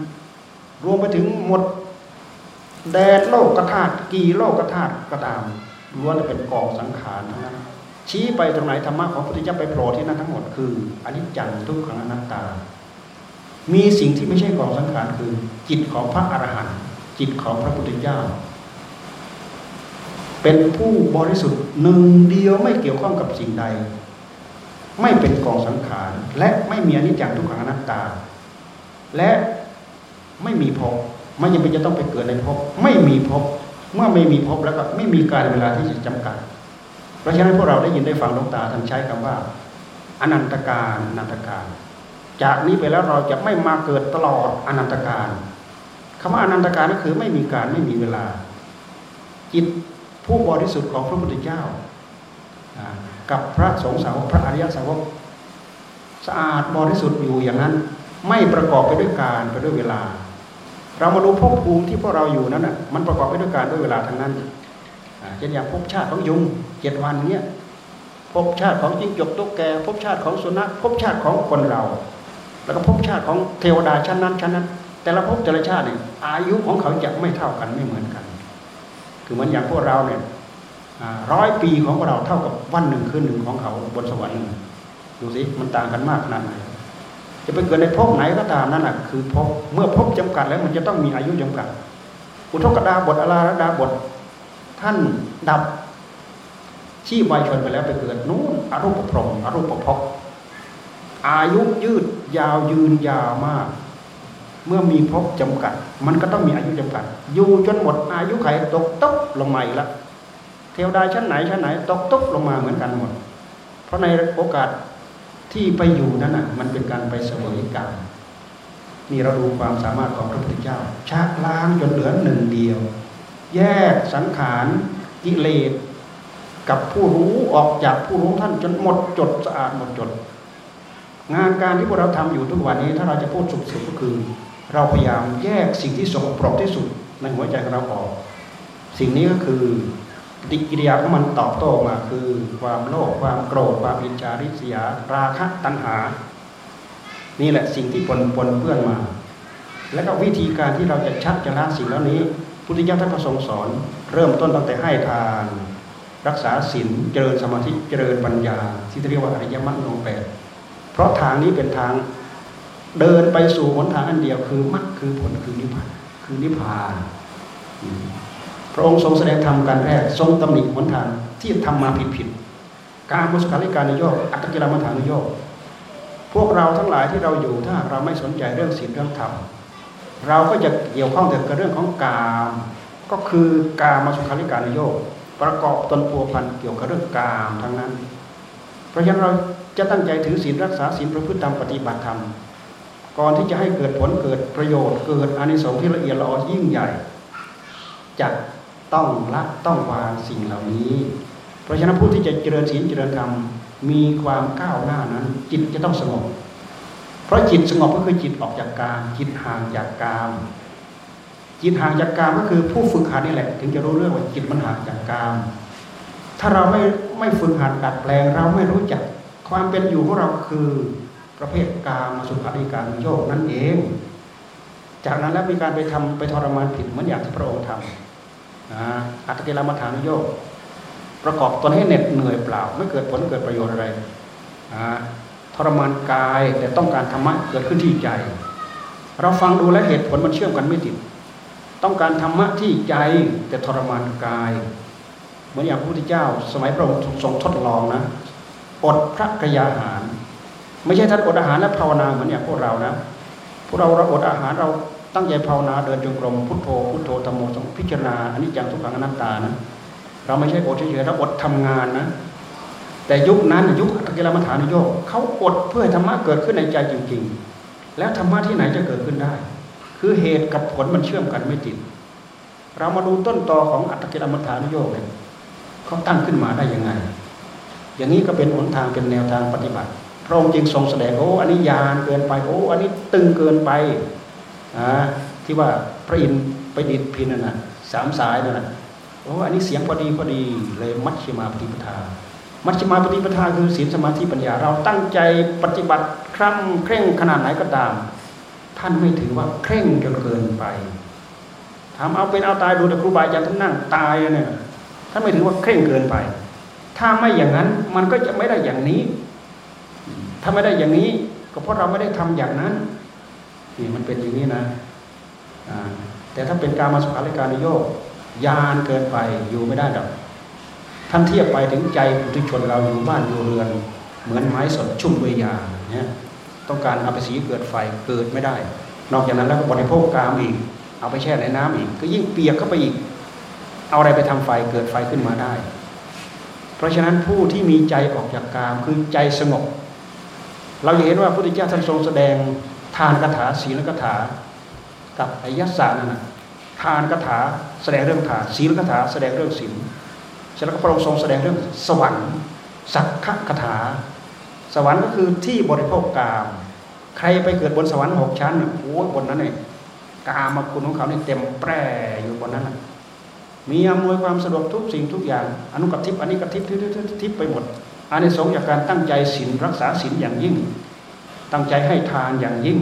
รวมไปถึงหมดแดดโลกกระธาตุกี่โลกกระธาตุก็ตามล้วนเป็นกองสังขารทั้งนั้น ชี้ไปตรงไหนธรรมะของพระพุทธเจ้าไปโผล่ที่นั่นทั้งหมดคืออนิจจังทุกขังอนัตตา มีสิ่งที่ไม่ใช่กองสังขารคือ จิตของพระอรหันต์จิตของพระพุทธเจ้า เป็นผู้บริสุทธิ์หนึ่งเดียวไม่เกี่ยวข้องกับสิ่งใด ไม่เป็นกองสังขาร และไม่มีอนิจจังทุกขังอนัตตา และไม่มีภพไม่จำเป็นจะต้องไปเกิดในภพไม่มีภพเมื่อไม่มีภพแล้วก็ไม่มีการเวลาที่จะจำกัด เพราะฉะนั้นพวกเราได้ยินได้ฟังลงตาท่านใช้คำว่า อนันตการอนันตการ จากนี้ไปแล้วเราจะไม่มาเกิดตลอดอนันตการคำว่าอนันตการก็คือไม่มีการไม่มีเวลา จิต ผู้บริสุทธิ์ของพระพุทธเจ้า กับพระสงฆ์สาวกพระอริยสาวกสะอาดบริสุทธิ์อยู่อย่างนั้น ไม่ประกอบไปด้วยการไปด้วยเวลา เรามาดูภพภูมิที่พวกเราอยู่นั้นอะมันประกอบไปด้วยการด้วยเวลาทั้งนั้นเช่นอย่างภพชาติของยุงเจ็ดวันเนี้ยภพชาติของจิ้งจกตุ๊กแกภพชาติของสุนัขภพชาติของคนเรา แล้วก็ภพชาติของเทวดาชั้นนั้นชั้นนั้น แต่ละภพแต่ละชาติเนี่ยอายุของเขาจะไม่เท่ากันไม่เหมือนกัน คือเหมือนอย่างพวกเราเนี่ยร้อยปีของเราเท่ากับวันหนึ่งคืนหนึ่งของเขาบนสวรรค์ดูสิมันต่างกันมากขนาดไหนจะไปเกิดในภพไหนก็ตามนั่นแหะคือภพเมื่อภพจำกัดแล้วมันจะต้องมีอายุจำกัด อุทกดาบทอลาดาบท ท่านดับชีพวายชนไปแล้วไปเกิดนู้นอรูปพรหมอรูปภพอายุยืดยาวยืนยาวมาก เมื่อมีภพจำกัด มันก็ต้องมีอายุจำกัด อยู่จนหมดอายุไขตกตกลงมาอีกแล้วเทวดาชั้นไหนชั้นไหน ตกตกลงมาเหมือนกันหมด เพราะในโอกาสที่ไปอยู่นั้นน่ะ มันเป็นการไปเสวยกรรมนี่เราดูความสามารถของพระพุทธเจ้าชักล้างจนเหลือหนึ่งเดียว แยกสังขารกิเลสกับผู้รู้ออกจากผู้รู้ท่านจนหมดจดสะอาดหมดจด งานการที่พวกเราทำอยู่ทุกวันนี้ ถ้าเราจะพูดสุดๆก็คือ เราพยายามแยกสิ่งที่สกปรกที่สุดในหัวใจของเราออก สิ่งนี้ก็คือดิกิริยาของมันตอบโต้มาคือ ความโลภความโกรธความอิจฉาริษยา ราคะตัณหา นี่แหละสิ่งที่ปนปนเปื้อนมา และก็วิธีการที่เราจะชัดจะละสิ่งเหล่านี้พุทธิยถาท่านประสงสอน เริ่มต้นตั้งแต่ให้ทาน รักษาศีลเจริญสมาธิเจริญปัญญาที่เรียกว่าอริยมรรคโนแปดเพราะทางนี้เป็นทาง เดินไปสู่หนทางอันเดียวคือมรรคคือผลคือนิพพานคือนิพพาน พระองค์ทรงแสดงธรรมการแรกทรงตำหนิหนทางที่ทำมาผิดผิดการมุสกาลิการนโยกอัตกิลมัฐานโยกพวกเราทั้งหลายที่เราอยู่ถ้าเราไม่สนใจเรื่องศีลเรื่องธรรมเราก็จะเกี่ยวข้องแต่กับเรื่องของกามก็คือกามสุขาลิการนโยกประกอบตนปัวพันเกี่ยวกับเรื่องกามทั้งนั้น เพราะฉะนั้นเราจะตั้งใจถือศีลรักษาศีลประพฤติตามปฏิบัติธรรม ก่อนที่จะให้เกิดผลเกิดประโยชน์ เกิดอานิสงส์ที่ละเอียดละออยิ่งใหญ่จะต้องละต้องวางสิ่งเหล่านี้ เพราะฉะนั้นผู้ที่จะเจริญศีลเจริญธรรมมีความก้าวหน้านั้น จิตจะต้องสงบ เพราะจิตสงบก็คือจิตออกจากกามจิตห่างจากกามจิตห่างจากกามก็คือผู้ฝึกหัดนี่แหละ ถึงจะรู้เรื่องว่าจิตมันห่างจากกาม ถ้าเราไม่ไม่ฝึกหัดดัดแปลงเราไม่รู้จัก ความเป็นอยู่ของเราคือ ประเภทกามสุขาริการโยกนั่นเอง จากนั้นแล้วมีการไปทำไปทรมานผิดเหมือนอย่างที่พระองค์ทำนะอัตติลมัฐานโยกประกอบตนให้เหน็ดเหนื่อยเปล่า ไม่เกิดผลเกิดประโยชน์อะไรนะทรมานกายแต่ต้องการธรรมะเกิดขึ้นที่ใจ เราฟังดูแลเหตุผลมันเชื่อมกันไม่ติด ต้องการธรรมะที่ใจแต่ทรมานกาย เหมือนอย่างพระพุทธเจ้า สมัยพระองค์ทรงทดลองนะอดพระกยาหาร ไม่ใช่ท่านอดอาหารและภาวนาเหมือนอย่างพวกเรานะพวกเราเราอดอาหารเราตั้งใจภาวนาเดินจงกรมพุทโธพุทโธธรรมโมพิจารณาอันนี้จังทุกขังอนัตตานะเราไม่ใช่อดเฉยๆเราอดทำงานนะ แต่ยุคนั้นยุคอัตกิลมัฐานโยกเขาอดเพื่อธรรมะเกิดขึ้นในใจจริง ๆ แล้วธรรมะที่ไหนจะเกิดขึ้นได้ คือเหตุกับผลมันเชื่อมกันไม่ติด เรามาดูต้นตอของอัตกิลมัฐานโยกเลยเขาตั้งขึ้นมาได้ยังไง อย่างนี้ก็เป็นหนทางเป็นแนวทางปฏิบัติ พระองค์จึงทรงแสดงโอ้อันนี้ยานเกินไป โอ้อันนี้ตึงเกินไปนะที่ว่าพระอินทร์ไปดิดพินน่ะสามสายนั่นนะโอ้อันนี้เสียงพอดีพอดีเลยมัชฌิมาปฏิปทา มัชฌิมาปฏิปทาคือศีลสมาธิปัญญา เราตั้งใจปฏิบัติคร่ำเคร่งขนาดไหนก็ตาม ท่านไม่ถือว่าเคร่งจนเกินไปทำเอาเป็นเอาตายดูแต่ครูบาอาจารย์ท่านนั่งตายเนี่ยท่านไม่ถือว่าเคร่งเกินไป ถ้าไม่อย่างนั้นมันก็จะไม่ได้อย่างนี้ ถ้าไม่ได้อย่างนี้ก็เพราะเราไม่ได้ทำอย่างนั้นนี่มันเป็นอย่างนี้นะแต่ถ้าเป็นการมาสุขาริการโยกยานเกินไปอยู่ไม่ได้ดอกท่านเทียบไปถึงใจปุถุชนเราอยู่บ้านอยู่เรือน เหมือนไม้สดชุ่มด้วยยาเนี่ยต้องการเอาไปสีเกิดไฟเกิดไม่ได้ นอกจากนั้นแล้วก็บริโภคกามอีก เอาไปแช่ในน้ำอีก ก็ยิ่งเปียกเข้าไปอีก เอาอะไรไปทำไฟเกิดไฟขึ้นมาได้ เพราะฉะนั้นผู้ที่มีใจออกจากกามคือใจสงบ เราเห็นว่าพระพุทธเจ้าท่านทรงแสดงทานคาถาศีลคาถา กับอายสานั่นนะทานคาถาแสดงเรื่องทานศีลคาถาแสดงเรื่องศีลเสร็จแล้วก็พระองค์ทรงแสดงเรื่องสวรรค์ สักขะคาถา สวรรค์ก็คือที่บริโภคกาม ใครไปเกิดบนสวรรค์หกชั้นโอ้บนนั้นเนี่ยกามาคุณของเขาเนี่ยเต็มแปร่อยู่บนนั้นมีอำนวยความสะดวกทุกสิ่งทุกอย่างอนุกัติทิปอันนี้กติบทิพไปหมด อันนี้สงจากการตั้งใจศีลรักษาศีลอย่างยิ่ง ตั้งใจให้ทานอย่างยิ่ง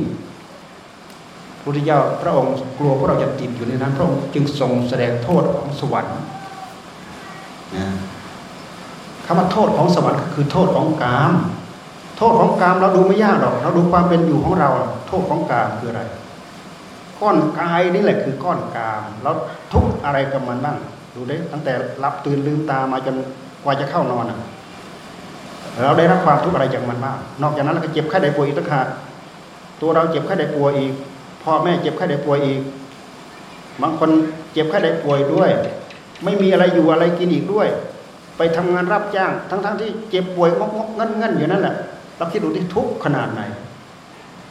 พุทธเจ้าพระองค์กลัวพวกเราจะติดอยู่ในนั้นพระองค์จึงทรงแสดงโทษของสวรรค์นะคำว่าโทษของสวรรค์ก็คือโทษของกาม โทษของกามเราดูไม่ยากหรอก เราดูความเป็นอยู่ของเรา โทษของกามคืออะไร ก้อนกายนี่แหละคือก้อนกามเราทุกอะไรกับมันบ้างดูได้ตั้งแต่หลับตื่นลืมตามาจนกว่าจะเข้านอน เราได้รับความทุกข์อะไรจากมันบ้างนอกจากนั้นเราก็เจ็บไข้ได้ป่วยอีกต่างหากตัวเราเจ็บไข้ได้ป่วยอีกพ่อแม่เจ็บไข้ได้ป่วยอีก บางคนเจ็บไข้ได้ป่วยด้วย ไม่มีอะไรอยู่อะไรกินอีกด้วย ไปทำงานรับจ้าง ทั้งๆทที่เจ็บป่วยงกงกเงินเงินอยู่นั่นแหละเราคิดดูที่ทุกขนาดไหน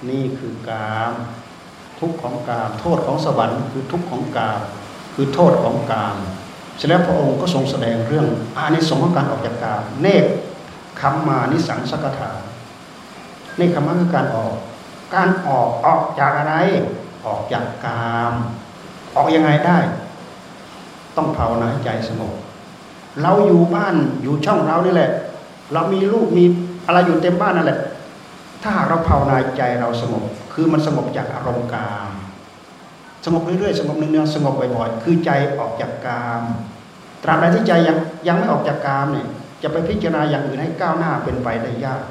นี่คือกามทุกของกาม โทษของสวรรค์คือทุกของกาม คือโทษของกามเสร็จแล้วพระองค์ก็ทรงแสดงเรื่องอานิสงส์ของการออกจากกามเนก คำมานิสังสกถาเนคขมาคือการออก การออกออกจากอะไร ออกจากกาม ออกยังไงได้ ต้องภาวนาใจสงบเราอยู่บ้านอยู่ช่องเรานี่แหละ เรามีลูกมีอะไรอยู่เต็มบ้านนั่นแหละ ถ้าหากเราภาวนาใจเราสงบ คือมันสงบจากอารมณ์กาม สงบเรื่อยๆสงบเนืองๆสงบบ่อยๆคือใจออกจากกาม ตราบใดที่ใจยังยังไม่ออกจากกามเนี่ย จะไปพิจารณาอย่างอื่นให้ก้าวหน้าเป็นไปได้ยาก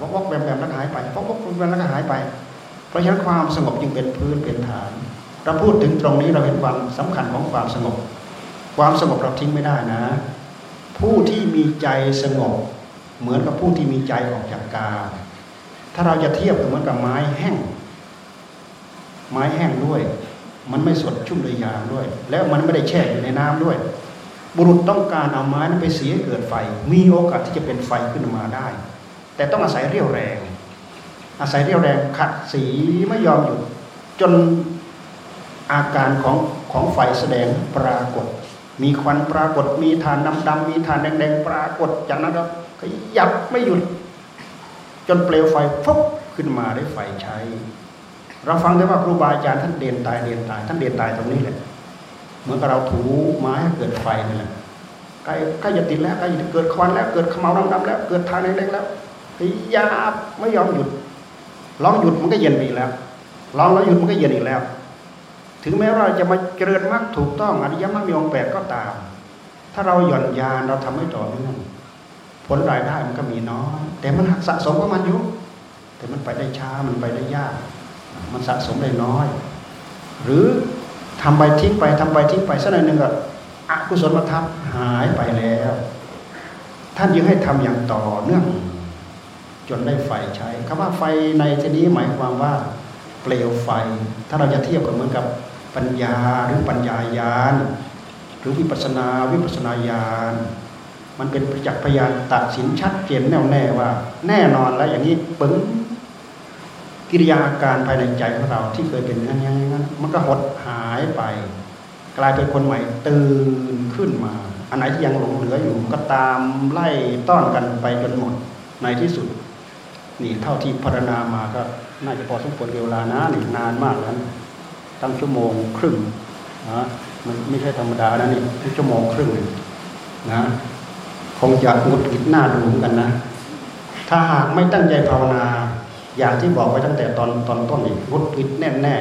วอกวอกแบบแบบแล้วหายไปวอกวอกแบบแล้วก็หายไป เพราะฉะนั้นความสงบจึงเป็นพื้นเป็นฐาน เราพูดถึงตรงนี้เราเห็นความสำคัญของความสงบ ความสงบเราทิ้งไม่ได้นะ ผู้ที่มีใจสงบ เหมือนกับผู้ที่มีใจออกจากกาถ้าเราจะเทียบเหมือนกับไม้แห้ง ไม้แห้งด้วย มันไม่สดชุ่มด้วยยางด้วย แล้วมันไม่ได้แช่อยู่ในน้ำด้วย บุรุษต้องการเอาไม้นั้นไปเสียเกิดไฟ มีโอกาสที่จะเป็นไฟขึ้นมาได้ แต่ต้องอาศัยเรี่ยวแรง อาศัยเรี่ยวแรงขัดสีไม่ยอมหยุดจนอาการของของไฟแสดงปรากฏ มีควันปรากฏ มีฐานดำดำมีฐานแดงแดงปรากฏ จากนั้นก็ขยับไม่หยุด จนเปลวไฟฟุบขึ้นมาได้ไฟใช้ เราฟังได้ว่าครูบาอาจารย์ท่านเดินตายเดินตาย ท่านเดินตายตรงนี้แหละ เหมือนกับเราถูไม้ให้เกิดไฟนี่แหละใกล้ใกล้จะติดแล้วใกล้จะเกิดควันแล้วเกิดขมเอาดำๆแล้ว เกิดทานแดงๆแล้วพยายามไม่ยอมหยุดลองหยุดมันก็เย็นอีกแล้วลองแล้วหยุดมันก็เย็นอีกแล้ว ถึงแม้เราจะมาเจริญมรรคถูกต้องอริยมรรคมีองค์แปดก็ตาม ถ้าเราหย่อนยานเราทำไม่ต่อเนื่องผลรายได้มันก็มีน้อยแต่มันหักสะสมของมันอยู่แต่มันไปได้ช้ามันไปได้ยาก มันสะสมได้น้อย หรือ ทำไปทิ้งไปทำไปทิ้งไปสักหน่อยหนึ่งก็อกุศลมาทับหายไปแล้ว ท่านยังให้ทำอย่างต่อเนื่อง จนได้ไฟใช้คำว่าไฟในที่นี้หมายความว่า เปลวไฟ ถ้าเราจะเทียบกับเหมือนกับปัญญาหรือปัญญายานหรือวิปัสนาวิปัสนาญาณมันเป็นประจักษ์พยานตัดสินชัดเจนแน่วแน่ว่า แน่นอนแล้วอย่างนี้ปึ้งกิริยาการภายในใจของเราที่เคยเป็นอย่างนั้นอย่างนั้นมันก็หดหายไป กลายเป็นคนใหม่ตื่นขึ้นมา อันไหนที่ยังหลงเหลืออยู่ก็ตามไล่ต้อนกันไปจนหมดในที่สุด นี่เท่าที่พัฒนามาก็น่าจะพอสมควรเวลานะนี่นานมากแล้วตั้งชั่วโมงครึ่งนะมันไม่ใช่ธรรมดานะนี่ชั่วโมงครึ่งนะคงจะงดหงิดหน้าดูเหมือนกันนะ ถ้าหากไม่ตั้งใจภาวนา อย่างที่บอกไว้ตั้งแต่ตอนตอนต้นนี่งดหงิดแน่แน่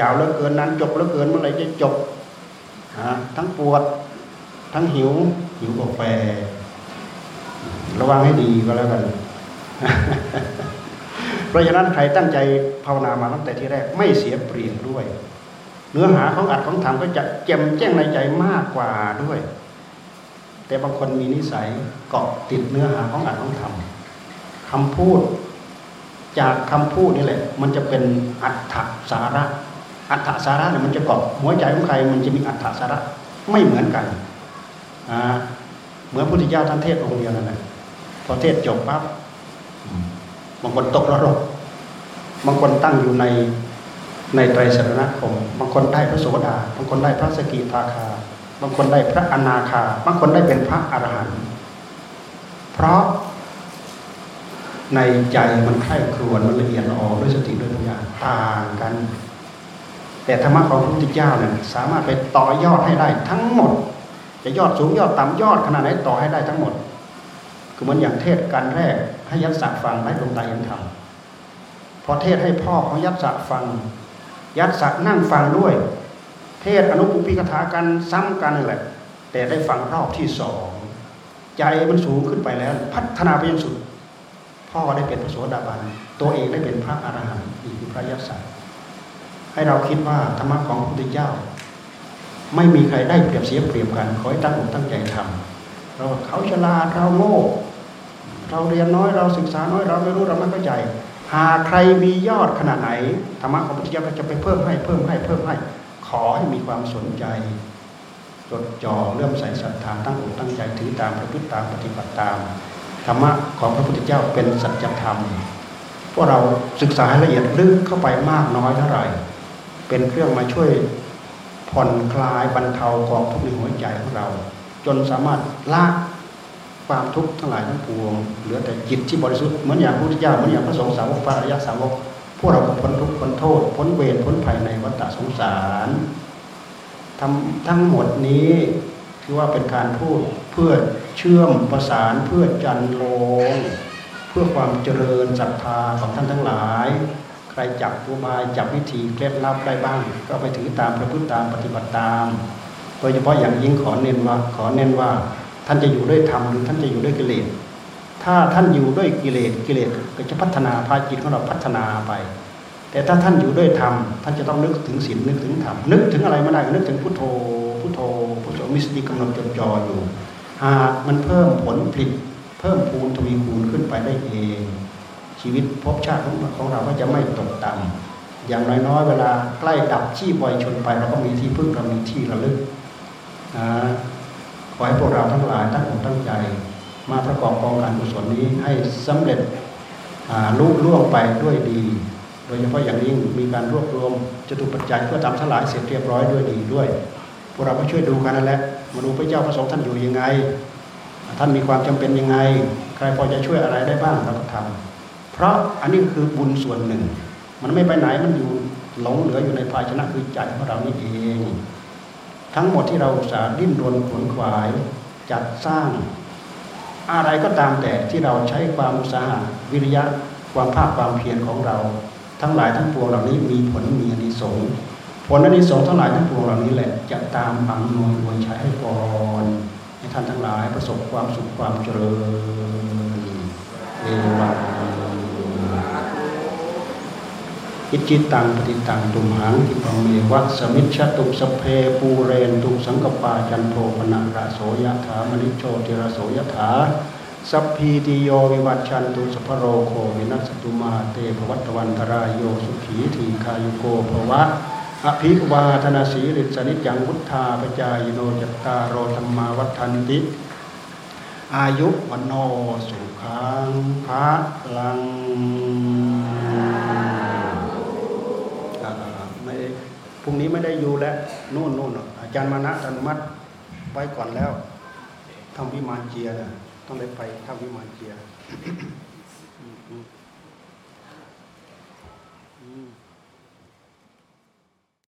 ยาวเหลือเกินนั้นจบเหลือเกินเมื่อไรจะจบนะทั้งปวด ทั้งหิว หิวกาแฟ ระวังให้ดีก็แล้วกัน เพราะฉะนั้นใครตั้งใจภาวนามาตั้งแต่ที่แรก ไม่เสียเปรียบด้วย เนื้อหาของอัดของธรรมก็จะแจ่มแจ้งในใจมากกว่าด้วย แต่บางคนมีนิสัยเกาะติดเนื้อหาของอัดของธรรมคำพูดจากคำพูดนี่แหละ มันจะเป็นอัตถสาระ อัตถสาระเนี่ยมันจะเกาะหัวใจของใคร มันจะมีอัตถสาระไม่เหมือนกันเหมือนพุทธเจ้าท่านเทศองค์เดียวนั่นแหละพอเทศจบปั๊บบางคนตกนรกบางคนตั้งอยู่ในในไตรสรณคมบางคนได้พระโสดาบางคนได้พระสกิทาคา บางคนได้พระอนาคา บางคนได้เป็นพระอรหันต์เพราะในใจมันไข้ครวนมันละเอียดอ่อนด้วยสติด้วยปัญญาต่างกัน แต่ธรรมะของพระพุทธเจ้าเนี่ยสามารถไปต่อยอดให้ได้ทั้งหมด จะยอดสูงยอดต่ำยอดขนาดไหนต่อให้ได้ทั้งหมด คือเหมือนอย่างเทศกันแรกให้ยักษ์สัฟังให้ดวงตาเห็นธรรมพอเทศให้พ่อของยักษ์สัฟัง ยักษ์สันั่งฟังด้วย เทศอนุปุพิกถากันซ้ำกันแหละ แต่ได้ฟังรอบที่สองใจมันสูงขึ้นไปแล้ว พัฒนาไปยังสุด พ่อได้เป็นพระโสดาบันตัวเองได้เป็นพระอรหันต์อีกคือพระยักษ์ ให้เราคิดว่าธรรมะของพระพุทธเจ้า ไม่มีใครได้เปรียบเสียเปรียบกันขอให้ตั้งอกตั้งใจทำเราเขาฉลาดเราโง่เราเรียนน้อยเราศึกษาน้อยเราไม่รู้เราไม่เข้าใจ หากใครมียอดขนาดไหนธรรมะของพระพุทธเจ้าก็จะไปเพิ่มให้เพิ่มให้เพิ่มให้ ขอให้มีความสนใจจดจ่อเลื่มใส่ศรัทธาตั้งอกตั้งใจถือตามประพฤติตามปฏิบัติตามธรรมะของพระพุทธเจ้าเป็นสัจธรรมพวกเราศึกษาละเอียดลึกเข้าไปมากน้อยเท่าไหร่ เป็นเครื่องมาช่วยผ่อนคลายบรรเทากองทุกข์ในหัวใจของเรา จนสามารถละความทุกข์ทั้งหลายทั้งปวง เหลือแต่จิตที่บริสุทธิ์เหมือนอย่างพระพุทธเจ้าเหมือนอย่างพระสงฆ์สาวกพระอริยสาวกพวกเราพ้นทุกข์พ้นโทษพ้นเวรพ้นภัยในวัฏสงสารทำทั้งหมดนี้คือว่าเป็นการพูดเพื่อเชื่อมประสานเพื่อจันโลง เพื่อความเจริญศรัทธาของท่านทั้งหลาย รจับอุบายจับวิธีเคล็ดลับได้บ้าง ก็ไปถือตามประพฤติตามปฏิบัติตาม โดยเฉพาะอย่างยิ่งขอเน้นว่าขอเน้นว่า ท่านจะอยู่ด้วยธรรมหรือท่านจะอยู่ด้วยกิเลสถ้าท่านอยู่ด้วยกิเลสกิเลสก็จะพัฒนาพาจิตของเราพัฒนาไป แต่ถ้าท่านอยู่ด้วยธรรมท่านจะต้องนึกถึงศีลนึกถึงธรรมนึกถึงอะไรไม่ได้นึกถึงพุทโธพุทโธพุทโธมิสติกำหนดจดจ่ออยู่หากมันเพิ่มผลผลิตเพิ่มพูนทวีคูณขึ้นไปได้เอง ชีวิตภพชาติของเราก็จะไม่ตกต่ำอย่างน้อยๆ เวลาใกล้ดับชีพวยชนไปเราก็มีที่พึ่งเรามีที่ระลึกขอให้พวกเราทั้งหลายตั้งอกตั้งใจ มาประกอบกองการกุศลนี้ให้สำเร็จลุล่วงไปด้วยดี โดยเฉพาะอย่างยิ่งมีการรวบรวมจตุปัจจัยเพื่อทำสลายเสร็จเรียบร้อยด้วยดีด้วย พวกเราก็ช่วยดูกันนั่นแหละมาดูพระเจ้าพระสงฆ์ท่านอยู่ยังไง ท่านมีความจำเป็นยังไง ใครพอจะช่วยอะไรได้บ้างเราก็ทำ เพราะอันนี้คือบุญส่วนหนึ่ง มันไม่ไปไหนมันอยู่หลงเหลืออยู่ในภาชนะคือใจของเรานี่เอง ทั้งหมดที่เราสาดิ้นรนขวนขวายจัดสร้าง อะไรก็ตามแต่ที่เราใช้ความสาหะวิริยะความภาคความเพียรของเรา ทั้งหลายทั้งปวงเหล่านี้มีผลมีอนิสงส์ผลอนิสงส์ทั้งหลายทั้งปวงเหล่านี้แหละจะตามอำนวยอวยใช้ให้พรให้ท่านทั้งหลายประสบความสุขความเจริญเอวัง อิจฉิตังปัตถิตังตุมหัง ขิปปเมวะ สมิชฌตุ สัพเพปูเรนตุสังกัปปาจันโทปัณณะระโสยถามณิโชติระโสยถาสัพพีติโยวิวัชชันตุสัพพโรโควินัสสตุมาเตภวัตวันตราโยสุขีทีฆายุโกภวะอภิวาธนาสีริสนิจังวุธาปจายโนจัตตารโรธรรมาวัฏันติ อายุวันโนสุขังภะลังอ่าไม่พ รุ่งนี้ไม่ได้อยู่แล้วนู่นนู่นอาจารย์มานะอนุมัติไว้ก่อนแล้วทำวิมานเจียนะต้องได้ไปทำวิมานเจีย